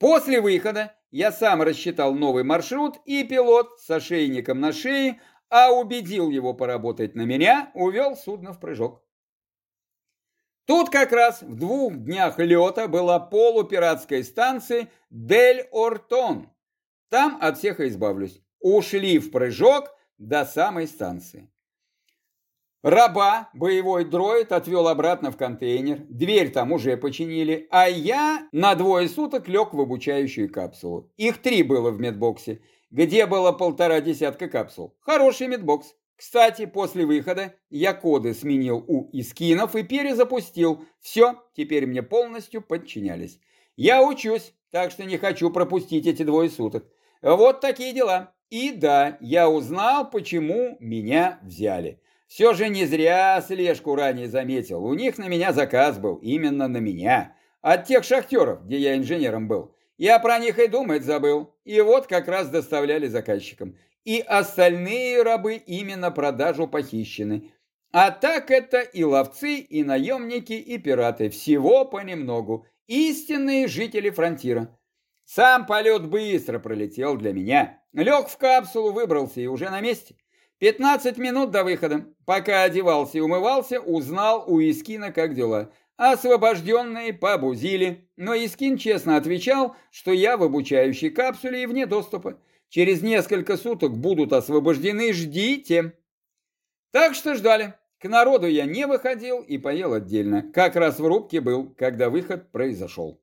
После выхода я сам рассчитал новый маршрут, и пилот с ошейником на шее, а убедил его поработать на меня, увел судно в прыжок. Тут как раз в двух днях лета была полупиратская станция Дель Ортон. Там от всех избавлюсь. Ушли в прыжок до самой станции. Раба, боевой дроид, отвел обратно в контейнер. Дверь там уже починили. А я на двое суток лег в обучающую капсулу. Их три было в медбоксе, где было полтора десятка капсул. Хороший медбокс. Кстати, после выхода я коды сменил у искинов и перезапустил. Все, теперь мне полностью подчинялись. Я учусь, так что не хочу пропустить эти двое суток. Вот такие дела. И да, я узнал, почему меня взяли. Все же не зря слежку ранее заметил. У них на меня заказ был, именно на меня. От тех шахтеров, где я инженером был. Я про них и думать забыл. И вот как раз доставляли заказчикам и остальные рабы именно продажу похищены. А так это и ловцы, и наемники, и пираты, всего понемногу, истинные жители фронтира. Сам полет быстро пролетел для меня. Лег в капсулу, выбрался и уже на месте. 15 минут до выхода. Пока одевался и умывался, узнал у Искина, как дела. Освобожденные побузили, но Искин честно отвечал, что я в обучающей капсуле и вне доступа. Через несколько суток будут освобождены, ждите. Так что ждали. К народу я не выходил и поел отдельно. Как раз в рубке был, когда выход произошел.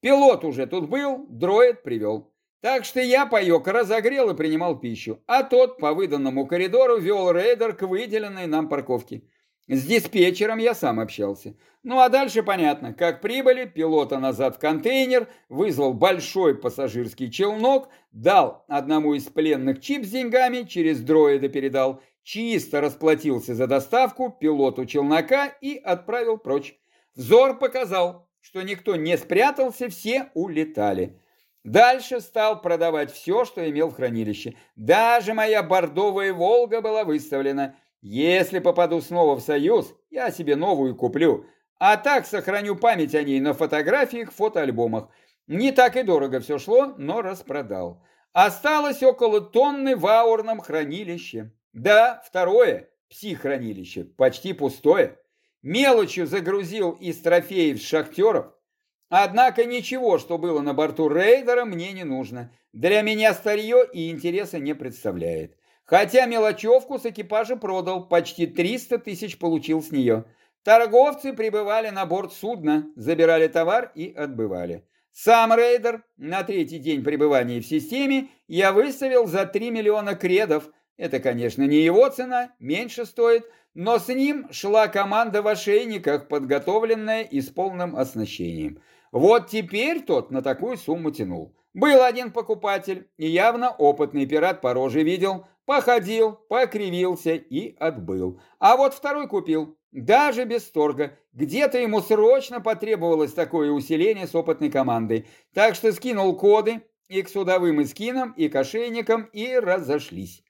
Пилот уже тут был, дроид привел. Так что я паек разогрел и принимал пищу, а тот по выданному коридору вел рейдер к выделенной нам парковке. С диспетчером я сам общался. Ну а дальше понятно, как прибыли, пилота назад в контейнер, вызвал большой пассажирский челнок, дал одному из пленных чип с деньгами, через дроида передал, чисто расплатился за доставку пилоту челнока и отправил прочь. Взор показал, что никто не спрятался, все улетали. Дальше стал продавать все, что имел в хранилище. Даже моя бордовая «Волга» была выставлена. Если попаду снова в Союз, я себе новую куплю, а так сохраню память о ней на фотографиях, фотоальбомах. Не так и дорого все шло, но распродал. Осталось около тонны в аурном хранилище. Да, второе, психхранилище, почти пустое. Мелочью загрузил из трофеев шахтеров. Однако ничего, что было на борту рейдера, мне не нужно. Для меня старье и интереса не представляет. Хотя мелочевку с экипажа продал, почти 300 тысяч получил с нее. Торговцы прибывали на борт судна, забирали товар и отбывали. Сам рейдер на третий день пребывания в системе я выставил за 3 миллиона кредов. Это, конечно, не его цена, меньше стоит, но с ним шла команда в ошейниках, подготовленная и с полным оснащением. Вот теперь тот на такую сумму тянул. Был один покупатель, и явно опытный пират по роже видел, походил, покривился и отбыл. А вот второй купил. даже без торга. Где-то ему срочно потребовалось такое усиление с опытной командой. Так что скинул коды и к судовым и скинам, и к ошейникам, и разошлись.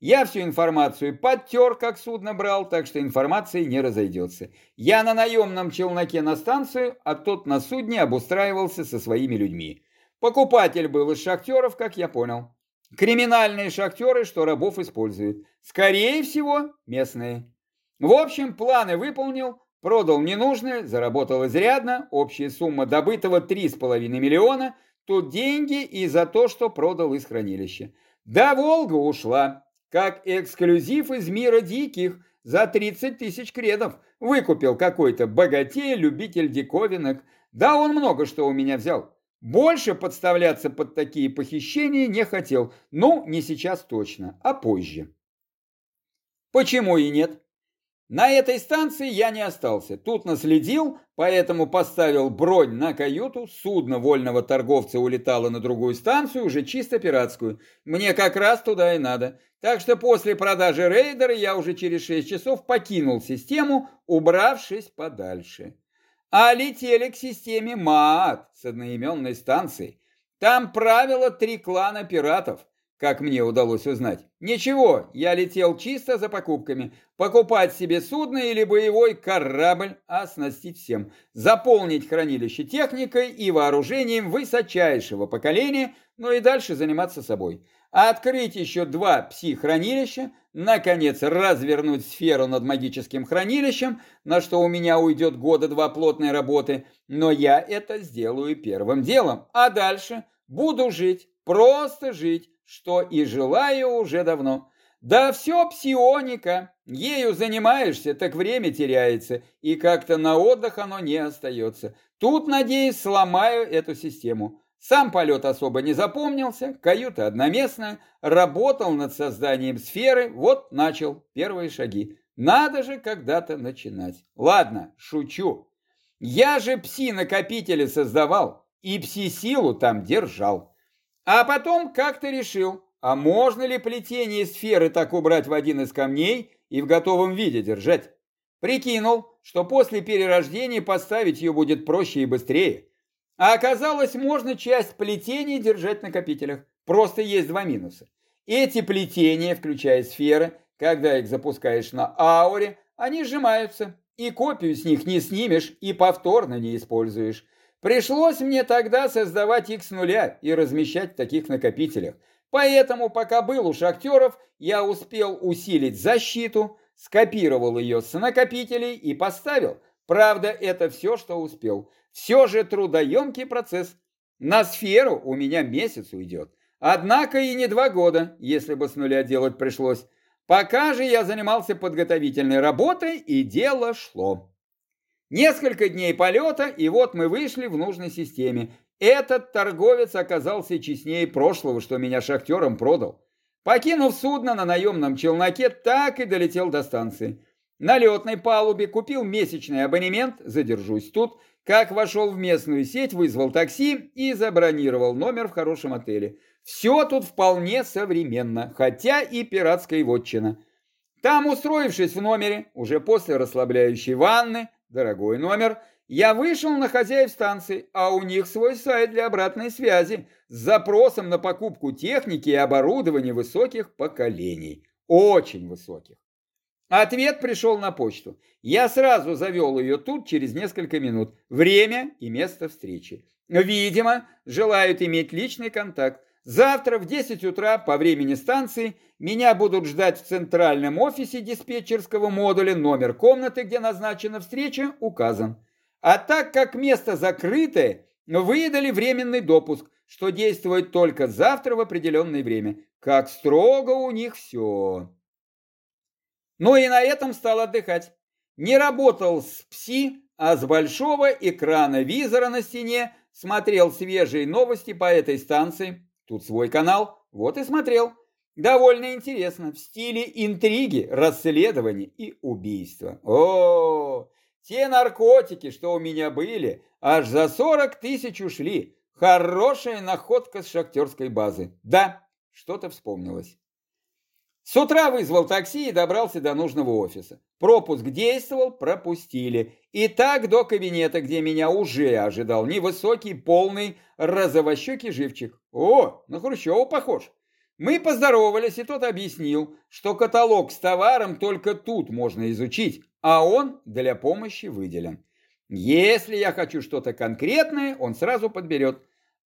Я всю информацию подтер, как судно брал, так что информация не разойдется. Я на наемном челноке на станцию, а тот на судне обустраивался со своими людьми. Покупатель был из шахтеров, как я понял. Криминальные шахтеры, что рабов используют. Скорее всего, местные. В общем, планы выполнил, продал ненужное, заработал изрядно, общая сумма добытого 3,5 миллиона, тут деньги и за то, что продал из хранилища. Да Волга ушла, как эксклюзив из мира диких, за 30 тысяч кредов. Выкупил какой-то богатей, любитель диковинок. Да, он много что у меня взял. Больше подставляться под такие похищения не хотел. Ну, не сейчас точно, а позже. Почему и нет? На этой станции я не остался. Тут наследил, поэтому поставил бронь на каюту. Судно вольного торговца улетало на другую станцию, уже чисто пиратскую. Мне как раз туда и надо. Так что после продажи рейдера я уже через 6 часов покинул систему, убравшись подальше. А летели к системе МААТ с одноименной станцией. Там правило три клана пиратов как мне удалось узнать. Ничего, я летел чисто за покупками. Покупать себе судно или боевой корабль, оснастить всем. Заполнить хранилище техникой и вооружением высочайшего поколения, ну и дальше заниматься собой. Открыть еще два пси-хранилища, наконец развернуть сферу над магическим хранилищем, на что у меня уйдет года два плотной работы, но я это сделаю первым делом. А дальше буду жить, просто жить, что и желаю уже давно. Да все псионика, ею занимаешься, так время теряется, и как-то на отдых оно не остается. Тут, надеюсь, сломаю эту систему. Сам полет особо не запомнился, каюта одноместная, работал над созданием сферы, вот начал первые шаги. Надо же когда-то начинать. Ладно, шучу. Я же пси-накопители создавал и пси-силу там держал. А потом как-то решил, а можно ли плетение сферы так убрать в один из камней и в готовом виде держать? Прикинул, что после перерождения поставить ее будет проще и быстрее. А оказалось, можно часть плетений держать в накопителях. Просто есть два минуса. Эти плетения, включая сферы, когда их запускаешь на ауре, они сжимаются, и копию с них не снимешь и повторно не используешь. Пришлось мне тогда создавать их с нуля и размещать в таких накопителях. Поэтому, пока был у шахтеров, я успел усилить защиту, скопировал ее с накопителей и поставил. Правда, это все, что успел. Все же трудоемкий процесс. На сферу у меня месяц уйдет. Однако и не два года, если бы с нуля делать пришлось. Пока же я занимался подготовительной работой, и дело шло. Несколько дней полета, и вот мы вышли в нужной системе. Этот торговец оказался честнее прошлого, что меня шахтером продал. Покинув судно на наемном челноке, так и долетел до станции. На летной палубе купил месячный абонемент, задержусь тут, как вошел в местную сеть, вызвал такси и забронировал номер в хорошем отеле. Все тут вполне современно, хотя и пиратская вотчина. Там, устроившись в номере, уже после расслабляющей ванны, Дорогой номер, я вышел на хозяев станции, а у них свой сайт для обратной связи с запросом на покупку техники и оборудования высоких поколений. Очень высоких. Ответ пришел на почту. Я сразу завел ее тут через несколько минут. Время и место встречи. Видимо, желают иметь личный контакт. Завтра в 10 утра по времени станции меня будут ждать в центральном офисе диспетчерского модуля. Номер комнаты, где назначена встреча, указан. А так как место закрытое, выдали временный допуск, что действует только завтра в определенное время. Как строго у них все. Ну и на этом стал отдыхать. Не работал с ПСИ, а с большого экрана визора на стене смотрел свежие новости по этой станции, Тут свой канал, вот и смотрел. Довольно интересно, в стиле интриги, расследования и убийства. О, те наркотики, что у меня были, аж за 40 тысяч ушли. Хорошая находка с шахтерской базы. Да, что-то вспомнилось. С утра вызвал такси и добрался до нужного офиса. Пропуск действовал, пропустили. И так до кабинета, где меня уже ожидал невысокий, полный, розовощекий живчик. О, на Хрущева похож. Мы поздоровались, и тот объяснил, что каталог с товаром только тут можно изучить, а он для помощи выделен. Если я хочу что-то конкретное, он сразу подберет.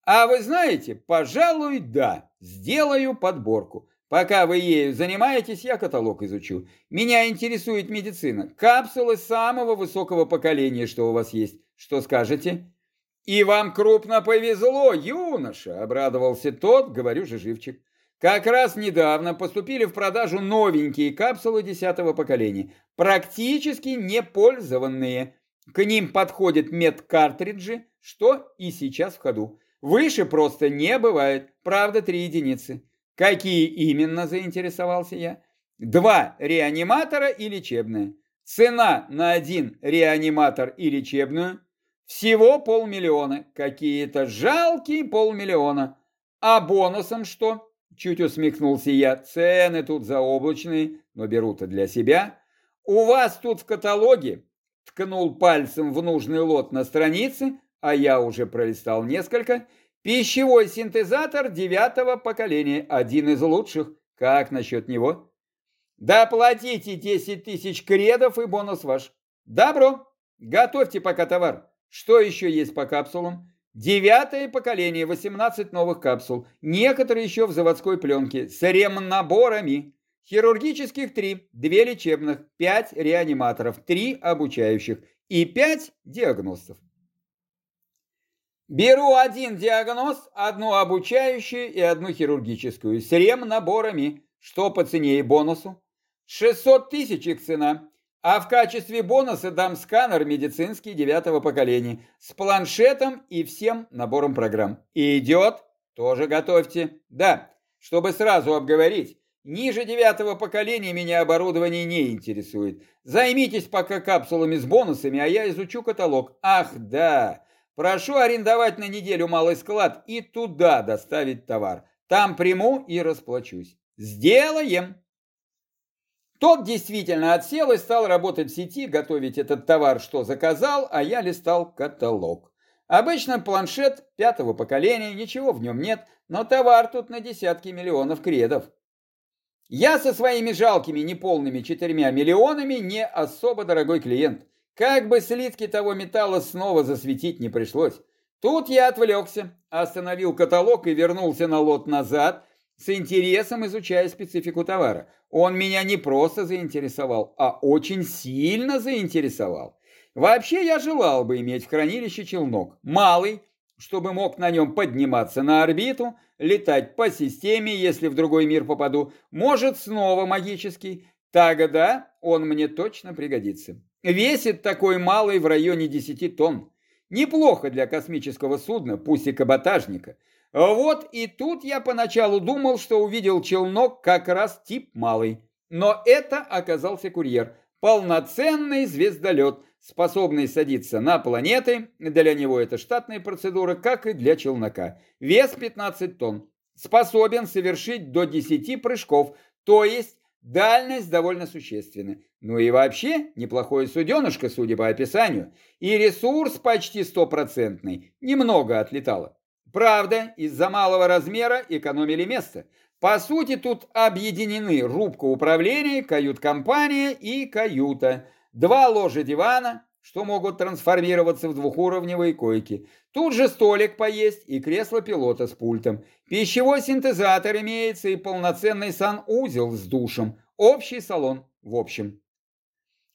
А вы знаете, пожалуй, да, сделаю подборку. Пока вы ею занимаетесь, я каталог изучу. Меня интересует медицина. Капсулы самого высокого поколения, что у вас есть. Что скажете? И вам крупно повезло, юноша, обрадовался тот, говорю же живчик. Как раз недавно поступили в продажу новенькие капсулы десятого поколения, практически не пользованные. К ним подходят медкартриджи, что и сейчас в ходу. Выше просто не бывает, правда, три единицы. Какие именно, заинтересовался я? Два реаниматора и лечебная. Цена на один реаниматор и лечебную всего полмиллиона. Какие-то жалкие полмиллиона. А бонусом что? Чуть усмехнулся я. Цены тут заоблачные, но берут-то для себя. У вас тут в каталоге ткнул пальцем в нужный лот на странице, а я уже пролистал несколько – Пищевой синтезатор девятого поколения, один из лучших. Как насчет него? Доплатите 10 тысяч кредов и бонус ваш. Добро. Готовьте пока товар. Что еще есть по капсулам? Девятое поколение, 18 новых капсул. Некоторые еще в заводской пленке. С ремнаборами. Хирургических три, две лечебных, пять реаниматоров, три обучающих и пять диагностов. Беру один диагноз, одну обучающую и одну хирургическую, с рем-наборами. Что по цене и бонусу? 600 тысяч их цена. А в качестве бонуса дам сканер медицинский девятого поколения с планшетом и всем набором программ. И идет? Тоже готовьте. Да, чтобы сразу обговорить. Ниже девятого поколения меня оборудование не интересует. Займитесь пока капсулами с бонусами, а я изучу каталог. Ах, да, Прошу арендовать на неделю малый склад и туда доставить товар. Там приму и расплачусь. Сделаем. Тот действительно отсел и стал работать в сети, готовить этот товар, что заказал, а я листал каталог. Обычно планшет пятого поколения, ничего в нем нет, но товар тут на десятки миллионов кредов. Я со своими жалкими неполными четырьмя миллионами не особо дорогой клиент. Как бы слитки того металла снова засветить не пришлось. Тут я отвлекся, остановил каталог и вернулся на лот назад, с интересом изучая специфику товара. Он меня не просто заинтересовал, а очень сильно заинтересовал. Вообще я желал бы иметь в хранилище челнок. Малый, чтобы мог на нем подниматься на орбиту, летать по системе, если в другой мир попаду, может снова магический. Тогда он мне точно пригодится. Весит такой малый в районе 10 тонн. Неплохо для космического судна, пусть и каботажника. Вот и тут я поначалу думал, что увидел челнок как раз тип малый. Но это оказался курьер. Полноценный звездолет, способный садиться на планеты. Для него это штатная процедура, как и для челнока. Вес 15 тонн. Способен совершить до 10 прыжков, то есть Дальность довольно существенна. Ну и вообще, неплохое суденышко, судя по описанию. И ресурс почти стопроцентный. Немного отлетало. Правда, из-за малого размера экономили место. По сути, тут объединены рубка управления, кают-компания и каюта. Два ложа дивана, что могут трансформироваться в двухуровневые койки. Тут же столик поесть и кресло пилота с пультом. Пищевой синтезатор имеется и полноценный санузел с душем. Общий салон, в общем.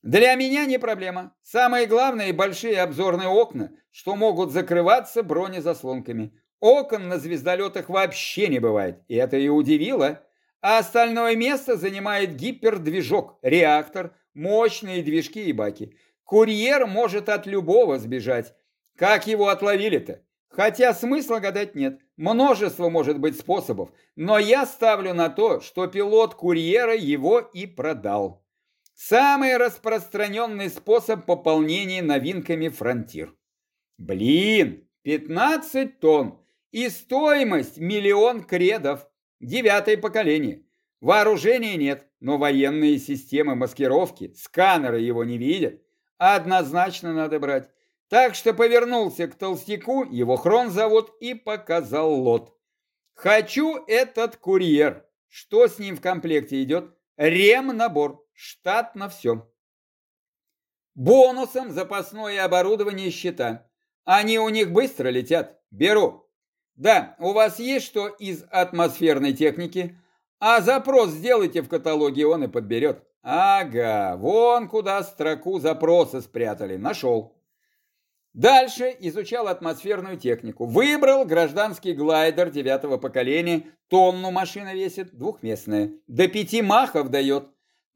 Для меня не проблема. Самое главное – большие обзорные окна, что могут закрываться бронезаслонками. Окон на звездолетах вообще не бывает, и это и удивило. А остальное место занимает гипердвижок, реактор, мощные движки и баки. Курьер может от любого сбежать. Как его отловили-то? Хотя смысла гадать нет. Множество может быть способов. Но я ставлю на то, что пилот курьера его и продал. Самый распространенный способ пополнения новинками фронтир. Блин, 15 тонн и стоимость миллион кредов. Девятое поколение. Вооружения нет, но военные системы маскировки, сканеры его не видят. Однозначно надо брать. Так что повернулся к толстяку, его хрон зовут, и показал лот. Хочу этот курьер. Что с ним в комплекте идет? Рем-набор. Штат на все. Бонусом запасное оборудование счета. Они у них быстро летят. Беру. Да, у вас есть что из атмосферной техники? А запрос сделайте в каталоге, он и подберет. Ага, вон куда строку запроса спрятали. Нашел. Дальше изучал атмосферную технику. Выбрал гражданский глайдер девятого поколения. Тонну машина весит, двухместная. До пяти махов дает.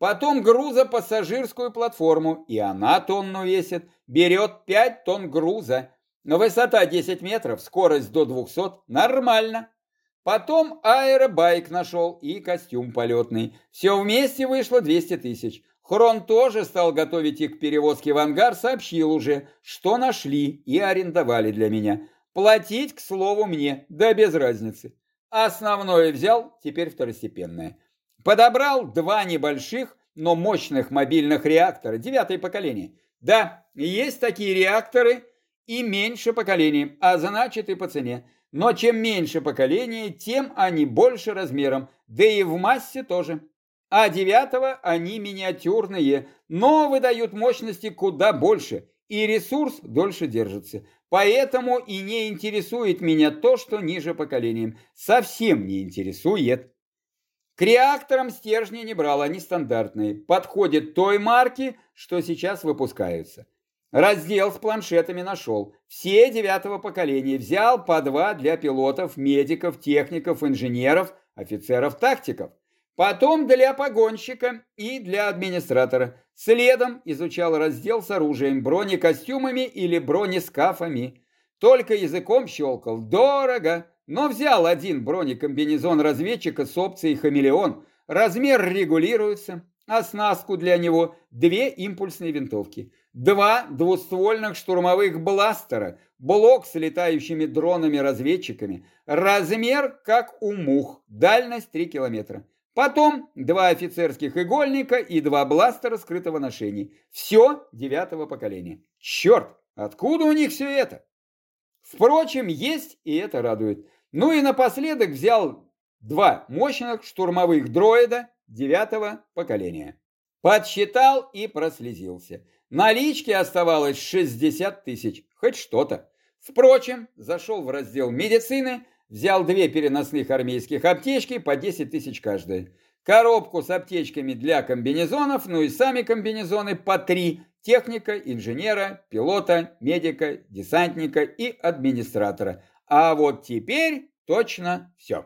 Потом грузопассажирскую платформу, и она тонну весит. Берет 5 тонн груза. Высота 10 метров, скорость до 200. Нормально. Потом аэробайк нашел и костюм полетный. Все вместе вышло 200 тысяч. Хрон тоже стал готовить их к перевозке в ангар, сообщил уже, что нашли и арендовали для меня. Платить, к слову, мне, да без разницы. Основное взял, теперь второстепенное. Подобрал два небольших, но мощных мобильных реактора, девятое поколение. Да, есть такие реакторы и меньше поколений, а значит и по цене. Но чем меньше поколение, тем они больше размером, да и в массе тоже. А девятого они миниатюрные, но выдают мощности куда больше, и ресурс дольше держится. Поэтому и не интересует меня то, что ниже поколением. Совсем не интересует. К реакторам стержни не брал, они стандартные. Подходят той марки, что сейчас выпускаются. Раздел с планшетами нашел. Все девятого поколения. Взял по два для пилотов, медиков, техников, инженеров, офицеров-тактиков. Потом для погонщика и для администратора. Следом изучал раздел с оружием, бронекостюмами или бронескафами. Только языком щелкал. Дорого. Но взял один бронекомбинезон разведчика с опцией «Хамелеон». Размер регулируется. Оснастку для него две импульсные винтовки два двуствольных штурмовых бластера, блок с летающими дронами-разведчиками, размер как у мух, дальность 3 километра. Потом два офицерских игольника и два бластера скрытого ношения. Все девятого поколения. Черт, откуда у них все это? Впрочем, есть и это радует. Ну и напоследок взял два мощных штурмовых дроида девятого поколения. Подсчитал и прослезился. Налички оставалось 60 тысяч, хоть что-то. Впрочем, зашел в раздел медицины, взял две переносных армейских аптечки по 10 тысяч каждая. Коробку с аптечками для комбинезонов, ну и сами комбинезоны по три. Техника, инженера, пилота, медика, десантника и администратора. А вот теперь точно все.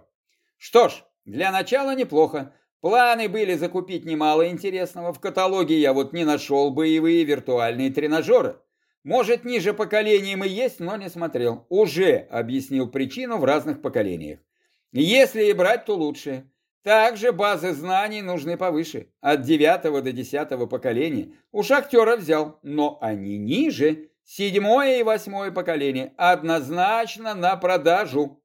Что ж, для начала неплохо. Планы были закупить немало интересного. В каталоге я вот не нашел боевые виртуальные тренажеры. Может, ниже поколением и есть, но не смотрел. Уже объяснил причину в разных поколениях. Если и брать, то лучше. Также базы знаний нужны повыше, от девятого до десятого поколения. У шахтера взял, но они ниже. Седьмое и восьмое поколение однозначно на продажу,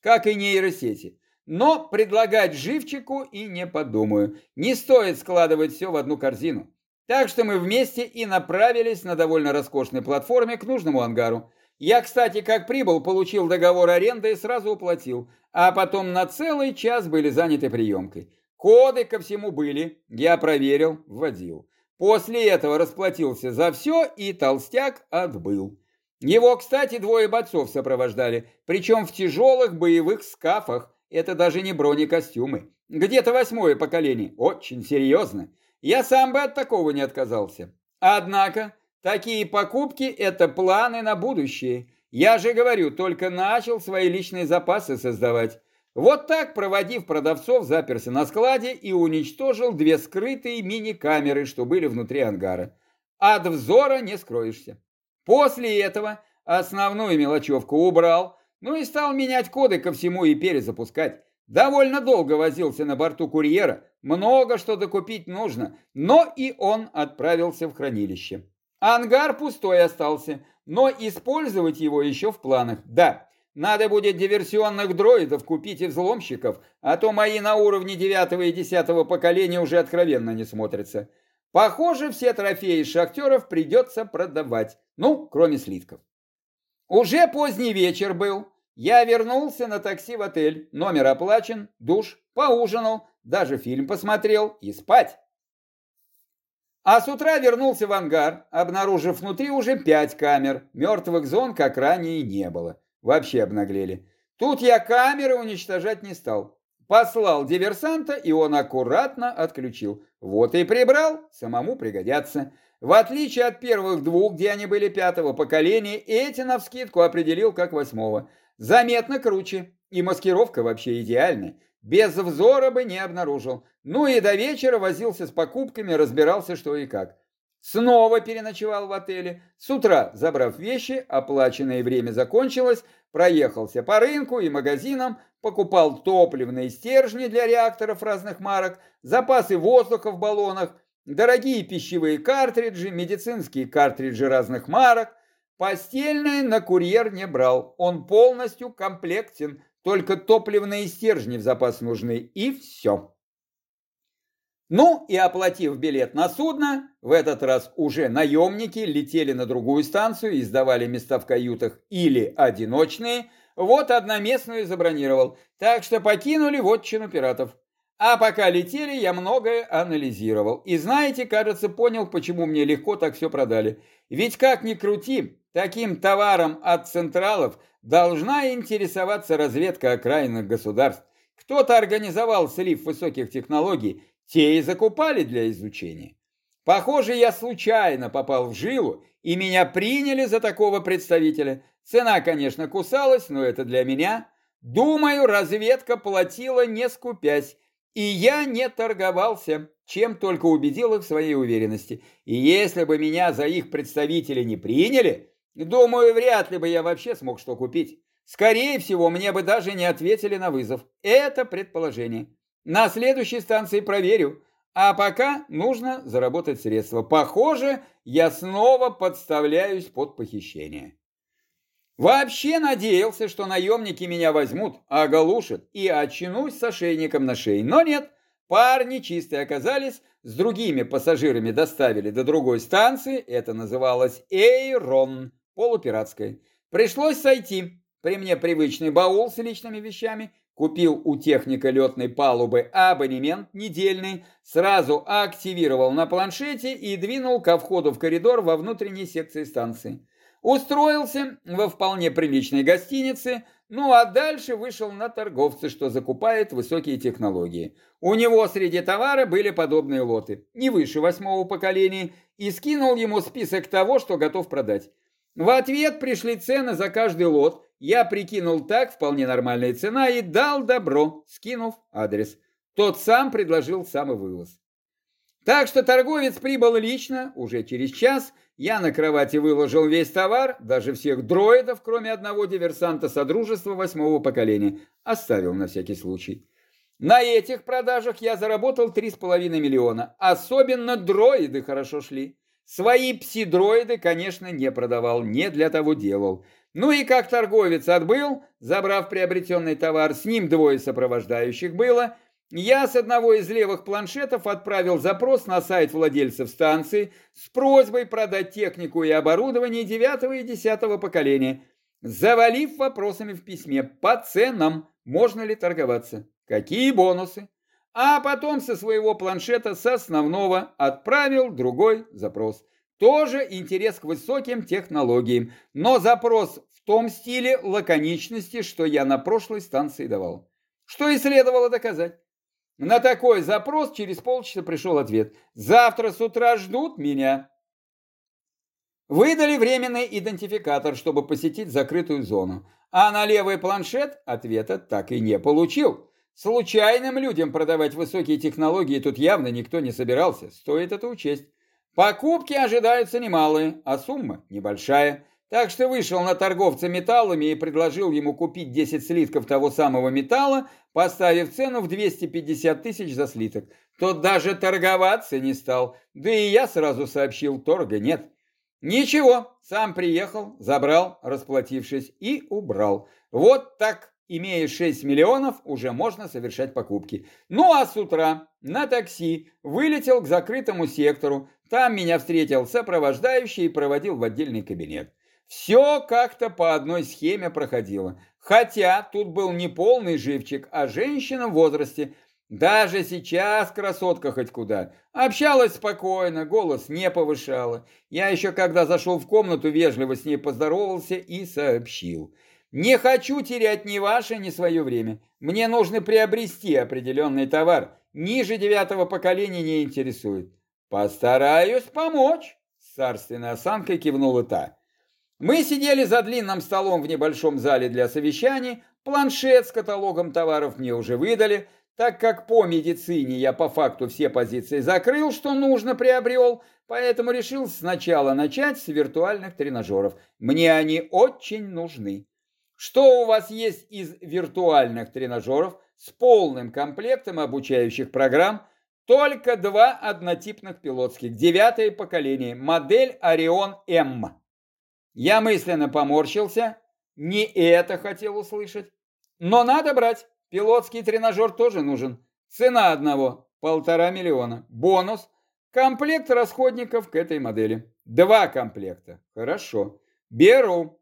как и нейросети. Но предлагать живчику и не подумаю. Не стоит складывать все в одну корзину. Так что мы вместе и направились на довольно роскошной платформе к нужному ангару. Я, кстати, как прибыл, получил договор аренды и сразу уплатил, а потом на целый час были заняты приемкой. Коды ко всему были, я проверил, вводил. После этого расплатился за все, и толстяк отбыл. Его, кстати, двое бойцов сопровождали, причем в тяжелых боевых скафах, это даже не бронекостюмы. Где-то восьмое поколение. Очень серьезно. Я сам бы от такого не отказался. Однако, такие покупки – это планы на будущее. Я же говорю, только начал свои личные запасы создавать. Вот так, проводив продавцов, заперся на складе и уничтожил две скрытые мини-камеры, что были внутри ангара. От взора не скроешься. После этого основную мелочевку убрал – ну и стал менять коды ко всему и перезапускать. Довольно долго возился на борту курьера, много что докупить нужно, но и он отправился в хранилище. Ангар пустой остался, но использовать его еще в планах. Да, Надо будет диверсионных дроидов купить и взломщиков, а то мои на уровне девятого и десятого поколения уже откровенно не смотрятся. Похоже, все трофеи шахтеров придется продавать, ну, кроме слитков. Уже поздний вечер был. Я вернулся на такси в отель, номер оплачен, душ, поужинал, даже фильм посмотрел и спать. А с утра вернулся в ангар, обнаружив внутри уже пять камер. Мертвых зон, как ранее, не было. Вообще обнаглели. Тут я камеры уничтожать не стал. Послал диверсанта, и он аккуратно отключил. Вот и прибрал, самому пригодятся. В отличие от первых двух, где они были пятого поколения, эти навскидку определил как восьмого. Заметно круче, и маскировка вообще идеальная. Без взора бы не обнаружил. Ну и до вечера возился с покупками, разбирался что и как. Снова переночевал в отеле. С утра, забрав вещи, оплаченное время закончилось, проехался по рынку и магазинам, покупал топливные стержни для реакторов разных марок, запасы воздуха в баллонах, дорогие пищевые картриджи, медицинские картриджи разных марок. Постельное на курьер не брал, он полностью комплектен, только топливные стержни в запас нужны, и все. Ну и оплатив билет на судно, в этот раз уже наемники летели на другую станцию и сдавали места в каютах или одиночные, вот одноместную забронировал, так что покинули вотчину пиратов. А пока летели, я многое анализировал. И знаете, кажется, понял, почему мне легко так все продали. Ведь как ни крути, таким товаром от централов должна интересоваться разведка окраинных государств. Кто-то организовал слив высоких технологий, те и закупали для изучения. Похоже, я случайно попал в жилу, и меня приняли за такого представителя. Цена, конечно, кусалась, но это для меня. Думаю, разведка платила не скупясь, и я не торговался, чем только убедил их в своей уверенности. И если бы меня за их представителя не приняли, думаю, вряд ли бы я вообще смог что купить. Скорее всего, мне бы даже не ответили на вызов. Это предположение. На следующей станции проверю. А пока нужно заработать средства. Похоже, я снова подставляюсь под похищение. Вообще надеялся, что наемники меня возьмут, оголушат и очнусь с ошейником на шее. Но нет, парни чистые оказались, с другими пассажирами доставили до другой станции, это называлось Эйрон, полупиратской. Пришлось сойти. При мне привычный баул с личными вещами, купил у техника летной палубы абонемент недельный, сразу активировал на планшете и двинул ко входу в коридор во внутренней секции станции. Устроился во вполне приличной гостинице, ну а дальше вышел на торговца, что закупает высокие технологии. У него среди товара были подобные лоты, не выше восьмого поколения, и скинул ему список того, что готов продать. В ответ пришли цены за каждый лот, я прикинул так, вполне нормальная цена, и дал добро, скинув адрес. Тот сам предложил самый вывоз. Так что торговец прибыл лично, уже через час. Я на кровати выложил весь товар, даже всех дроидов, кроме одного диверсанта Содружества восьмого поколения. Оставил на всякий случай. На этих продажах я заработал 3,5 миллиона. Особенно дроиды хорошо шли. Свои пси-дроиды, конечно, не продавал, не для того делал. Ну и как торговец отбыл, забрав приобретенный товар, с ним двое сопровождающих было – я с одного из левых планшетов отправил запрос на сайт владельцев станции с просьбой продать технику и оборудование девятого и десятого поколения, завалив вопросами в письме по ценам, можно ли торговаться, какие бонусы. А потом со своего планшета с основного отправил другой запрос. Тоже интерес к высоким технологиям, но запрос в том стиле лаконичности, что я на прошлой станции давал. Что и следовало доказать. На такой запрос через полчаса пришел ответ. Завтра с утра ждут меня. Выдали временный идентификатор, чтобы посетить закрытую зону. А на левый планшет ответа так и не получил. Случайным людям продавать высокие технологии тут явно никто не собирался. Стоит это учесть. Покупки ожидаются немалые, а сумма небольшая. Так что вышел на торговца металлами и предложил ему купить 10 слитков того самого металла, поставив цену в 250 тысяч за слиток. Тот даже торговаться не стал, да и я сразу сообщил, торга нет. Ничего, сам приехал, забрал, расплатившись, и убрал. Вот так, имея 6 миллионов, уже можно совершать покупки. Ну а с утра на такси вылетел к закрытому сектору. Там меня встретил сопровождающий и проводил в отдельный кабинет. Все как-то по одной схеме проходило. Хотя тут был не полный живчик, а женщина в возрасте. Даже сейчас красотка хоть куда. Общалась спокойно, голос не повышала. Я еще когда зашел в комнату, вежливо с ней поздоровался и сообщил. Не хочу терять ни ваше, ни свое время. Мне нужно приобрести определенный товар. Ниже девятого поколения не интересует. Постараюсь помочь. С царственной осанкой кивнула та. Мы сидели за длинным столом в небольшом зале для совещаний, планшет с каталогом товаров мне уже выдали, так как по медицине я по факту все позиции закрыл, что нужно приобрел, поэтому решил сначала начать с виртуальных тренажеров. Мне они очень нужны. Что у вас есть из виртуальных тренажеров с полным комплектом обучающих программ? Только два однотипных пилотских, девятое поколение, модель Орион М. Я мысленно поморщился, не это хотел услышать. Но надо брать, пилотский тренажер тоже нужен. Цена одного – полтора миллиона. Бонус – комплект расходников к этой модели. Два комплекта. Хорошо. Беру.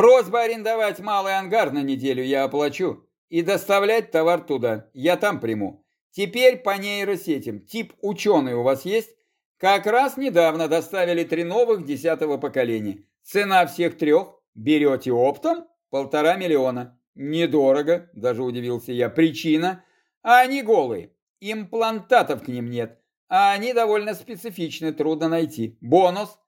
Просьба арендовать малый ангар на неделю я оплачу. И доставлять товар туда. Я там приму. Теперь по нейросетям. Тип ученый у вас есть? Как раз недавно доставили три новых десятого поколения. Цена всех трех берете оптом полтора миллиона. Недорого, даже удивился я. Причина? А они голые. Имплантатов к ним нет. А они довольно специфичны, трудно найти. Бонус.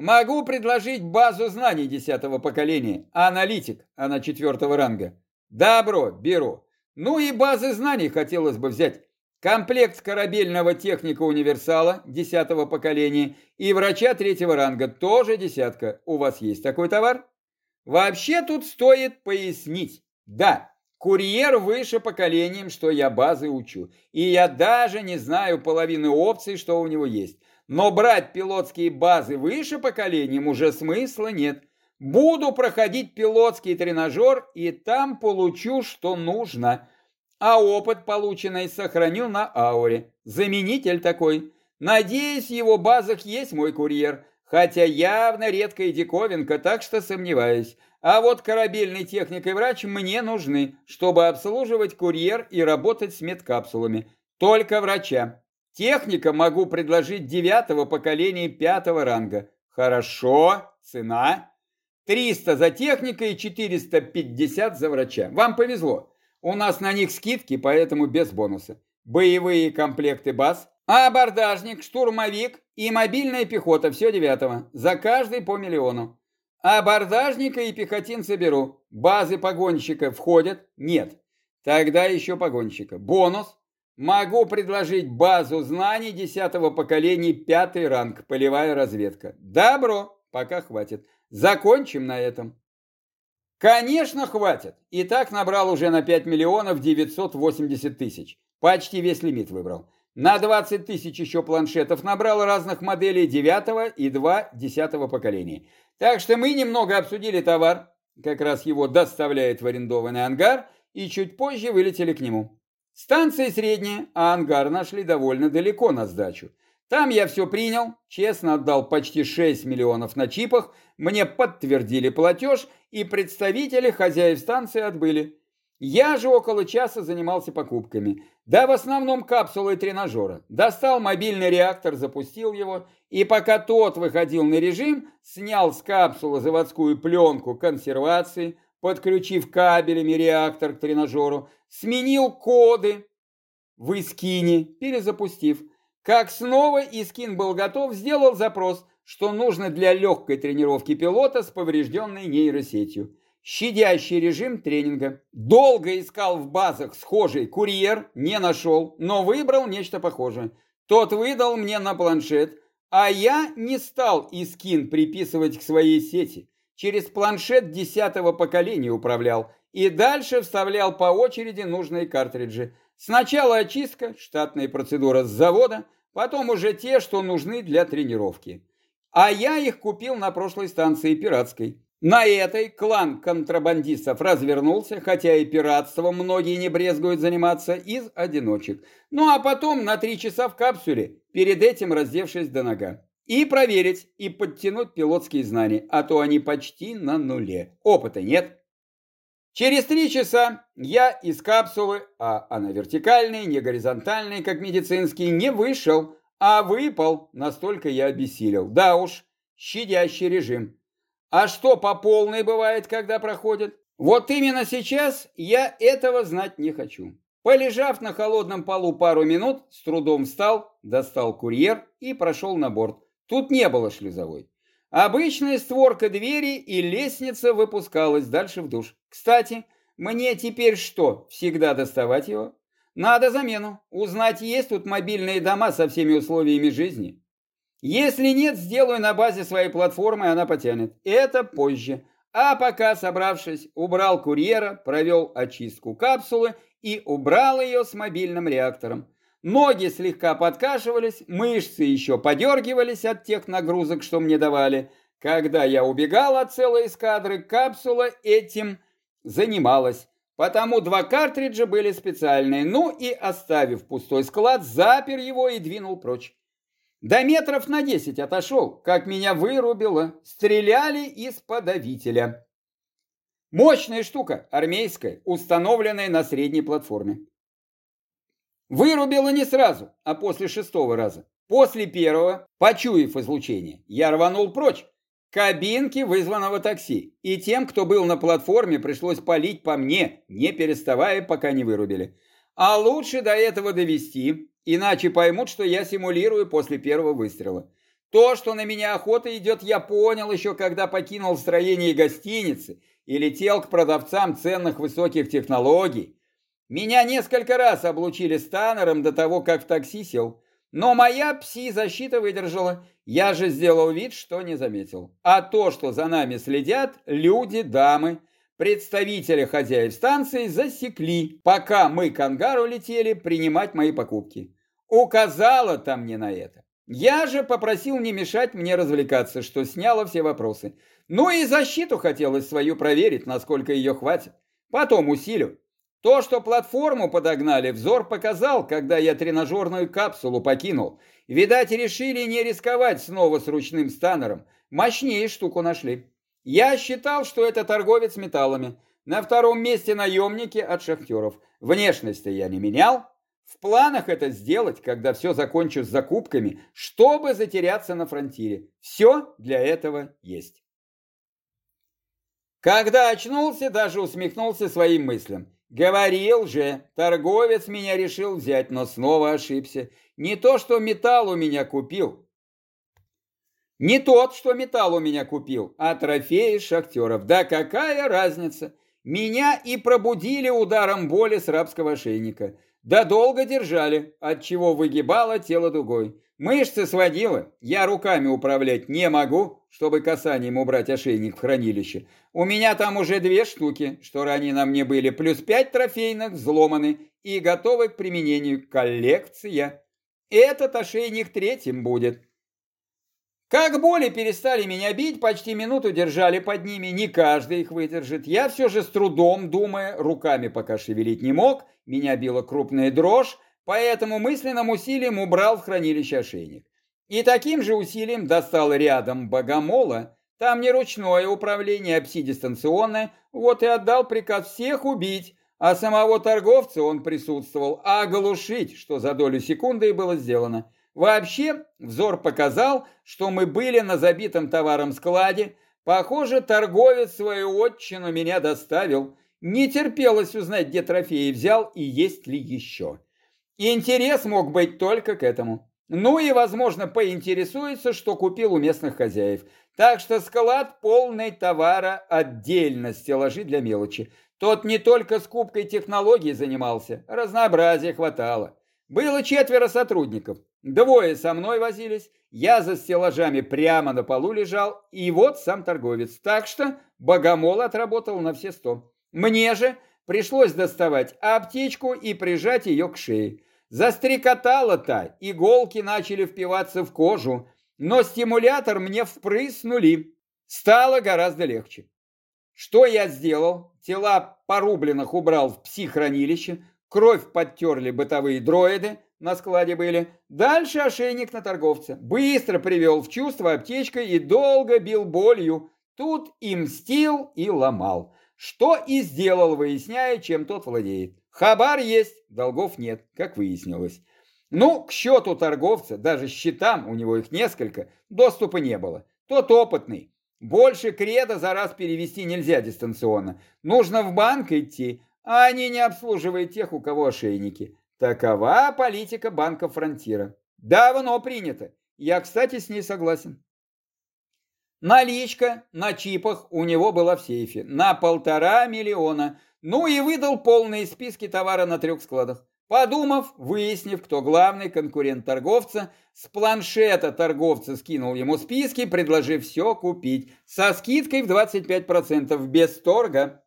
Могу предложить базу знаний десятого поколения. Аналитик, она четвертого ранга. Добро, беру. Ну и базы знаний хотелось бы взять. Комплект корабельного техника универсала 10 поколения и врача третьего ранга тоже десятка. У вас есть такой товар? Вообще тут стоит пояснить. Да, курьер выше поколением, что я базы учу. И я даже не знаю половины опций, что у него есть. Но брать пилотские базы выше поколением уже смысла нет. Буду проходить пилотский тренажер и там получу, что нужно а опыт, полученный, сохранил на ауре. Заменитель такой. Надеюсь, в его базах есть мой курьер, хотя явно редкая диковинка, так что сомневаюсь. А вот корабельный техник и врач мне нужны, чтобы обслуживать курьер и работать с медкапсулами. Только врача. Техника могу предложить девятого поколения пятого ранга. Хорошо, цена. 300 за техника и 450 за врача. Вам повезло. У нас на них скидки, поэтому без бонуса. Боевые комплекты баз, абордажник, штурмовик и мобильная пехота, все девятого. За каждый по миллиону. Абордажника и пехотинца беру. Базы погонщика входят? Нет. Тогда еще погонщика. Бонус. Могу предложить базу знаний десятого поколения, пятый ранг, полевая разведка. Добро, пока хватит. Закончим на этом. Конечно, хватит. И так набрал уже на 5 миллионов 980 тысяч. Почти весь лимит выбрал. На 20 тысяч еще планшетов набрал разных моделей 9 и 2 10 поколения. Так что мы немного обсудили товар, как раз его доставляет в арендованный ангар, и чуть позже вылетели к нему. Станция средняя, а ангар нашли довольно далеко на сдачу. Там я все принял, честно отдал почти 6 миллионов на чипах, мне подтвердили платеж, и представители хозяев станции отбыли. Я же около часа занимался покупками. Да, в основном капсулы тренажера. Достал мобильный реактор, запустил его, и пока тот выходил на режим, снял с капсулы заводскую пленку консервации, подключив кабелями реактор к тренажеру, сменил коды в Искине, перезапустив. Как снова Искин был готов, сделал запрос, что нужно для легкой тренировки пилота с поврежденной нейросетью. Щадящий режим тренинга. Долго искал в базах схожий курьер, не нашел, но выбрал нечто похожее. Тот выдал мне на планшет, а я не стал Искин приписывать к своей сети. Через планшет десятого поколения управлял и дальше вставлял по очереди нужные картриджи. Сначала очистка, штатная процедура с завода, потом уже те, что нужны для тренировки. А я их купил на прошлой станции пиратской. На этой клан контрабандистов развернулся, хотя и пиратством многие не брезгуют заниматься, из одиночек. Ну а потом на три часа в капсуле, перед этим раздевшись до нога. И проверить, и подтянуть пилотские знания, а то они почти на нуле. Опыта нет. Через три часа я из капсулы, а она вертикальная, не горизонтальная, как медицинский, не вышел, а выпал, настолько я обессилел. Да уж, щадящий режим. А что по полной бывает, когда проходит? Вот именно сейчас я этого знать не хочу. Полежав на холодном полу пару минут, с трудом встал, достал курьер и прошел на борт. Тут не было шлюзовой. Обычная створка двери и лестница выпускалась дальше в душ. Кстати, мне теперь что, всегда доставать его? Надо замену. Узнать, есть тут мобильные дома со всеми условиями жизни. Если нет, сделаю на базе своей платформы, она потянет. Это позже. А пока, собравшись, убрал курьера, провел очистку капсулы и убрал ее с мобильным реактором. Ноги слегка подкашивались, мышцы еще подергивались от тех нагрузок, что мне давали. Когда я убегал от целой эскадры, капсула этим занималась. Потому два картриджа были специальные. Ну и, оставив пустой склад, запер его и двинул прочь. До метров на десять отошел, как меня вырубило. Стреляли из подавителя. Мощная штука, армейская, установленная на средней платформе. Вырубило не сразу, а после шестого раза. После первого, почуяв излучение, я рванул прочь. Кабинки вызванного такси. И тем, кто был на платформе, пришлось палить по мне, не переставая, пока не вырубили. А лучше до этого довести, иначе поймут, что я симулирую после первого выстрела. То, что на меня охота идет, я понял еще, когда покинул строение гостиницы и летел к продавцам ценных высоких технологий. Меня несколько раз облучили станером до того, как в такси сел. Но моя пси-защита выдержала. Я же сделал вид, что не заметил. А то, что за нами следят, люди, дамы, представители хозяев станции засекли, пока мы к ангару летели принимать мои покупки. Указала-то мне на это. Я же попросил не мешать мне развлекаться, что сняло все вопросы. Ну и защиту хотелось свою проверить, насколько ее хватит. Потом усилю. То, что платформу подогнали, взор показал, когда я тренажерную капсулу покинул. Видать, решили не рисковать снова с ручным станером. Мощнее штуку нашли. Я считал, что это торговец металлами. На втором месте наемники от шахтеров. Внешности я не менял. В планах это сделать, когда все закончу с закупками, чтобы затеряться на фронтире. Все для этого есть. Когда очнулся, даже усмехнулся своим мыслям. Говорил же, торговец меня решил взять, но снова ошибся. Не то, что металл у меня купил. Не тот, что металл у меня купил, а трофеи шахтеров. Да какая разница? Меня и пробудили ударом боли с рабского ошейника. Да долго держали, от чего выгибало тело дугой. Мышцы сводило, я руками управлять не могу, чтобы касанием убрать ошейник в хранилище. У меня там уже две штуки, что ранее на мне были, плюс пять трофейных, взломаны и готовы к применению. Коллекция. Этот ошейник третьим будет. Как боли перестали меня бить, почти минуту держали под ними, не каждый их выдержит. Я все же с трудом, думая, руками пока шевелить не мог, меня била крупная дрожь, поэтому мысленным усилием убрал в хранилище ошейник. И таким же усилием достал рядом богомола, там не ручное управление, а пси-дистанционное, вот и отдал приказ всех убить, а самого торговца он присутствовал, а оглушить, что за долю секунды и было сделано. Вообще, взор показал, что мы были на забитом товаром складе, похоже, торговец свою отчину меня доставил, не терпелось узнать, где трофеи взял и есть ли еще. Интерес мог быть только к этому. Ну и, возможно, поинтересуется, что купил у местных хозяев. Так что склад полный товара, отдельно стеллажи для мелочи. Тот не только скупкой технологий занимался, разнообразия хватало. Было четверо сотрудников. Двое со мной возились, я за стеллажами прямо на полу лежал, и вот сам торговец. Так что богомол отработал на все сто. Мне же пришлось доставать аптечку и прижать ее к шее. Застрекотала-то, иголки начали впиваться в кожу. но стимулятор мне впрыснули. Стало гораздо легче. Что я сделал? Тела порубленных убрал в психхранилище, кровь подтерли бытовые дроиды, на складе были. Дальше ошейник на торговца. Быстро привел в чувство аптечкой и долго бил болью. Тут и мстил, и ломал. Что и сделал, выясняя, чем тот владеет. Хабар есть, долгов нет, как выяснилось. Ну, к счету торговца, даже счетам, у него их несколько, доступа не было. Тот опытный. Больше креда за раз перевести нельзя дистанционно. Нужно в банк идти, а они не обслуживают тех, у кого ошейники. Такова политика банка Фронтира. Давно принято. Я, кстати, с ней согласен. Наличка на чипах у него была в сейфе на полтора миллиона. Ну и выдал полные списки товара на трех складах. Подумав, выяснив, кто главный конкурент торговца, с планшета торговца скинул ему списки, предложив все купить со скидкой в 25% без торга.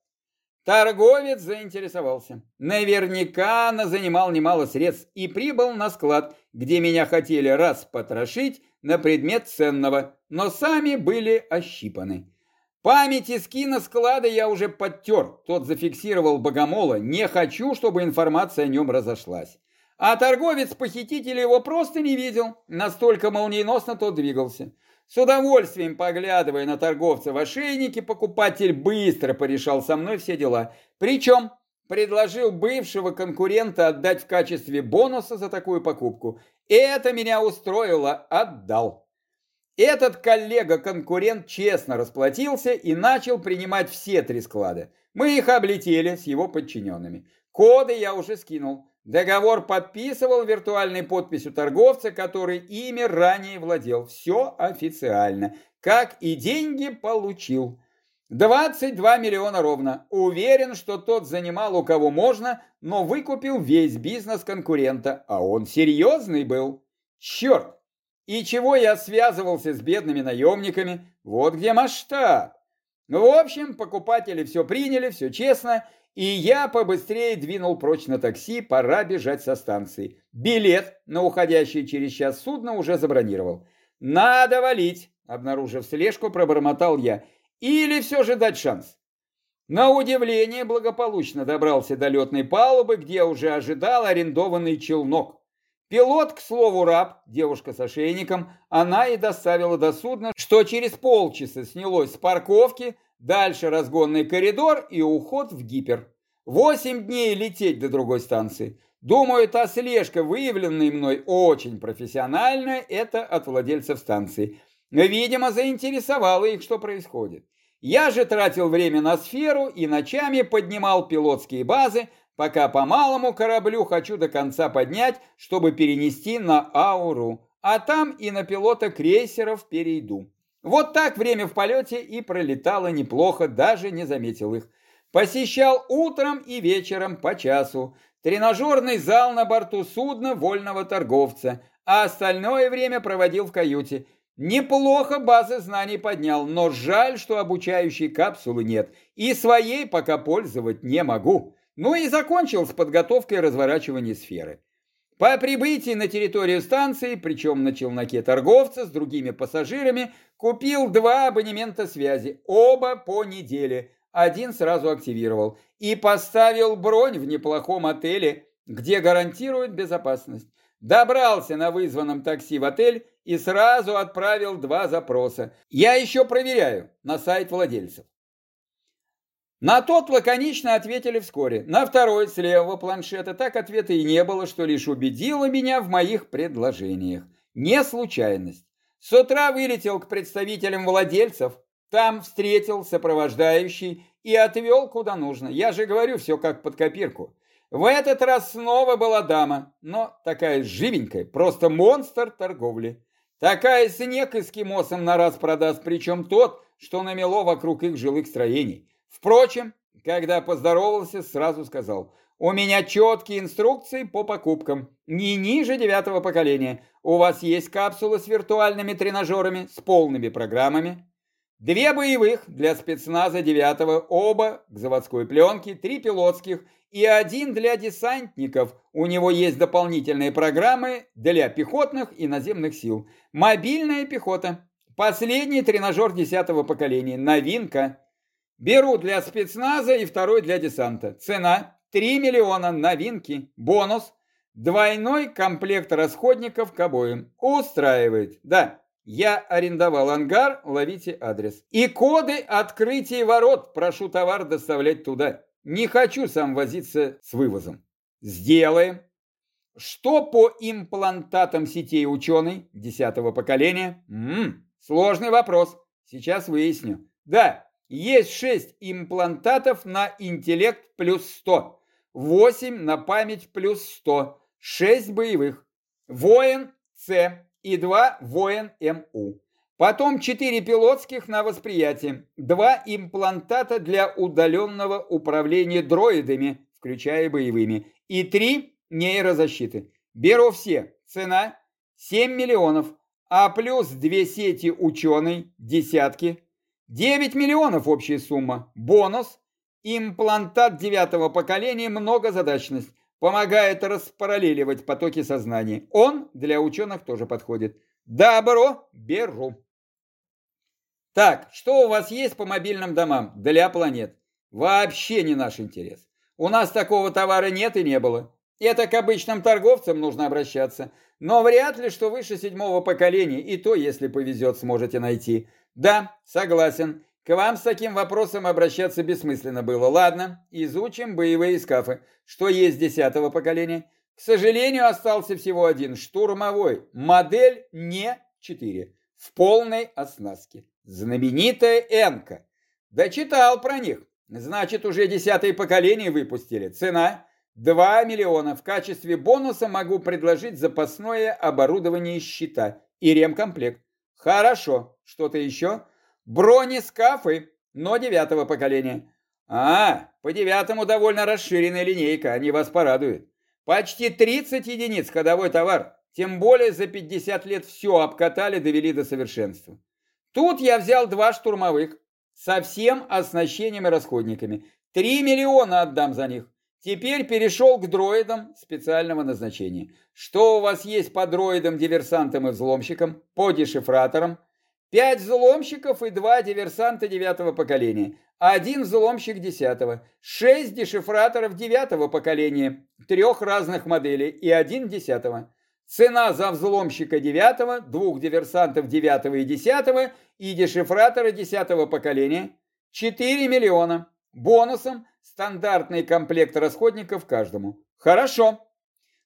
Торговец заинтересовался. Наверняка она занимал немало средств и прибыл на склад, где меня хотели раз потрошить на предмет ценного, но сами были ощипаны. Памяти скина склада я уже подтер, тот зафиксировал богомола, не хочу, чтобы информация о нем разошлась. А торговец похитителя его просто не видел, настолько молниеносно тот двигался. С удовольствием поглядывая на торговца в ошейнике, покупатель быстро порешал со мной все дела. Причем предложил бывшего конкурента отдать в качестве бонуса за такую покупку. Это меня устроило, отдал. Этот коллега-конкурент честно расплатился и начал принимать все три склада. Мы их облетели с его подчиненными. Коды я уже скинул. Договор подписывал виртуальной подписью торговца, который ими ранее владел. Все официально. Как и деньги получил. 22 миллиона ровно. Уверен, что тот занимал у кого можно, но выкупил весь бизнес конкурента, а он серьезный был. Черт, и чего я связывался с бедными наемниками? Вот где масштаб. В общем, покупатели все приняли, все честно, и я побыстрее двинул прочь на такси, пора бежать со станции. Билет на уходящее через час судно уже забронировал. Надо валить, обнаружив слежку, пробормотал я. Или все же дать шанс. На удивление благополучно добрался до летной палубы, где уже ожидал арендованный челнок. Пилот, к слову, раб, девушка с ошейником, она и доставила до судна, что через полчаса снялось с парковки, дальше разгонный коридор и уход в гипер. Восемь дней лететь до другой станции. Думаю, та слежка, выявленная мной очень профессиональная, это от владельцев станции. Видимо, заинтересовало их, что происходит. Я же тратил время на сферу и ночами поднимал пилотские базы, пока по малому кораблю хочу до конца поднять, чтобы перенести на Ауру, а там и на пилота крейсеров перейду. Вот так время в полете и пролетало неплохо, даже не заметил их. Посещал утром и вечером по часу. Тренажерный зал на борту судна вольного торговца, а остальное время проводил в каюте. Неплохо базы знаний поднял, но жаль, что обучающей капсулы нет, и своей пока пользовать не могу. Ну и закончил с подготовкой разворачивания сферы. По прибытии на территорию станции, причем на челноке торговца с другими пассажирами, купил два абонемента связи, оба по неделе. Один сразу активировал и поставил бронь в неплохом отеле, где гарантирует безопасность. Добрался на вызванном такси в отель и сразу отправил два запроса. Я еще проверяю на сайт владельцев. На тот лаконично ответили вскоре. На второй с левого планшета так ответа и не было, что лишь убедило меня в моих предложениях. Не случайность. С утра вылетел к представителям владельцев, там встретил сопровождающий и отвел куда нужно. Я же говорю, все как под копирку. В этот раз снова была дама, но такая живенькая, просто монстр торговли. Такая снег эскимосом на раз продаст, причем тот, что намело вокруг их жилых строений. Впрочем, когда поздоровался, сразу сказал, у меня четкие инструкции по покупкам, не ниже девятого поколения. У вас есть капсулы с виртуальными тренажерами, с полными программами? Две боевых для спецназа 9 оба к заводской пленке, три пилотских и один для десантников. У него есть дополнительные программы для пехотных и наземных сил. Мобильная пехота. Последний тренажер 10 поколения. Новинка. Беру для спецназа и второй для десанта. Цена 3 миллиона новинки. Бонус. Двойной комплект расходников к обоим. Устраивает. Да, я арендовал ангар, ловите адрес. И коды открытия ворот. Прошу товар доставлять туда. Не хочу сам возиться с вывозом. Сделаем. Что по имплантатам сетей ученый десятого поколения? М сложный вопрос. Сейчас выясню. Да, есть 6 имплантатов на интеллект плюс 100, 8 на память плюс 100, 6 боевых, воин С и 2 воин МУ. Потом 4 пилотских на восприятие, 2 имплантата для удаленного управления дроидами, включая боевыми, и 3 нейрозащиты. Беру все. Цена 7 миллионов, а плюс 2 сети ученый, десятки, 9 миллионов общая сумма. Бонус. Имплантат девятого поколения многозадачность. Помогает распараллеливать потоки сознания. Он для ученых тоже подходит. Добро, беру. Так, что у вас есть по мобильным домам для планет? Вообще не наш интерес. У нас такого товара нет и не было. Это к обычным торговцам нужно обращаться. Но вряд ли, что выше седьмого поколения, и то, если повезет, сможете найти. Да, согласен. К вам с таким вопросом обращаться бессмысленно было. Ладно, изучим боевые скафы. Что есть десятого поколения? К сожалению, остался всего один штурмовой. Модель не 4. В полной оснастке. Знаменитая Энка. Дочитал про них. Значит, уже десятое поколение выпустили. Цена 2 миллиона. В качестве бонуса могу предложить запасное оборудование щита и ремкомплект. Хорошо. Что-то еще? Бронескафы, но девятого поколения. А, по девятому довольно расширенная линейка, они вас порадуют. Почти 30 единиц ходовой товар. Тем более за 50 лет все обкатали, довели до совершенства. Тут я взял два штурмовых со всем оснащением и расходниками. 3 миллиона отдам за них. Теперь перешел к дроидам специального назначения. Что у вас есть по дроидам, диверсантам и взломщикам, по дешифраторам? Пять взломщиков и два диверсанта девятого поколения. Один взломщик десятого. Шесть дешифраторов девятого поколения. Трех разных моделей и один десятого. Цена за взломщика девятого, двух диверсантов девятого и десятого и дешифратора десятого поколения 4 миллиона. Бонусом стандартный комплект расходников каждому. Хорошо.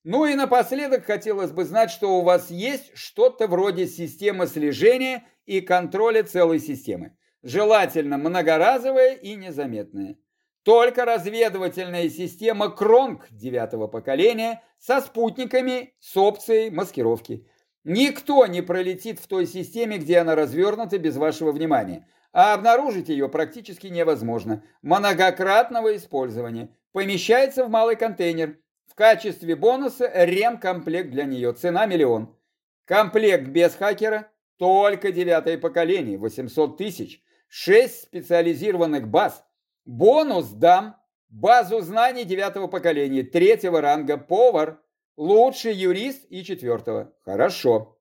Ну и напоследок хотелось бы знать, что у вас есть что-то вроде системы слежения и контроля целой системы. Желательно многоразовая и незаметная. Только разведывательная система Кронг девятого поколения со спутниками с опцией маскировки. Никто не пролетит в той системе, где она развернута без вашего внимания а обнаружить ее практически невозможно. Многократного использования. Помещается в малый контейнер. В качестве бонуса ремкомплект для нее. Цена миллион. Комплект без хакера. Только девятое поколение. 800 тысяч. 6 специализированных баз. Бонус дам. Базу знаний девятого поколения. Третьего ранга. Повар. Лучший юрист и четвертого. Хорошо.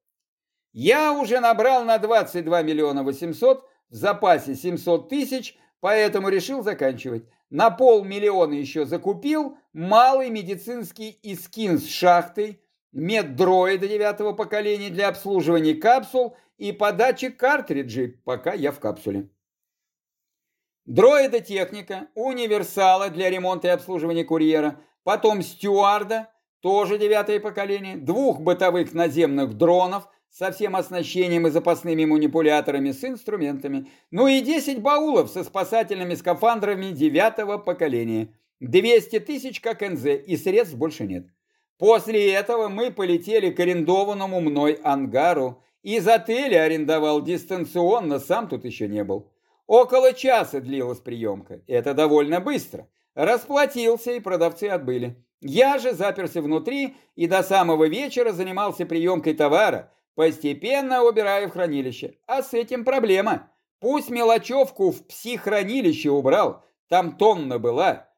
Я уже набрал на 22 миллиона 800 в запасе 700 тысяч, поэтому решил заканчивать. На полмиллиона еще закупил малый медицинский искин с шахтой, меддроида девятого поколения для обслуживания капсул и подачи картриджей, пока я в капсуле. Дроида техника, универсала для ремонта и обслуживания курьера, потом стюарда, тоже девятое поколение, двух бытовых наземных дронов, со всем оснащением и запасными манипуляторами с инструментами, ну и 10 баулов со спасательными скафандрами девятого поколения. 200 тысяч как НЗ и средств больше нет. После этого мы полетели к арендованному мной ангару. Из отеля арендовал дистанционно, сам тут еще не был. Около часа длилась приемка. Это довольно быстро. Расплатился, и продавцы отбыли. Я же заперся внутри и до самого вечера занимался приемкой товара, Постепенно убираю в хранилище. А с этим проблема. Пусть мелочевку в психранилище убрал, там тонна была.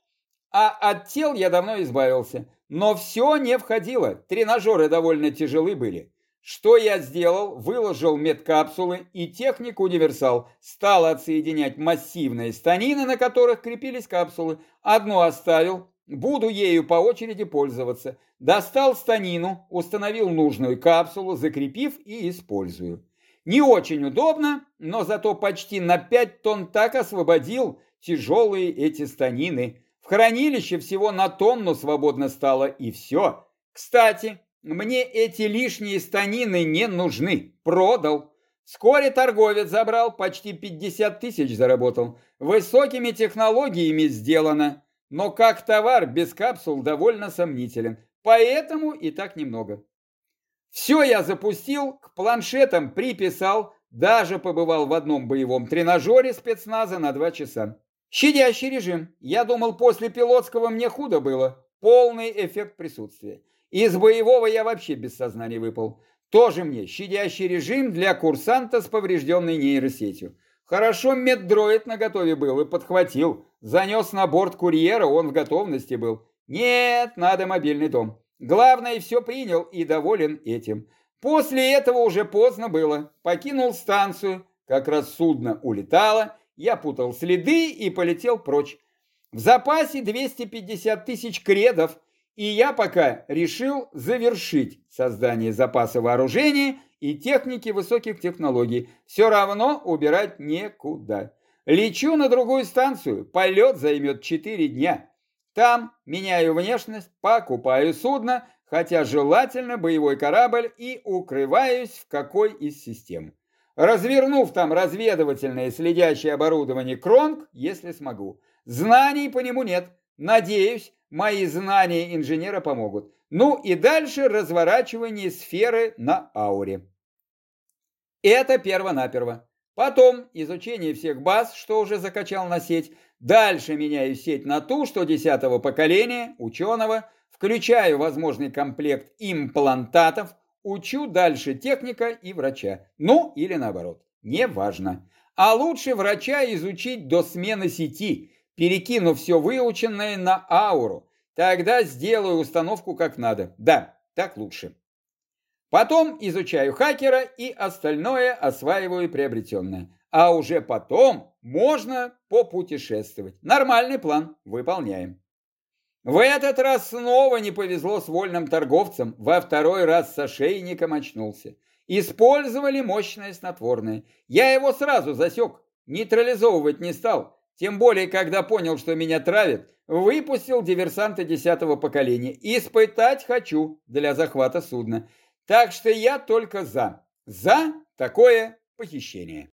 А от тел я давно избавился. Но все не входило, тренажеры довольно тяжелы были. Что я сделал? Выложил медкапсулы и техник универсал. Стал отсоединять массивные станины, на которых крепились капсулы. Одну оставил, буду ею по очереди пользоваться. Достал станину, установил нужную капсулу, закрепив и использую. Не очень удобно, но зато почти на 5 тонн так освободил тяжелые эти станины. В хранилище всего на тонну свободно стало и все. Кстати, мне эти лишние станины не нужны. Продал. Вскоре торговец забрал, почти 50 тысяч заработал. Высокими технологиями сделано. Но как товар без капсул довольно сомнителен. Поэтому и так немного. Все я запустил, к планшетам приписал, даже побывал в одном боевом тренажере спецназа на два часа. Щадящий режим. Я думал, после пилотского мне худо было. Полный эффект присутствия. Из боевого я вообще без сознания выпал. Тоже мне щадящий режим для курсанта с поврежденной нейросетью. Хорошо меддроид наготове был и подхватил. Занес на борт курьера, он в готовности был. Нет, надо мобильный дом. Главное, все принял и доволен этим. После этого уже поздно было. Покинул станцию, как раз судно улетало, я путал следы и полетел прочь. В запасе 250 тысяч кредов, и я пока решил завершить создание запаса вооружения и техники высоких технологий. Все равно убирать некуда. Лечу на другую станцию, полет займет 4 дня. Там меняю внешность, покупаю судно, хотя желательно боевой корабль и укрываюсь в какой из систем. Развернув там разведывательное следящее оборудование Кронг, если смогу. Знаний по нему нет. Надеюсь, мои знания инженера помогут. Ну и дальше разворачивание сферы на ауре. Это перво-наперво. Потом изучение всех баз, что уже закачал на сеть, Дальше меняю сеть на ту, что десятого поколения, ученого, включаю возможный комплект имплантатов, учу дальше техника и врача. Ну, или наоборот, неважно. А лучше врача изучить до смены сети, перекинув все выученное на ауру. Тогда сделаю установку как надо. Да, так лучше. Потом изучаю хакера и остальное осваиваю приобретенное а уже потом можно попутешествовать. Нормальный план, выполняем. В этот раз снова не повезло с вольным торговцем, во второй раз с ошейником очнулся. Использовали мощное снотворное. Я его сразу засек, нейтрализовывать не стал, тем более, когда понял, что меня травят, выпустил диверсанта десятого поколения. Испытать хочу для захвата судна. Так что я только за. За такое похищение.